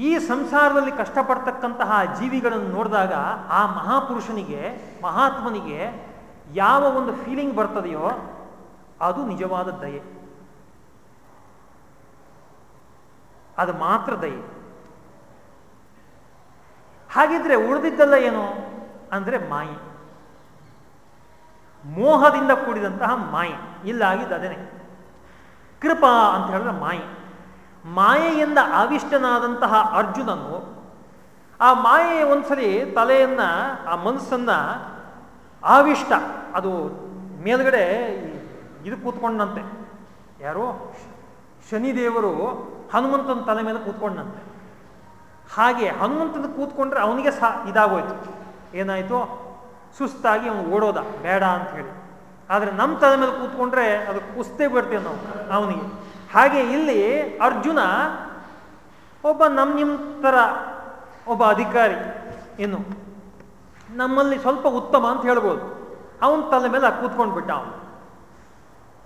ಈ ಸಂಸಾರದಲ್ಲಿ ಕಷ್ಟಪಡ್ತಕ್ಕಂತಹ ಜೀವಿಗಳನ್ನು ನೋಡಿದಾಗ ಆ ಮಹಾಪುರುಷನಿಗೆ, ಮಹಾತ್ಮನಿಗೆ ಯಾವ ಒಂದು ಫೀಲಿಂಗ್ ಬರ್ತದೆಯೋ ಅದು ನಿಜವಾದ ದಯೆ. ಅದು ಮಾತ್ರ ದಯೆ. ಹಾಗಿದ್ರೆ ಉಳಿದಿದ್ದಲ್ಲ ಏನು? ಅಂದ್ರೆ ಮಾಯಿ. ಮೋಹದಿಂದ ಕೂಡಿದಂತಹ ಮಾಯಿ. ಇಲ್ಲಾಗಿದ್ದು ಅದೇನೆ. ಕೃಪಾ ಅಂತ ಹೇಳಿದ್ರೆ ಮಾಯಿ. ಮಾಯೆಯಿಂದ ಆವಿಷ್ಟನಾದಂತಹ ಅರ್ಜುನನು ಆ ಮಾಯೆ ಒಂದ್ಸರಿ ತಲೆಯನ್ನ, ಆ ಮನಸ್ಸನ್ನ ಆವಿಷ್ಟ, ಅದು ಮೇಲ್ಗಡೆ ಇದು ಕೂತ್ಕೊಂಡಂತೆ. ಯಾರು ಶನಿದೇವರು ಹನುಮಂತನ ತಲೆ ಮೇಲೆ ಕೂತ್ಕೊಂಡಂತೆ. ಹಾಗೆ ಹನುಮಂತನ ಕೂತ್ಕೊಂಡ್ರೆ ಅವನಿಗೆ ಸಹ ಇದಾಗೋಯ್ತು. ಏನಾಯ್ತು? ಸುಸ್ತಾಗಿ ಅವನು ಓಡೋದ. ಬೇಡ ಅಂತ ಹೇಳಿ. ಆದರೆ ನಮ್ಮ ತಲೆ ಮೇಲೆ ಕೂತ್ಕೊಂಡ್ರೆ ಅದು ಕುಸ್ತೇ ಬಿಡ್ತೇವೆ ನಾವು ಅವನಿಗೆ. ಹಾಗೆ ಇಲ್ಲಿ ಅರ್ಜುನ ಒಬ್ಬ ನಮ್ಮ ನಿಮ್ಮ ಥರ ಒಬ್ಬ ಅಧಿಕಾರಿ. ಏನು? ನಮ್ಮಲ್ಲಿ ಸ್ವಲ್ಪ ಉತ್ತಮ ಅಂತ ಹೇಳ್ಬೋದು. ಅವನ ತಲೆ ಮೇಲೆ ಕೂತ್ಕೊಂಡು ಬಿಟ್ಟ ಅವನು.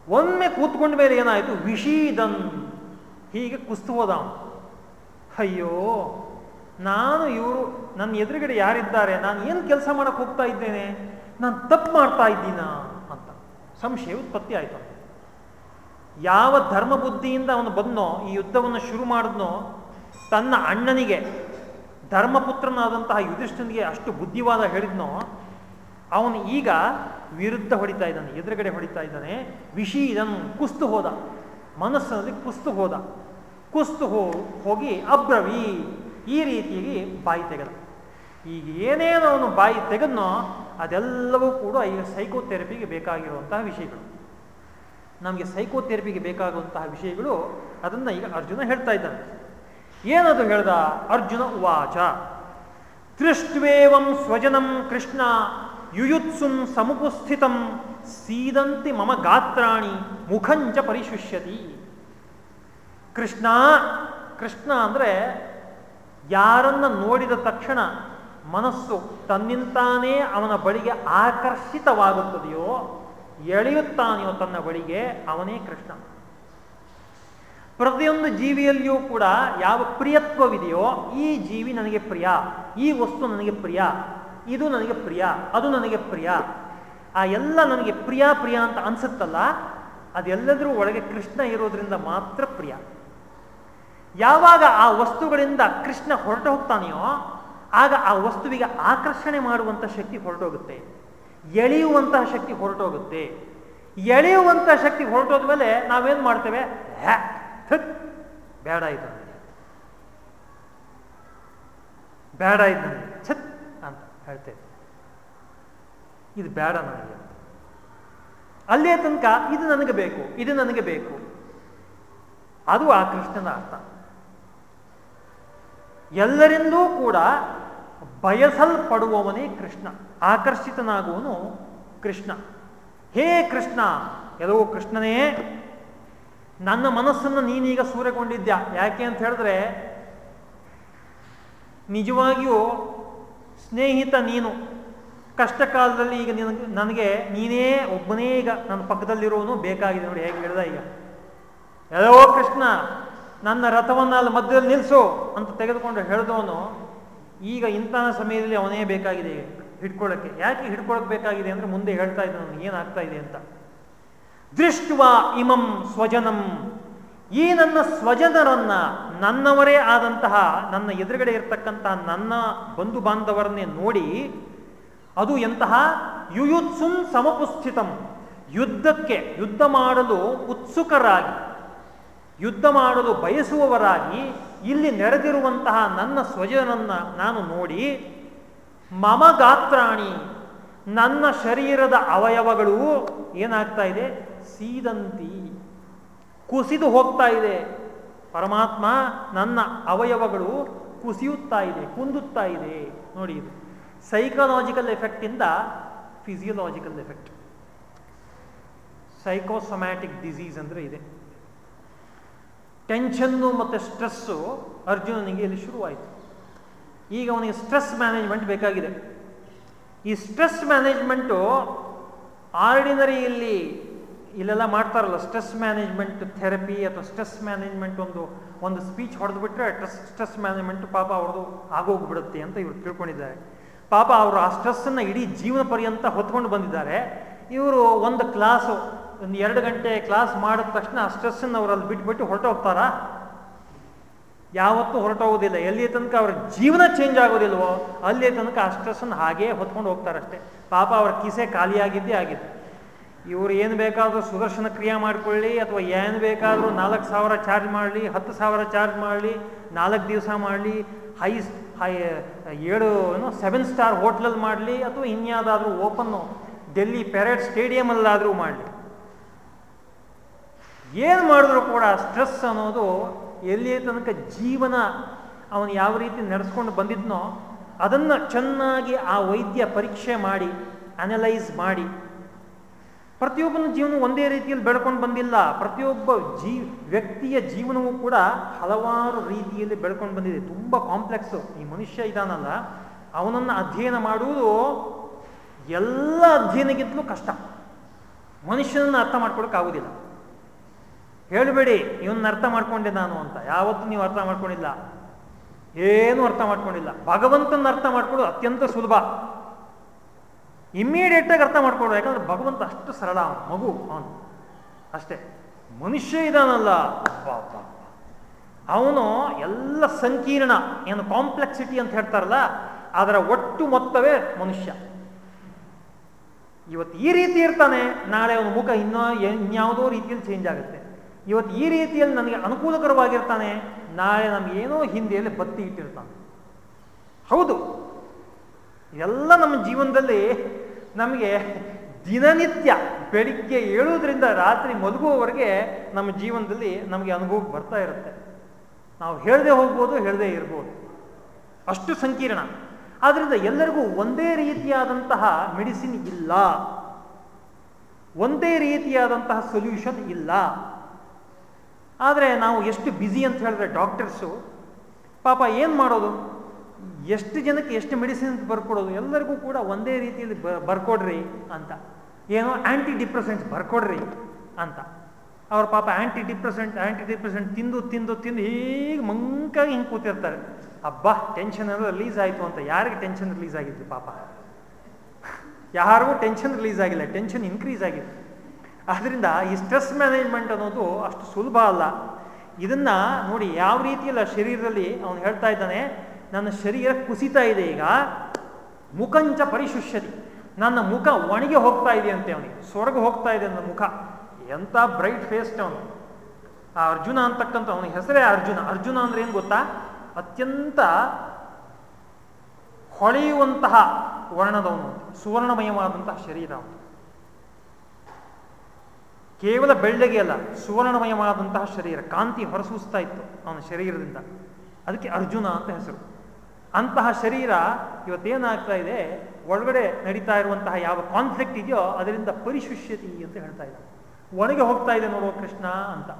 ಒಮ್ಮೆ ಕೂತ್ಕೊಂಡ ಮೇಲೆ ಏನಾಯಿತು? ವಿಷೀದನ್ ಹೀಗೆ ಕುಸ್ತು ಹೋದ ಅವನು. ಅಯ್ಯೋ, ನಾನು ಇವರು, ನನ್ನ ಎದುರುಗಡೆ ಯಾರಿದ್ದಾರೆ? ನಾನು ಏನು ಕೆಲಸ ಮಾಡಕ್ಕೆ ಹೋಗ್ತಾ ಇದ್ದೇನೆ? ನಾನು ತಪ್ಪು ಮಾಡ್ತಾ ಇದ್ದೀನಾ? ಅಂತ. ಸಂಶಯ ಉತ್ಪತ್ತಿ ಆಯಿತು ಯಾವ ಧರ್ಮ ಬುದ್ಧಿಯಿಂದ ಅವನು ಬಂದನೋ, ಈ ಯುದ್ಧವನ್ನು ಶುರು ಮಾಡಿದ್ನೋ, ತನ್ನ ಅಣ್ಣನಿಗೆ, ಧರ್ಮಪುತ್ರನಾದಂತಹ ಯುಧಿಷ್ಠನಿಗೆ ಅಷ್ಟು ಬುದ್ಧಿವಾದ ಹೇಳಿದ್ನೋ, ಅವನು ಈಗ ವಿರುದ್ಧ ಹೊಡಿತಾ ಇದ್ದಾನೆ, ಎದುರುಗಡೆ ಹೊಡಿತಾ ಇದ್ದಾನೆ. ವಿಷಿ ಇದನ್ನು ಕುಸ್ತು ಹೋದ, ಮನಸ್ಸಿನಲ್ಲಿ ಕುಸ್ತು ಹೋದ. ಕುಸ್ತು ಹೋ, ಹೋಗಿ ಅಬ್ರವಿ, ಈ ರೀತಿಯಾಗಿ ಬಾಯಿ ತೆಗೆದ. ಈಗ ಏನೇನು ಅವನು ಬಾಯಿ ತೆಗೆದ್ನೋ, ಅದೆಲ್ಲವೂ ಕೂಡ ಈಗ ಸೈಕೋಥೆರಪಿಗೆ ಬೇಕಾಗಿರುವಂತಹ ವಿಷಯಗಳು. ನಮಗೆ ಸೈಕೋಥೆರಪಿಗೆ ಬೇಕಾಗುವಂತಹ ವಿಷಯಗಳು ಅದನ್ನು ಈಗ ಅರ್ಜುನ ಹೇಳ್ತಾ ಇದ್ದಾನೆ. ಏನದು ಹೇಳ್ದ? ಅರ್ಜುನ ಉವಾಚ. ತೃಷ್ಟ್ವೇವಂ ಸ್ವಜನಂ ಕೃಷ್ಣ ಯುಯುತ್ಸುಂ ಸಮುಪಸ್ಥಿತಂ ಸೀದಂತಿ ಮಮ ಗಾತ್ರಾಣಿ ಮುಖಂಚ ಪರಿಶುಷ್ಯತಿ. ಕೃಷ್ಣ ಕೃಷ್ಣ ಅಂದರೆ ಯಾರನ್ನ ನೋಡಿದ ತಕ್ಷಣ ಮನಸ್ಸು ತನ್ನಿಂತಾನೇ ಅವನ ಬಳಿಗೆ ಆಕರ್ಷಿತವಾಗುತ್ತದೆಯೋ ಎಳೆಯುತ್ತಾನೆಯೋ ತನ್ನ ಬಳಿಗೆ ಅವನೇ ಕೃಷ್ಣ. ಪ್ರತಿಯೊಂದು ಜೀವಿಯಲ್ಲಿಯೂ ಕೂಡ ಯಾವ ಪ್ರಿಯತ್ವವಿದೆಯೋ ಈ ಜೀವಿ ನನಗೆ ಪ್ರಿಯ, ಈ ವಸ್ತು ನನಗೆ ಪ್ರಿಯ, ಇದು ನನಗೆ ಪ್ರಿಯ, ಅದು ನನಗೆ ಪ್ರಿಯ, ಆ ಎಲ್ಲ ನನಗೆ ಪ್ರಿಯ ಪ್ರಿಯ ಅಂತ ಅನ್ಸುತ್ತಲ್ಲ, ಅದೆಲ್ಲದರೂ ಒಳಗೆ ಕೃಷ್ಣ ಇರೋದ್ರಿಂದ ಮಾತ್ರ ಪ್ರಿಯ. ಯಾವಾಗ ಆ ವಸ್ತುಗಳಿಂದ ಕೃಷ್ಣ ಹೊರಟು ಹೋಗ್ತಾನೆಯೋ, ಆಗ ಆ ವಸ್ತುವಿಗೆ ಆಕರ್ಷಣೆ ಮಾಡುವಂಥ ಶಕ್ತಿ ಹೊರಟೋಗುತ್ತೆ. ಎಳೆಯುವಂತಹ ಶಕ್ತಿ ಹೊರಟೋಗುತ್ತೆ. ಎಳೆಯುವಂತಹ ಶಕ್ತಿ ಹೊರಟೋದ ಮೇಲೆ ನಾವೇನು ಮಾಡ್ತೇವೆ? ಬೇಡ ಇದು ಬೇಡ ನನಗೆ ಛತ್ ಅಂತ ಹೇಳ್ತೇವೆ. ಇದು ಬೇಡ ನನಗೆ ಅಲ್ಲೇ ತನಕ ಇದು ನನಗೆ ಬೇಕು, ಇದು ನನಗೆ ಬೇಕು. ಅದು ಆ ಕೃಷ್ಣನ ಅರ್ಥ. ಎಲ್ಲರಿಂದೂ ಕೂಡ ಬಯಸಲ್ಪಡುವವನೇ ಕೃಷ್ಣ, ಆಕರ್ಷಿತನಾಗುವನು ಕೃಷ್ಣ. ಹೇ ಕೃಷ್ಣ ಎಲ್ಲವೋ ಕೃಷ್ಣನೇ, ನನ್ನ ಮನಸ್ಸನ್ನು ನೀನೀಗ ಸೂರೆಗೊಂಡಿದ್ಯಾ. ಯಾಕೆ ಅಂತ ಹೇಳಿದ್ರೆ, ನಿಜವಾಗಿಯೂ ಸ್ನೇಹಿತ ನೀನು. ಕಷ್ಟ ಕಾಲದಲ್ಲಿ ಈಗ ನಿನಗೆ ನನಗೆ ನೀನೇ ಒಬ್ಬನೇ ಈಗ ನನ್ನ ಪಕ್ಕದಲ್ಲಿರೋನು. ಬೇಕಾಗಿದೆ ನೋಡಿ ಹೇಗೆ ಹೇಳ್ದ ಈಗ. ಎಲ್ಲವೋ ಕೃಷ್ಣ, ನನ್ನ ರಥವನ್ನು ಅಲ್ಲಿ ಮಧ್ಯದಲ್ಲಿ ನಿಲ್ಲಿಸು ಅಂತ ತೆಗೆದುಕೊಂಡು ಹೇಳಿದವನು ಈಗ ಇಂತಹ ಸಮಯದಲ್ಲಿ ಅವನೇ ಬೇಕಾಗಿದೆ ಹಿಡ್ಕೊಳ್ಳೋಕ್ಕೆ ಯಾಕೆ ಹಿಡ್ಕೊಳಕ್ ಬೇಕಾಗಿದೆ ಅಂದ್ರೆ ಮುಂದೆ ಹೇಳ್ತಾ ನನಗೆ ಏನಾಗ್ತಾ ಇದೆ ಅಂತ. ದೃಷ್ಟುವ ಇಮಂ ಸ್ವಜನಂ. ಈ ನನ್ನ ಸ್ವಜನರನ್ನ, ನನ್ನವರೇ ಆದಂತಹ ನನ್ನ ಎದುರುಗಡೆ ಇರತಕ್ಕಂತಹ ನನ್ನ ಬಂಧು ಬಾಂಧವರನ್ನೇ ನೋಡಿ, ಅದು ಎಂತಹ ಯುಯುತ್ಸುಂ ಸಮಪುಸ್ಥಿತಂ. ಯುದ್ಧಕ್ಕೆ, ಯುದ್ಧ ಮಾಡಲು ಉತ್ಸುಕರಾಗಿ, ಯುದ್ಧ ಮಾಡಲು ಬಯಸುವವರಾಗಿ ಇಲ್ಲಿ ನೆರೆದಿರುವಂತಹ ನನ್ನ ಸ್ವಜನನ್ನ ನಾನು ನೋಡಿ, ಮಮ ಗಾತ್ರಾಣಿ, ನನ್ನ ಶರೀರದ ಅವಯವಗಳು ಏನಾಗ್ತಾ ಇದೆ? ಸೀದಂತಿ, ಕುಸಿದು ಹೋಗ್ತಾ ಇದೆ. ಪರಮಾತ್ಮ ನನ್ನ ಅವಯವಗಳು ಕುಸಿಯುತ್ತಾ ಇದೆ, ಕುಂದುತ್ತಾ ಇದೆ. ನೋಡಿ ಇದು. ಸೈಕಲಾಜಿಕಲ್ ಎಫೆಕ್ಟಿಂದ ಫಿಸಿಯೋಲಾಜಿಕಲ್ ಎಫೆಕ್ಟ್ ಸೈಕೋಸೊಮ್ಯಾಟಿಕ್ ಡಿಸೀಸ್ ಅಂದರೆ ಇದೆ. ಟೆನ್ಷನ್ನು ಮತ್ತು ಸ್ಟ್ರೆಸ್ಸು ಅರ್ಜುನನಿಗೆ ಇಲ್ಲಿ ಶುರುವಾಯಿತು. ಈಗ ಅವನಿಗೆ ಸ್ಟ್ರೆಸ್ ಮ್ಯಾನೇಜ್ಮೆಂಟ್ ಬೇಕಾಗಿದೆ. ಈ ಸ್ಟ್ರೆಸ್ ಮ್ಯಾನೇಜ್ಮೆಂಟು ಆರ್ಡಿನರಿಯಲ್ಲಿ ಇಲ್ಲೆಲ್ಲ ಮಾಡ್ತಾರಲ್ಲ, ಸ್ಟ್ರೆಸ್ ಮ್ಯಾನೇಜ್ಮೆಂಟ್ ಥೆರಪಿ ಅಥವಾ ಸ್ಟ್ರೆಸ್ ಮ್ಯಾನೇಜ್ಮೆಂಟ್ ಒಂದು ಒಂದು ಸ್ಪೀಚ್ ಹೊಡೆದ್ಬಿಟ್ರೆ ಸ್ಟ್ರೆಸ್ ಸ್ಟ್ರೆಸ್ ಮ್ಯಾನೇಜ್ಮೆಂಟ್ ಪಾಪ ಅವ್ರದ್ದು ಆಗೋಗ್ಬಿಡುತ್ತೆ ಅಂತ ಇವರು ತಿಳ್ಕೊಂಡಿದ್ದಾರೆ. ಪಾಪ ಅವರು ಆ ಸ್ಟ್ರೆಸ್ಸನ್ನು ಇಡೀ ಜೀವನ ಪರ್ಯಂತ ಹೊತ್ಕೊಂಡು ಬಂದಿದ್ದಾರೆ. ಇವರು ಒಂದು ಕ್ಲಾಸು ಒಂದು ಎರಡು ಗಂಟೆ ಕ್ಲಾಸ್ ಮಾಡಿದ ತಕ್ಷಣ ಸ್ಟ್ರೆಸ್ಸನ್ನು ಅವರಲ್ಲಿ ಬಿಟ್ಬಿಟ್ಟು ಹೊರಟೋಗ್ತಾರಾ? ಯಾವತ್ತೂ ಹೊರಟೋಗೋದಿಲ್ಲ. ಎಲ್ಲಿಯ ತನಕ ಅವ್ರ ಜೀವನ ಚೇಂಜ್ ಆಗೋದಿಲ್ವೋ, ಅಲ್ಲಿಯ ತನಕ ಆ ಸ್ಟ್ರೆಸ್ಸನ್ನು ಹಾಗೇ ಹೊತ್ಕೊಂಡು ಹೋಗ್ತಾರಷ್ಟೇ ಪಾಪ ಅವ್ರ ಕಿಸೆ ಖಾಲಿಯಾಗಿದ್ದೇ ಆಗಿದೆ ಇವರು ಏನು ಬೇಕಾದರೂ ಸುದರ್ಶನ ಕ್ರಿಯೆ ಮಾಡಿಕೊಳ್ಳಿ, ಅಥವಾ ಏನು ಬೇಕಾದರೂ ನಾಲ್ಕು ಸಾವಿರ ಚಾರ್ಜ್ ಮಾಡಲಿ, ಹತ್ತು ಸಾವಿರ ಚಾರ್ಜ್ ಮಾಡಲಿ, ನಾಲ್ಕು ದಿವಸ ಮಾಡಲಿ ಹೈ ಹೈ ಏಳು, ಏನು ಸೆವೆನ್ ಸ್ಟಾರ್ ಹೋಟ್ಲಲ್ಲಿ ಮಾಡಲಿ, ಅಥವಾ ಇನ್ಯಾವುದಾದ್ರೂ ಓಪನ್ನು ಡೆಲ್ಲಿ ಪೆರೇಡ್ ಸ್ಟೇಡಿಯಮಲ್ಲಾದರೂ ಮಾಡಲಿ. ಏನು ಮಾಡಿದ್ರು ಕೂಡ ಸ್ಟ್ರೆಸ್ ಅನ್ನೋದು ಎಲ್ಲಿಯ ತನಕ ಜೀವನ ಅವನು ಯಾವ ರೀತಿ ನಡೆಸ್ಕೊಂಡು ಬಂದಿದ್ನೋ ಅದನ್ನು ಚೆನ್ನಾಗಿ ಆ ವೈದ್ಯ ಪರೀಕ್ಷೆ ಮಾಡಿ ಅನಲೈಸ್ ಮಾಡಿ. ಪ್ರತಿಯೊಬ್ಬನ ಜೀವನ ಒಂದೇ ರೀತಿಯಲ್ಲಿ ಬೆಳ್ಕೊಂಡು ಬಂದಿಲ್ಲ. ಪ್ರತಿಯೊಬ್ಬ ಜೀ, ವ್ಯಕ್ತಿಯ ಜೀವನವೂ ಕೂಡ ಹಲವಾರು ರೀತಿಯಲ್ಲಿ ಬೆಳ್ಕೊಂಡು ಬಂದಿದೆ. ತುಂಬ ಕಾಂಪ್ಲೆಕ್ಸು ಈ ಮನುಷ್ಯ ಇದಾನಲ್ಲ, ಅವನನ್ನು ಅಧ್ಯಯನ ಮಾಡುವುದು ಎಲ್ಲ ಅಧ್ಯಯನಕ್ಕಿಂತಲೂ ಕಷ್ಟ. ಮನುಷ್ಯನನ್ನು ಅರ್ಥ ಮಾಡ್ಕೊಳಕ್ಕಾಗೋದಿಲ್ಲ ಹೇಳಬೇಡಿ ಇವನ್ನ ಅರ್ಥ ಮಾಡ್ಕೊಂಡೆ ನಾನು ಅಂತ. ಯಾವತ್ತೂ ನೀವು ಅರ್ಥ ಮಾಡ್ಕೊಂಡಿಲ್ಲ. ಏನು ಅರ್ಥ ಮಾಡ್ಕೊಂಡಿಲ್ಲ. ಭಗವಂತನ ಅರ್ಥ ಮಾಡ್ಕೊಳ್ಳೋದು ಅತ್ಯಂತ ಸುಲಭ. ಇಮ್ಮಿಡಿಯೇಟ್ ಆಗಿ ಅರ್ಥ ಮಾಡ್ಕೊಳ್ಳೋದು, ಯಾಕಂದ್ರೆ ಭಗವಂತ ಅಷ್ಟು ಸರಳ ಮಗು ಅವನು. ಅಷ್ಟೇ. ಮನುಷ್ಯ ಇದಾನಲ್ಲ. ಅವನು ಎಲ್ಲ ಸಂಕೀರ್ಣ, ಏನು ಕಾಂಪ್ಲೆಕ್ಸಿಟಿ ಅಂತ ಹೇಳ್ತಾರಲ್ಲ, ಅದರ ಒಟ್ಟು ಮೊತ್ತವೇ ಮನುಷ್ಯ. ಇವತ್ತು ಈ ರೀತಿ ಇರ್ತಾನೆ, ನಾಳೆ ಅವನ ಮುಖ ಇನ್ನೂ ಇನ್ಯಾವುದೋ ರೀತಿಯಲ್ಲಿ ಚೇಂಜ್ ಆಗುತ್ತೆ. ಇವತ್ತು ಈ ರೀತಿಯಲ್ಲಿ ನನಗೆ ಅನುಕೂಲಕರವಾಗಿರ್ತಾನೆ, ನಾಳೆ ನಮಗೇನೋ ಹಿಂದೆಯಲ್ಲಿ ಬತ್ತಿ ಇಟ್ಟಿರ್ತಾನೆ. ಹೌದು. ಎಲ್ಲ ನಮ್ಮ ಜೀವನದಲ್ಲಿ ನಮಗೆ ದಿನನಿತ್ಯ ಬೆಳಿಗ್ಗೆ ಏಳೋದ್ರಿಂದ ರಾತ್ರಿ ಮಲಗುವವರೆಗೆ ನಮ್ಮ ಜೀವನದಲ್ಲಿ ನಮಗೆ ಅನುಭವ ಬರ್ತಾ ಇರುತ್ತೆ. ನಾವು ಹೇಳದೆ ಹೋಗ್ಬೋದು, ಹೇಳದೆ ಇರ್ಬೋದು. ಅಷ್ಟು ಸಂಕೀರ್ಣ. ಆದ್ದರಿಂದ ಎಲ್ಲರಿಗೂ ಒಂದೇ ರೀತಿಯಾದಂತಹ ಮೆಡಿಸಿನ್ ಇಲ್ಲ. ಒಂದೇ ರೀತಿಯಾದಂತಹ ಸೊಲ್ಯೂಷನ್ ಇಲ್ಲ. ಆದರೆ ನಾವು ಎಷ್ಟು ಬ್ಯುಸಿ ಅಂತ ಹೇಳಿದ್ರೆ ಡಾಕ್ಟರ್ಸು ಪಾಪ ಏನು ಮಾಡೋದು? ಎಷ್ಟು ಜನಕ್ಕೆ ಎಷ್ಟು ಮೆಡಿಸಿನ್ ಬರ್ಕೊಡೋದು? ಎಲ್ಲರಿಗೂ ಕೂಡ ಒಂದೇ ರೀತಿಯಲ್ಲಿ ಬರ್ಕೊಡ್ರಿ ಅಂತ. ಏನೋ ಆ್ಯಂಟಿ ಡಿಪ್ರೆಸೆಂಟ್ಸ್ ಬರ್ಕೊಡ್ರಿ ಅಂತ. ಅವ್ರ ಪಾಪ ಆ್ಯಂಟಿ ಡಿಪ್ರೆಸೆಂಟ್ ಆ್ಯಂಟಿ ಡಿಪ್ರೆಸೆಂಟ್ ತಿಂದು ತಿಂದು ತಿಂದು ಹೀಗೆ ಮಂಕಾಗಿ ಹಿಂಗೆ ಕೂತಿರ್ತಾರೆ. ಅಬ್ಬಾ ಟೆನ್ಷನ್ ಎಲ್ಲ ರಿಲೀಸ್ ಆಯಿತು ಅಂತ. ಯಾರಿಗೆ ಟೆನ್ಷನ್ ರಿಲೀಸ್ ಆಗಿತ್ತು ಪಾಪ? ಯಾರಿಗೂ ಟೆನ್ಷನ್ ರಿಲೀಸ್ ಆಗಿಲ್ಲ. ಟೆನ್ಷನ್ ಇನ್ಕ್ರೀಸ್ ಆಗಿದೆ ಆದ್ರಿಂದ ಈ ಸ್ಟ್ರೆಸ್ ಮ್ಯಾನೇಜ್ಮೆಂಟ್ ಅನ್ನೋದು ಅಷ್ಟು ಸುಲಭ ಅಲ್ಲ. ಇದನ್ನ ನೋಡಿ ಯಾವ ರೀತಿಯಲ್ಲ ಶರೀರದಲ್ಲಿ ಅವನು ಹೇಳ್ತಾ ಇದ್ದಾನೆ, ನನ್ನ ಶರೀರ ಕುಸಿತಾ ಇದೆ ಈಗ, ಮುಖಂಚ ಪರಿಶುಷ್ಯತಿ. ನನ್ನ ಮುಖ ಒಣಗಿ ಹೋಗ್ತಾ ಇದೆ ಅಂತೆ ಅವನಿಗೆ ಸ್ವರ್ಗ ಹೋಗ್ತಾ ಇದೆ ನನ್ನ ಮುಖ. ಎಂಥ ಬ್ರೈಟ್ ಫೇಸ್ಟ್ ಅವನು. ಆ ಅರ್ಜುನ ಅಂತಕ್ಕಂಥ ಅವನ ಹೆಸರೇ ಅರ್ಜುನ. ಅರ್ಜುನ ಅಂದ್ರೆ ಏನು ಗೊತ್ತಾ? ಅತ್ಯಂತ ಹೊಳೆಯುವಂತಹ ವರ್ಣದವನು. ಸುವರ್ಣಮಯವಾದಂತಹ ಶರೀರ ಅವನು. ಕೇವಲ ಬೆಳ್ಳಗೆ ಅಲ್ಲ, ಸುವರ್ಣಮಯವಾದಂತಹ ಶರೀರ, ಕಾಂತಿ ಹೊರಸೂಸ್ತಾ ಇತ್ತು ಅವನ ಶರೀರದಿಂದ. ಅದಕ್ಕೆ ಅರ್ಜುನ ಅಂತ ಹೆಸರು. ಅಂತಹ ಶರೀರ ಇವತ್ತೇನಾಗ್ತಾ ಇದೆ, ಒಳಗಡೆ ನಡೀತಾ ಇರುವಂತಹ ಯಾವ ಕಾನ್ಫ್ಲಿಕ್ಟ್ ಇದೆಯೋ ಅದರಿಂದ ಪರಿಶುಷ್ಯತಿ ಅಂತ ಹೇಳ್ತಾ ಇದ್ದ ಒಣಗಿ ಹೋಗ್ತಾ ಇದೆ ನೋಡುವ ಕೃಷ್ಣ ಅಂತ.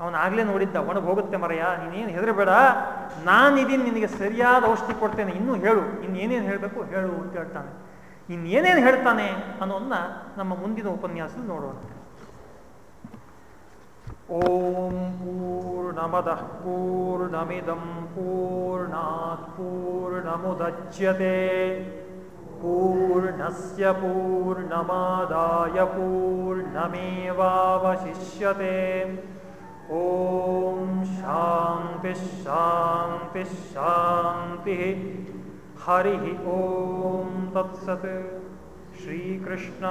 ಅವನು ಆಗ್ಲೇ ನೋಡಿದ್ದ, ಒಣಗಿ ಹೋಗುತ್ತೆ ಮರೆಯ ನೀನೇನು ಹೆದರಬೇಡ ನಾನಿದ್ದೀನಿ ನಿನಗೆ ಸರಿಯಾದ ಔಷಧಿ ಕೊಡ್ತೇನೆ, ಇನ್ನೂ ಹೇಳು, ಇನ್ನೇನೇನು ಹೇಳಬೇಕು ಹೇಳು ಅಂತ ಹೇಳ್ತಾನೆ. ಇನ್ನೇನೇನು ಹೇಳ್ತಾನೆ ಅನ್ನೋದನ್ನ ನಮ್ಮ ಮುಂದಿನ ಉಪನ್ಯಾಸದಲ್ಲಿ ನೋಡೋಣ. ॐ पूर्णमदः पूर्णमिदं पूर्णात् पूर्णमुदच्यते पूर्णस्य पूर्णमादाय पूर्णमेवावशिष्यते ॐ शान्तिः शान्तिः शान्तिः हरिः ॐ तत्सत् श्रीकृष्णार्पणमस्तु